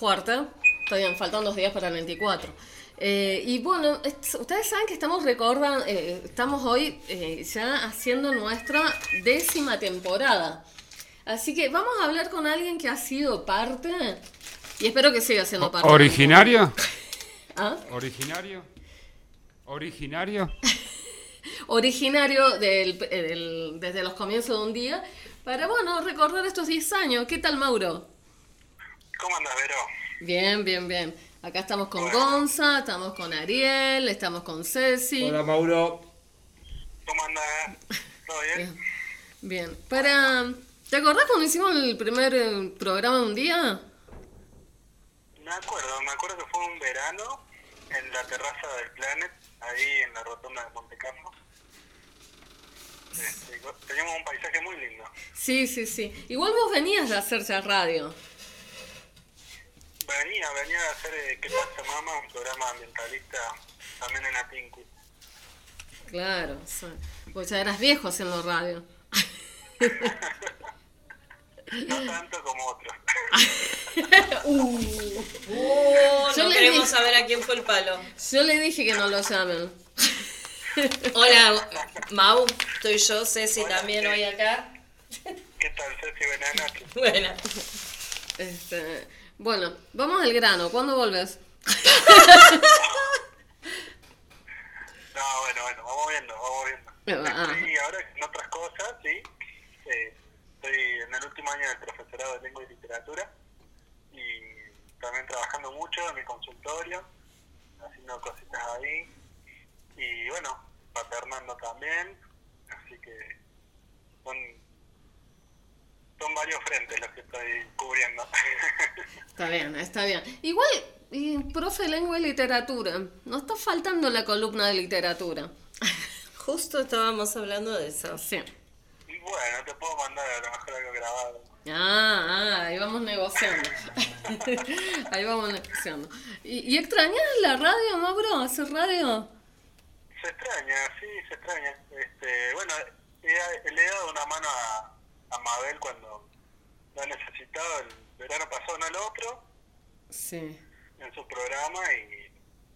Fuerte. Todavía faltan dos días para el 24. Eh, y bueno, es- ustedes saben que estamos recordando, eh, estamos hoy eh, ya haciendo nuestra décima temporada. Así que vamos a hablar con alguien que ha sido parte y espero que siga siendo parte. ¿Originario? ¿Ah? ¿Originario? ¿Originario? Originario del, del- desde los comienzos de un día para, bueno, recordar estos 10 años. ¿Qué tal, Mauro? ¿Cómo andas, Vero? Bien, bien, bien. Acá estamos con Gonza, estamos con Ariel, estamos con Ceci. Hola Mauro. ¿Cómo andas? ¿Todo bien? Bien. Para, ¿Te acordás cuando hicimos el primer eh, programa de un día? Me acuerdo, me acuerdo que fue un verano en la terraza del Planet, ahí en la rotonda de Monte Carlo. Este, teníamos un paisaje muy lindo. Sí, sí, sí. Igual vos venías de hacer ya radio. Venía, venía a hacer eh, ¿Qué pasa, mamá? Un programa ambientalista también en Apincu. Claro, sí. Vos ya eras viejo haciendo radio. No tanto como otros. Uh, Yo no queremos dije- saber a quién fue el palo. Yo le dije que no lo llamen. Hola, Mau, estoy yo, Ceci también hoy acá. ¿Qué tal, Ceci Benanato? Bueno, Este, bueno, vamos al grano. ¿Cuándo volves? No, bueno, bueno, vamos viendo, vamos viendo. Ah. Estoy ahora en otras cosas, sí. Eh, estoy en el último año del profesorado de lengua y literatura y también trabajando mucho en mi consultorio, haciendo cositas ahí y bueno, paternando también, así que son, son varios frentes los que estoy cubriendo. Está bien, está bien. Igual, y, profe de lengua y literatura, nos está faltando la columna de literatura. justo estábamos hablando de eso. Sí. Y bueno, te puedo mandar a lo mejor algo grabado. Ah, ah, ahí vamos negociando. ahí vamos negociando. ¿Y, y extrañas la radio, Mauro? ¿Hacer radio? Se extraña, sí, se extraña. Este, bueno, he- le he dado una mano a, a Mabel cuando lo ha necesitado el verano pasado, no el otro, Sí. en su programa y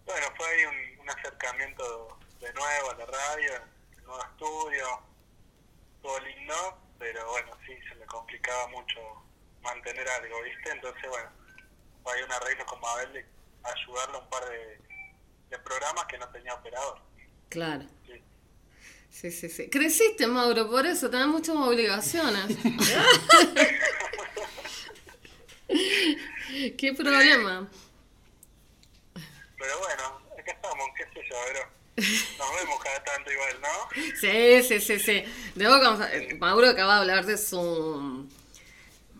bueno, fue ahí un, un acercamiento de nuevo a la radio, el nuevo estudio, todo lindo, pero bueno, sí, se me complicaba mucho mantener algo, ¿viste? Entonces, bueno, hay un arreglo con Mabel de ayudarle a un par de, de programas que no tenía operador. Claro. Sí, sí, sí. Creciste, Mauro, por eso tenés muchas obligaciones. ¿Qué problema? Pero bueno, acá estamos, qué sé yo, pero nos vemos cada tanto igual, ¿no? Sí, sí, sí, sí. Debo Mauro acaba de hablar de su...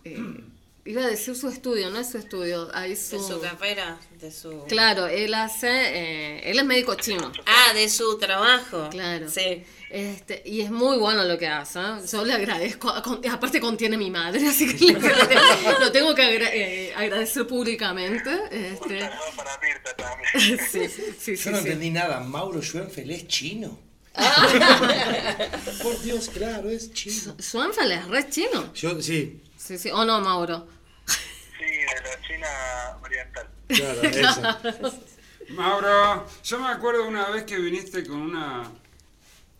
eh, iba a decir su estudio, no es su estudio, hay su... De su carrera, de su... Claro, él hace... eh, él es médico chino. Ah, de su trabajo. Claro. Sí. Este, y es muy bueno lo que hace. ¿eh? Yo le agradezco. con- aparte contiene mi madre, así que le- lo tengo que agra- eh, agradecer públicamente. Este, sí, sí, sí, Yo no sí. entendí nada. ¿Mauro Schoenfeld es chino? Por Dios, claro, es chino. Schoenfeld es re chino. Yo, sí. Sí, sí. O no, Mauro. La China oriental. Claro, eso. Mauro, yo me acuerdo una vez que viniste con una,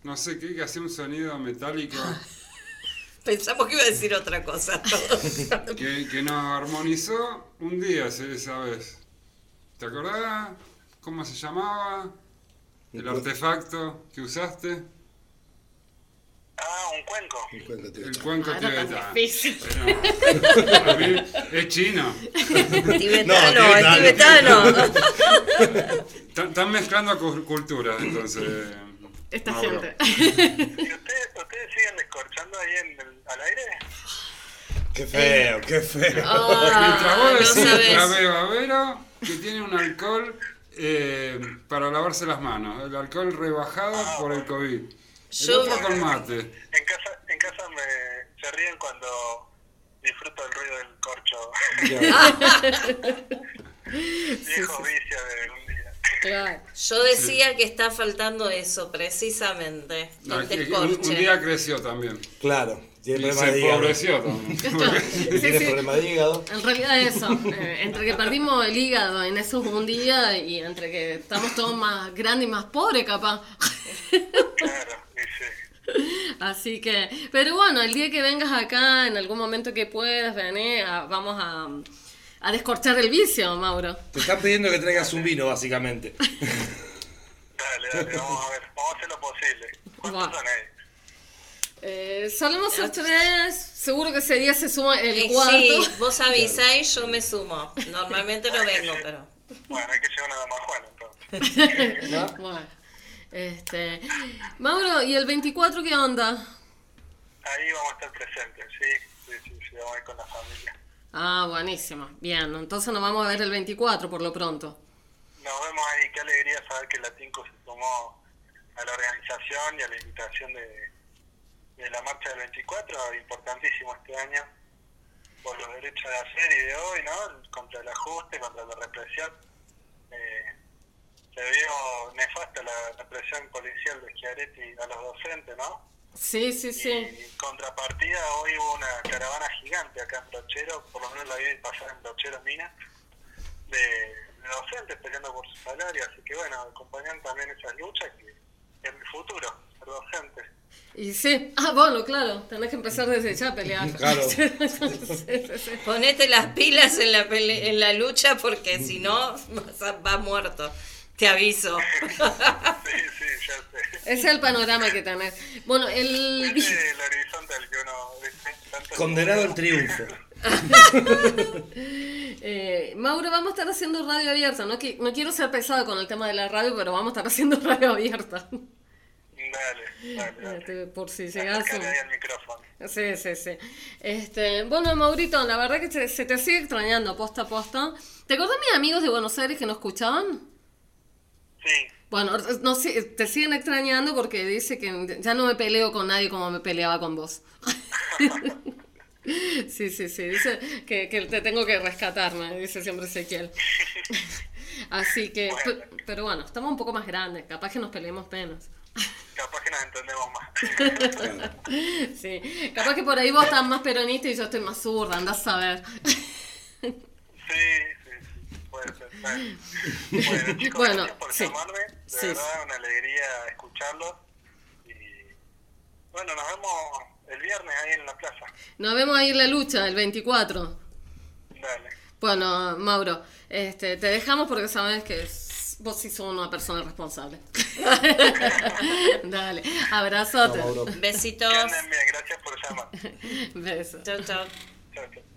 no sé qué, que hacía un sonido metálico Pensamos que iba a decir otra cosa. que, que nos armonizó un día esa vez. ¿Te acordás cómo se llamaba? El artefacto que usaste. Ah, un cuenco. El cuenco Ah, no tan tibetano. mí es chino. Tibetano, es tibetano. Están están mezclando cu- culturas, entonces. Esta gente. ¿Y ustedes, ustedes siguen descorchando ahí en el, al aire? Qué feo, qué feo. Mientras vos no decís la que tiene un alcohol eh, para lavarse las manos, el alcohol rebajado por el COVID. Yo- otro con mate. En casa, en casa me, se ríen cuando disfruto el ruido del corcho. Viejo vicio de un día. Claro. Yo decía que está faltando eso, precisamente. No, el que un, un día creció también. Claro, tiene Y se de hígado. empobreció también. Sí, Tiene sí. problemas de hígado. En realidad eso, eh, entre que perdimos el hígado en esos un día y entre que estamos todos más grandes y más pobres capaz. Así que, pero bueno, el día que vengas acá, en algún momento que puedas, venir, a- vamos a, a descorchar el vicio, Mauro. Te están pidiendo que traigas un vino, básicamente. Dale, dale, vamos a ver, vamos a hacer lo posible. ¿Cuántos son ahí? Eh, solemos ser tres, seguro que ese día se suma el Eh, cuarto. Sí, vos avisáis, yo me sumo. Normalmente no vengo, pero. Bueno, hay que llevar una dama Juana entonces. bueno, este, Mauro, ¿y el 24 qué onda? Ahí vamos a estar presentes, sí, sí, sí, sí, vamos a ir con la familia. Ah, buenísimo. Bien, entonces nos vamos a ver el 24 por lo pronto. Nos vemos ahí, qué alegría saber que la TINCO se sumó a la organización y a la invitación de, de la marcha del 24, importantísimo este año, por los derechos de hacer y de hoy, ¿no? Contra el ajuste, contra la represión. Se vio nefasta la represión policial de Schiaretti a los docentes, ¿no? Sí, sí, sí. Y contrapartida, hoy hubo una caravana gigante acá en Brochero, por lo menos la vi pasar en Brochero Mina, de, de docentes peleando por su salario, así que bueno, acompañan también esas luchas que es mi futuro, ser docente. Y sí, ah, bueno, claro, tenés que empezar desde ya a pelear. Claro. Sí, sí, sí. Ponete las pilas en la, pele- en la lucha porque si no vas, a- vas muerto. Te aviso. Ese es el panorama que tenés. Bueno, el... Es el horizonte al que uno... Condenado al triunfo. Eh, Mauro, vamos a estar haciendo radio abierta. No, qui- no quiero ser pesado con el tema de la radio, pero vamos a estar haciendo radio abierta. Dale, dale, dale. Este, por si llegas. Micrófono. Sí, sí, sí. Este, bueno, Maurito, la verdad que se, se te sigue extrañando posta a posta. ¿Te acordás mis amigos de Buenos Aires que no escuchaban? Sí. Bueno, no, sé, te siguen extrañando porque dice que ya no me peleo con nadie como me peleaba con vos. sí, sí, sí. Dice que, que te tengo que rescatar, me dice siempre Ezequiel. Así que, pe- pero bueno, estamos un poco más grandes, capaz que nos peleemos menos. Capaz que nos entendemos más. Sí, capaz que por ahí vos estás más peronista y yo estoy más zurda, andás a ver. Sí, puede ser. Dale. Bueno, chicos, Bueno, gracias por sí. llamarme. De Sí, verdad, una alegría escucharlos. Y bueno, nos vemos el viernes ahí en la plaza. Nos vemos ahí en la lucha, el 24. Dale. Bueno, Mauro, este, te dejamos porque sabes que es- vos sí sos una persona responsable. Dale, abrazote. Mauro. Besitos. Bien, gracias por llamar. Besos. Chao, chao. Chao, chao.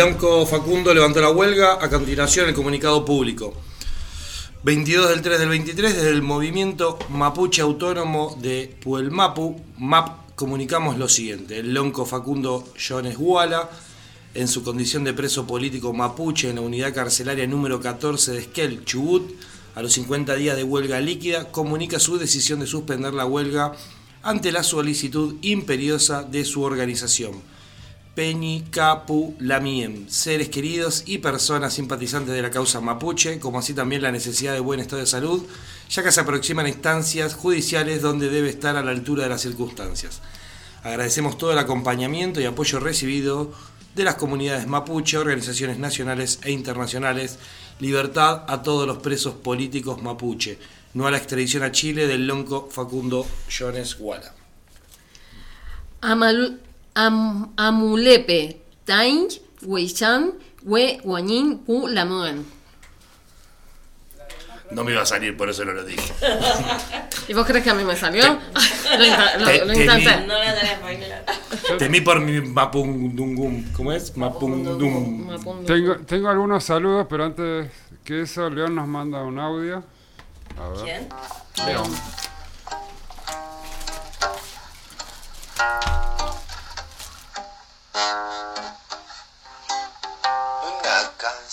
El Lonco Facundo levantó la huelga, a continuación el comunicado público. 22 del 3 del 23, desde el movimiento Mapuche Autónomo de Puelmapu, MAP, comunicamos lo siguiente. El lonco Facundo Jones Guala, en su condición de preso político mapuche en la unidad carcelaria número 14 de Esquel, Chubut, a los 50 días de huelga líquida, comunica su decisión de suspender la huelga ante la solicitud imperiosa de su organización. Peñi, Capu, Lamiem, seres queridos y personas simpatizantes de la causa mapuche, como así también la necesidad de buen estado de salud, ya que se aproximan instancias judiciales donde debe estar a la altura de las circunstancias. Agradecemos todo el acompañamiento y apoyo recibido de las comunidades mapuche, organizaciones nacionales e internacionales. Libertad a todos los presos políticos mapuche. No a la extradición a Chile del lonco Facundo Jones. Amal- am- amulepe, tain, weichan, we, guañín, pu, lamuen. No me iba a salir, por eso no lo dije. ¿Y vos crees que a mí me salió? lo, inta- lo- te- lo te intenté. vi. No la tenés bailar. Temí por mi mapundungum. ¿Cómo es? Mapundum. Tengo, tengo algunos saludos, pero antes que eso, León nos manda un audio. A ver. ¿Quién? León.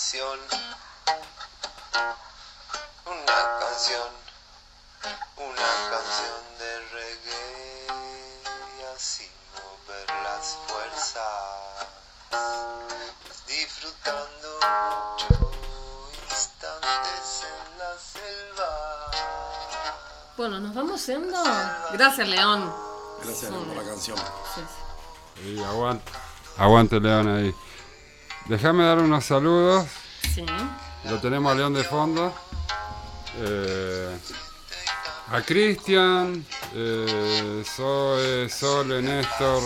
Canción, una canción, una canción de reggae y así mover las fuerzas, disfrutando mucho instantes en la selva. Bueno, nos vamos yendo. Gracias, León. Gracias por la canción. Sí, Sí, aguante. Aguante, León, ahí. Déjame dar unos saludos. Sí. Lo tenemos a León de fondo. Eh, a Cristian, eh, Zoe, Sole, Néstor,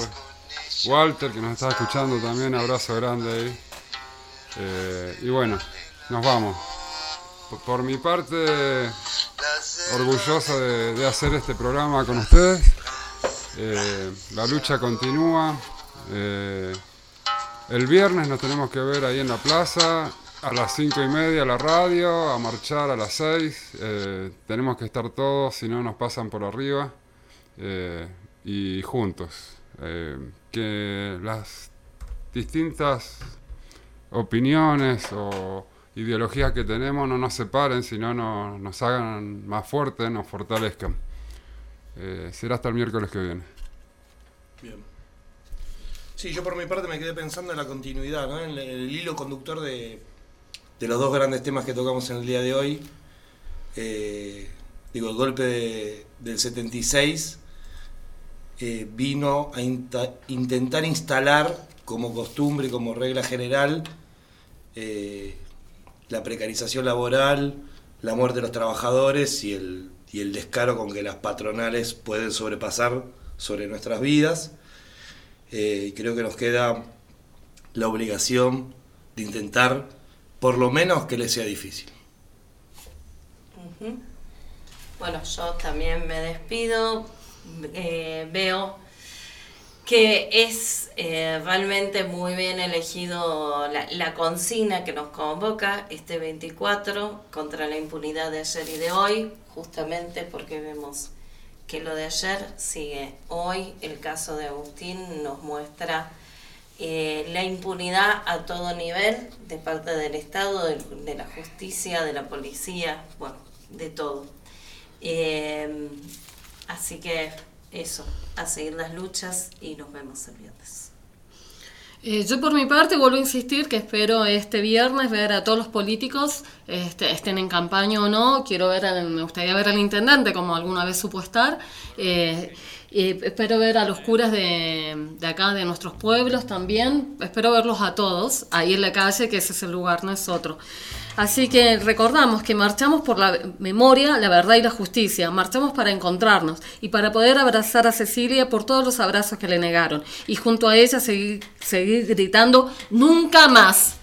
Walter, que nos está escuchando también. Abrazo grande ahí. Eh, y bueno, nos vamos. Por, por mi parte, orgulloso de, de hacer este programa con ustedes. Eh, la lucha continúa. El viernes nos tenemos que ver ahí en la plaza, a las cinco y media la radio, a marchar a las 6. eh, tenemos que estar todos, si no nos pasan por arriba. eh, y juntos. eh, que las distintas opiniones o ideologías que tenemos no nos separen, sino no- nos hagan más fuertes, nos fortalezcan. Será hasta el miércoles que viene. Bien. Sí, yo por mi parte me quedé pensando en la continuidad, en el, hilo conductor de, los dos grandes temas que tocamos en el día de hoy. Eh, digo, el golpe de- del 76 eh, vino a intentar instalar como costumbre, como regla general, eh, la precarización laboral, la muerte de los trabajadores y el descaro con que las patronales pueden sobrepasar sobre nuestras vidas. Eh, creo que nos queda la obligación de intentar, por lo menos, que les sea difícil. Bueno, yo también me despido. Eh, veo que es eh, realmente muy bien elegido la consigna que nos convoca este 24 contra la impunidad de ayer y de hoy, justamente porque vemos que lo de ayer sigue hoy. El caso de Agustín nos muestra eh, la impunidad a todo nivel de parte del Estado, de, la justicia, de la policía, bueno, de todo. Eh, así que eso, a seguir las luchas y nos vemos el viernes. Eh, yo por mi parte vuelvo a insistir que espero este viernes ver a todos los políticos, este, estén en campaña o no, quiero ver, al- me gustaría ver al intendente como alguna vez supo estar, eh, y espero ver a los curas de, de acá, de nuestros pueblos también, espero verlos a todos, ahí en la calle, que ese es el lugar, no es otro. Así que recordamos que marchamos por la memoria, la verdad y la justicia, marchamos para encontrarnos y para poder abrazar a Cecilia por todos los abrazos que le negaron y junto a ella seguir, seguir gritando nunca más.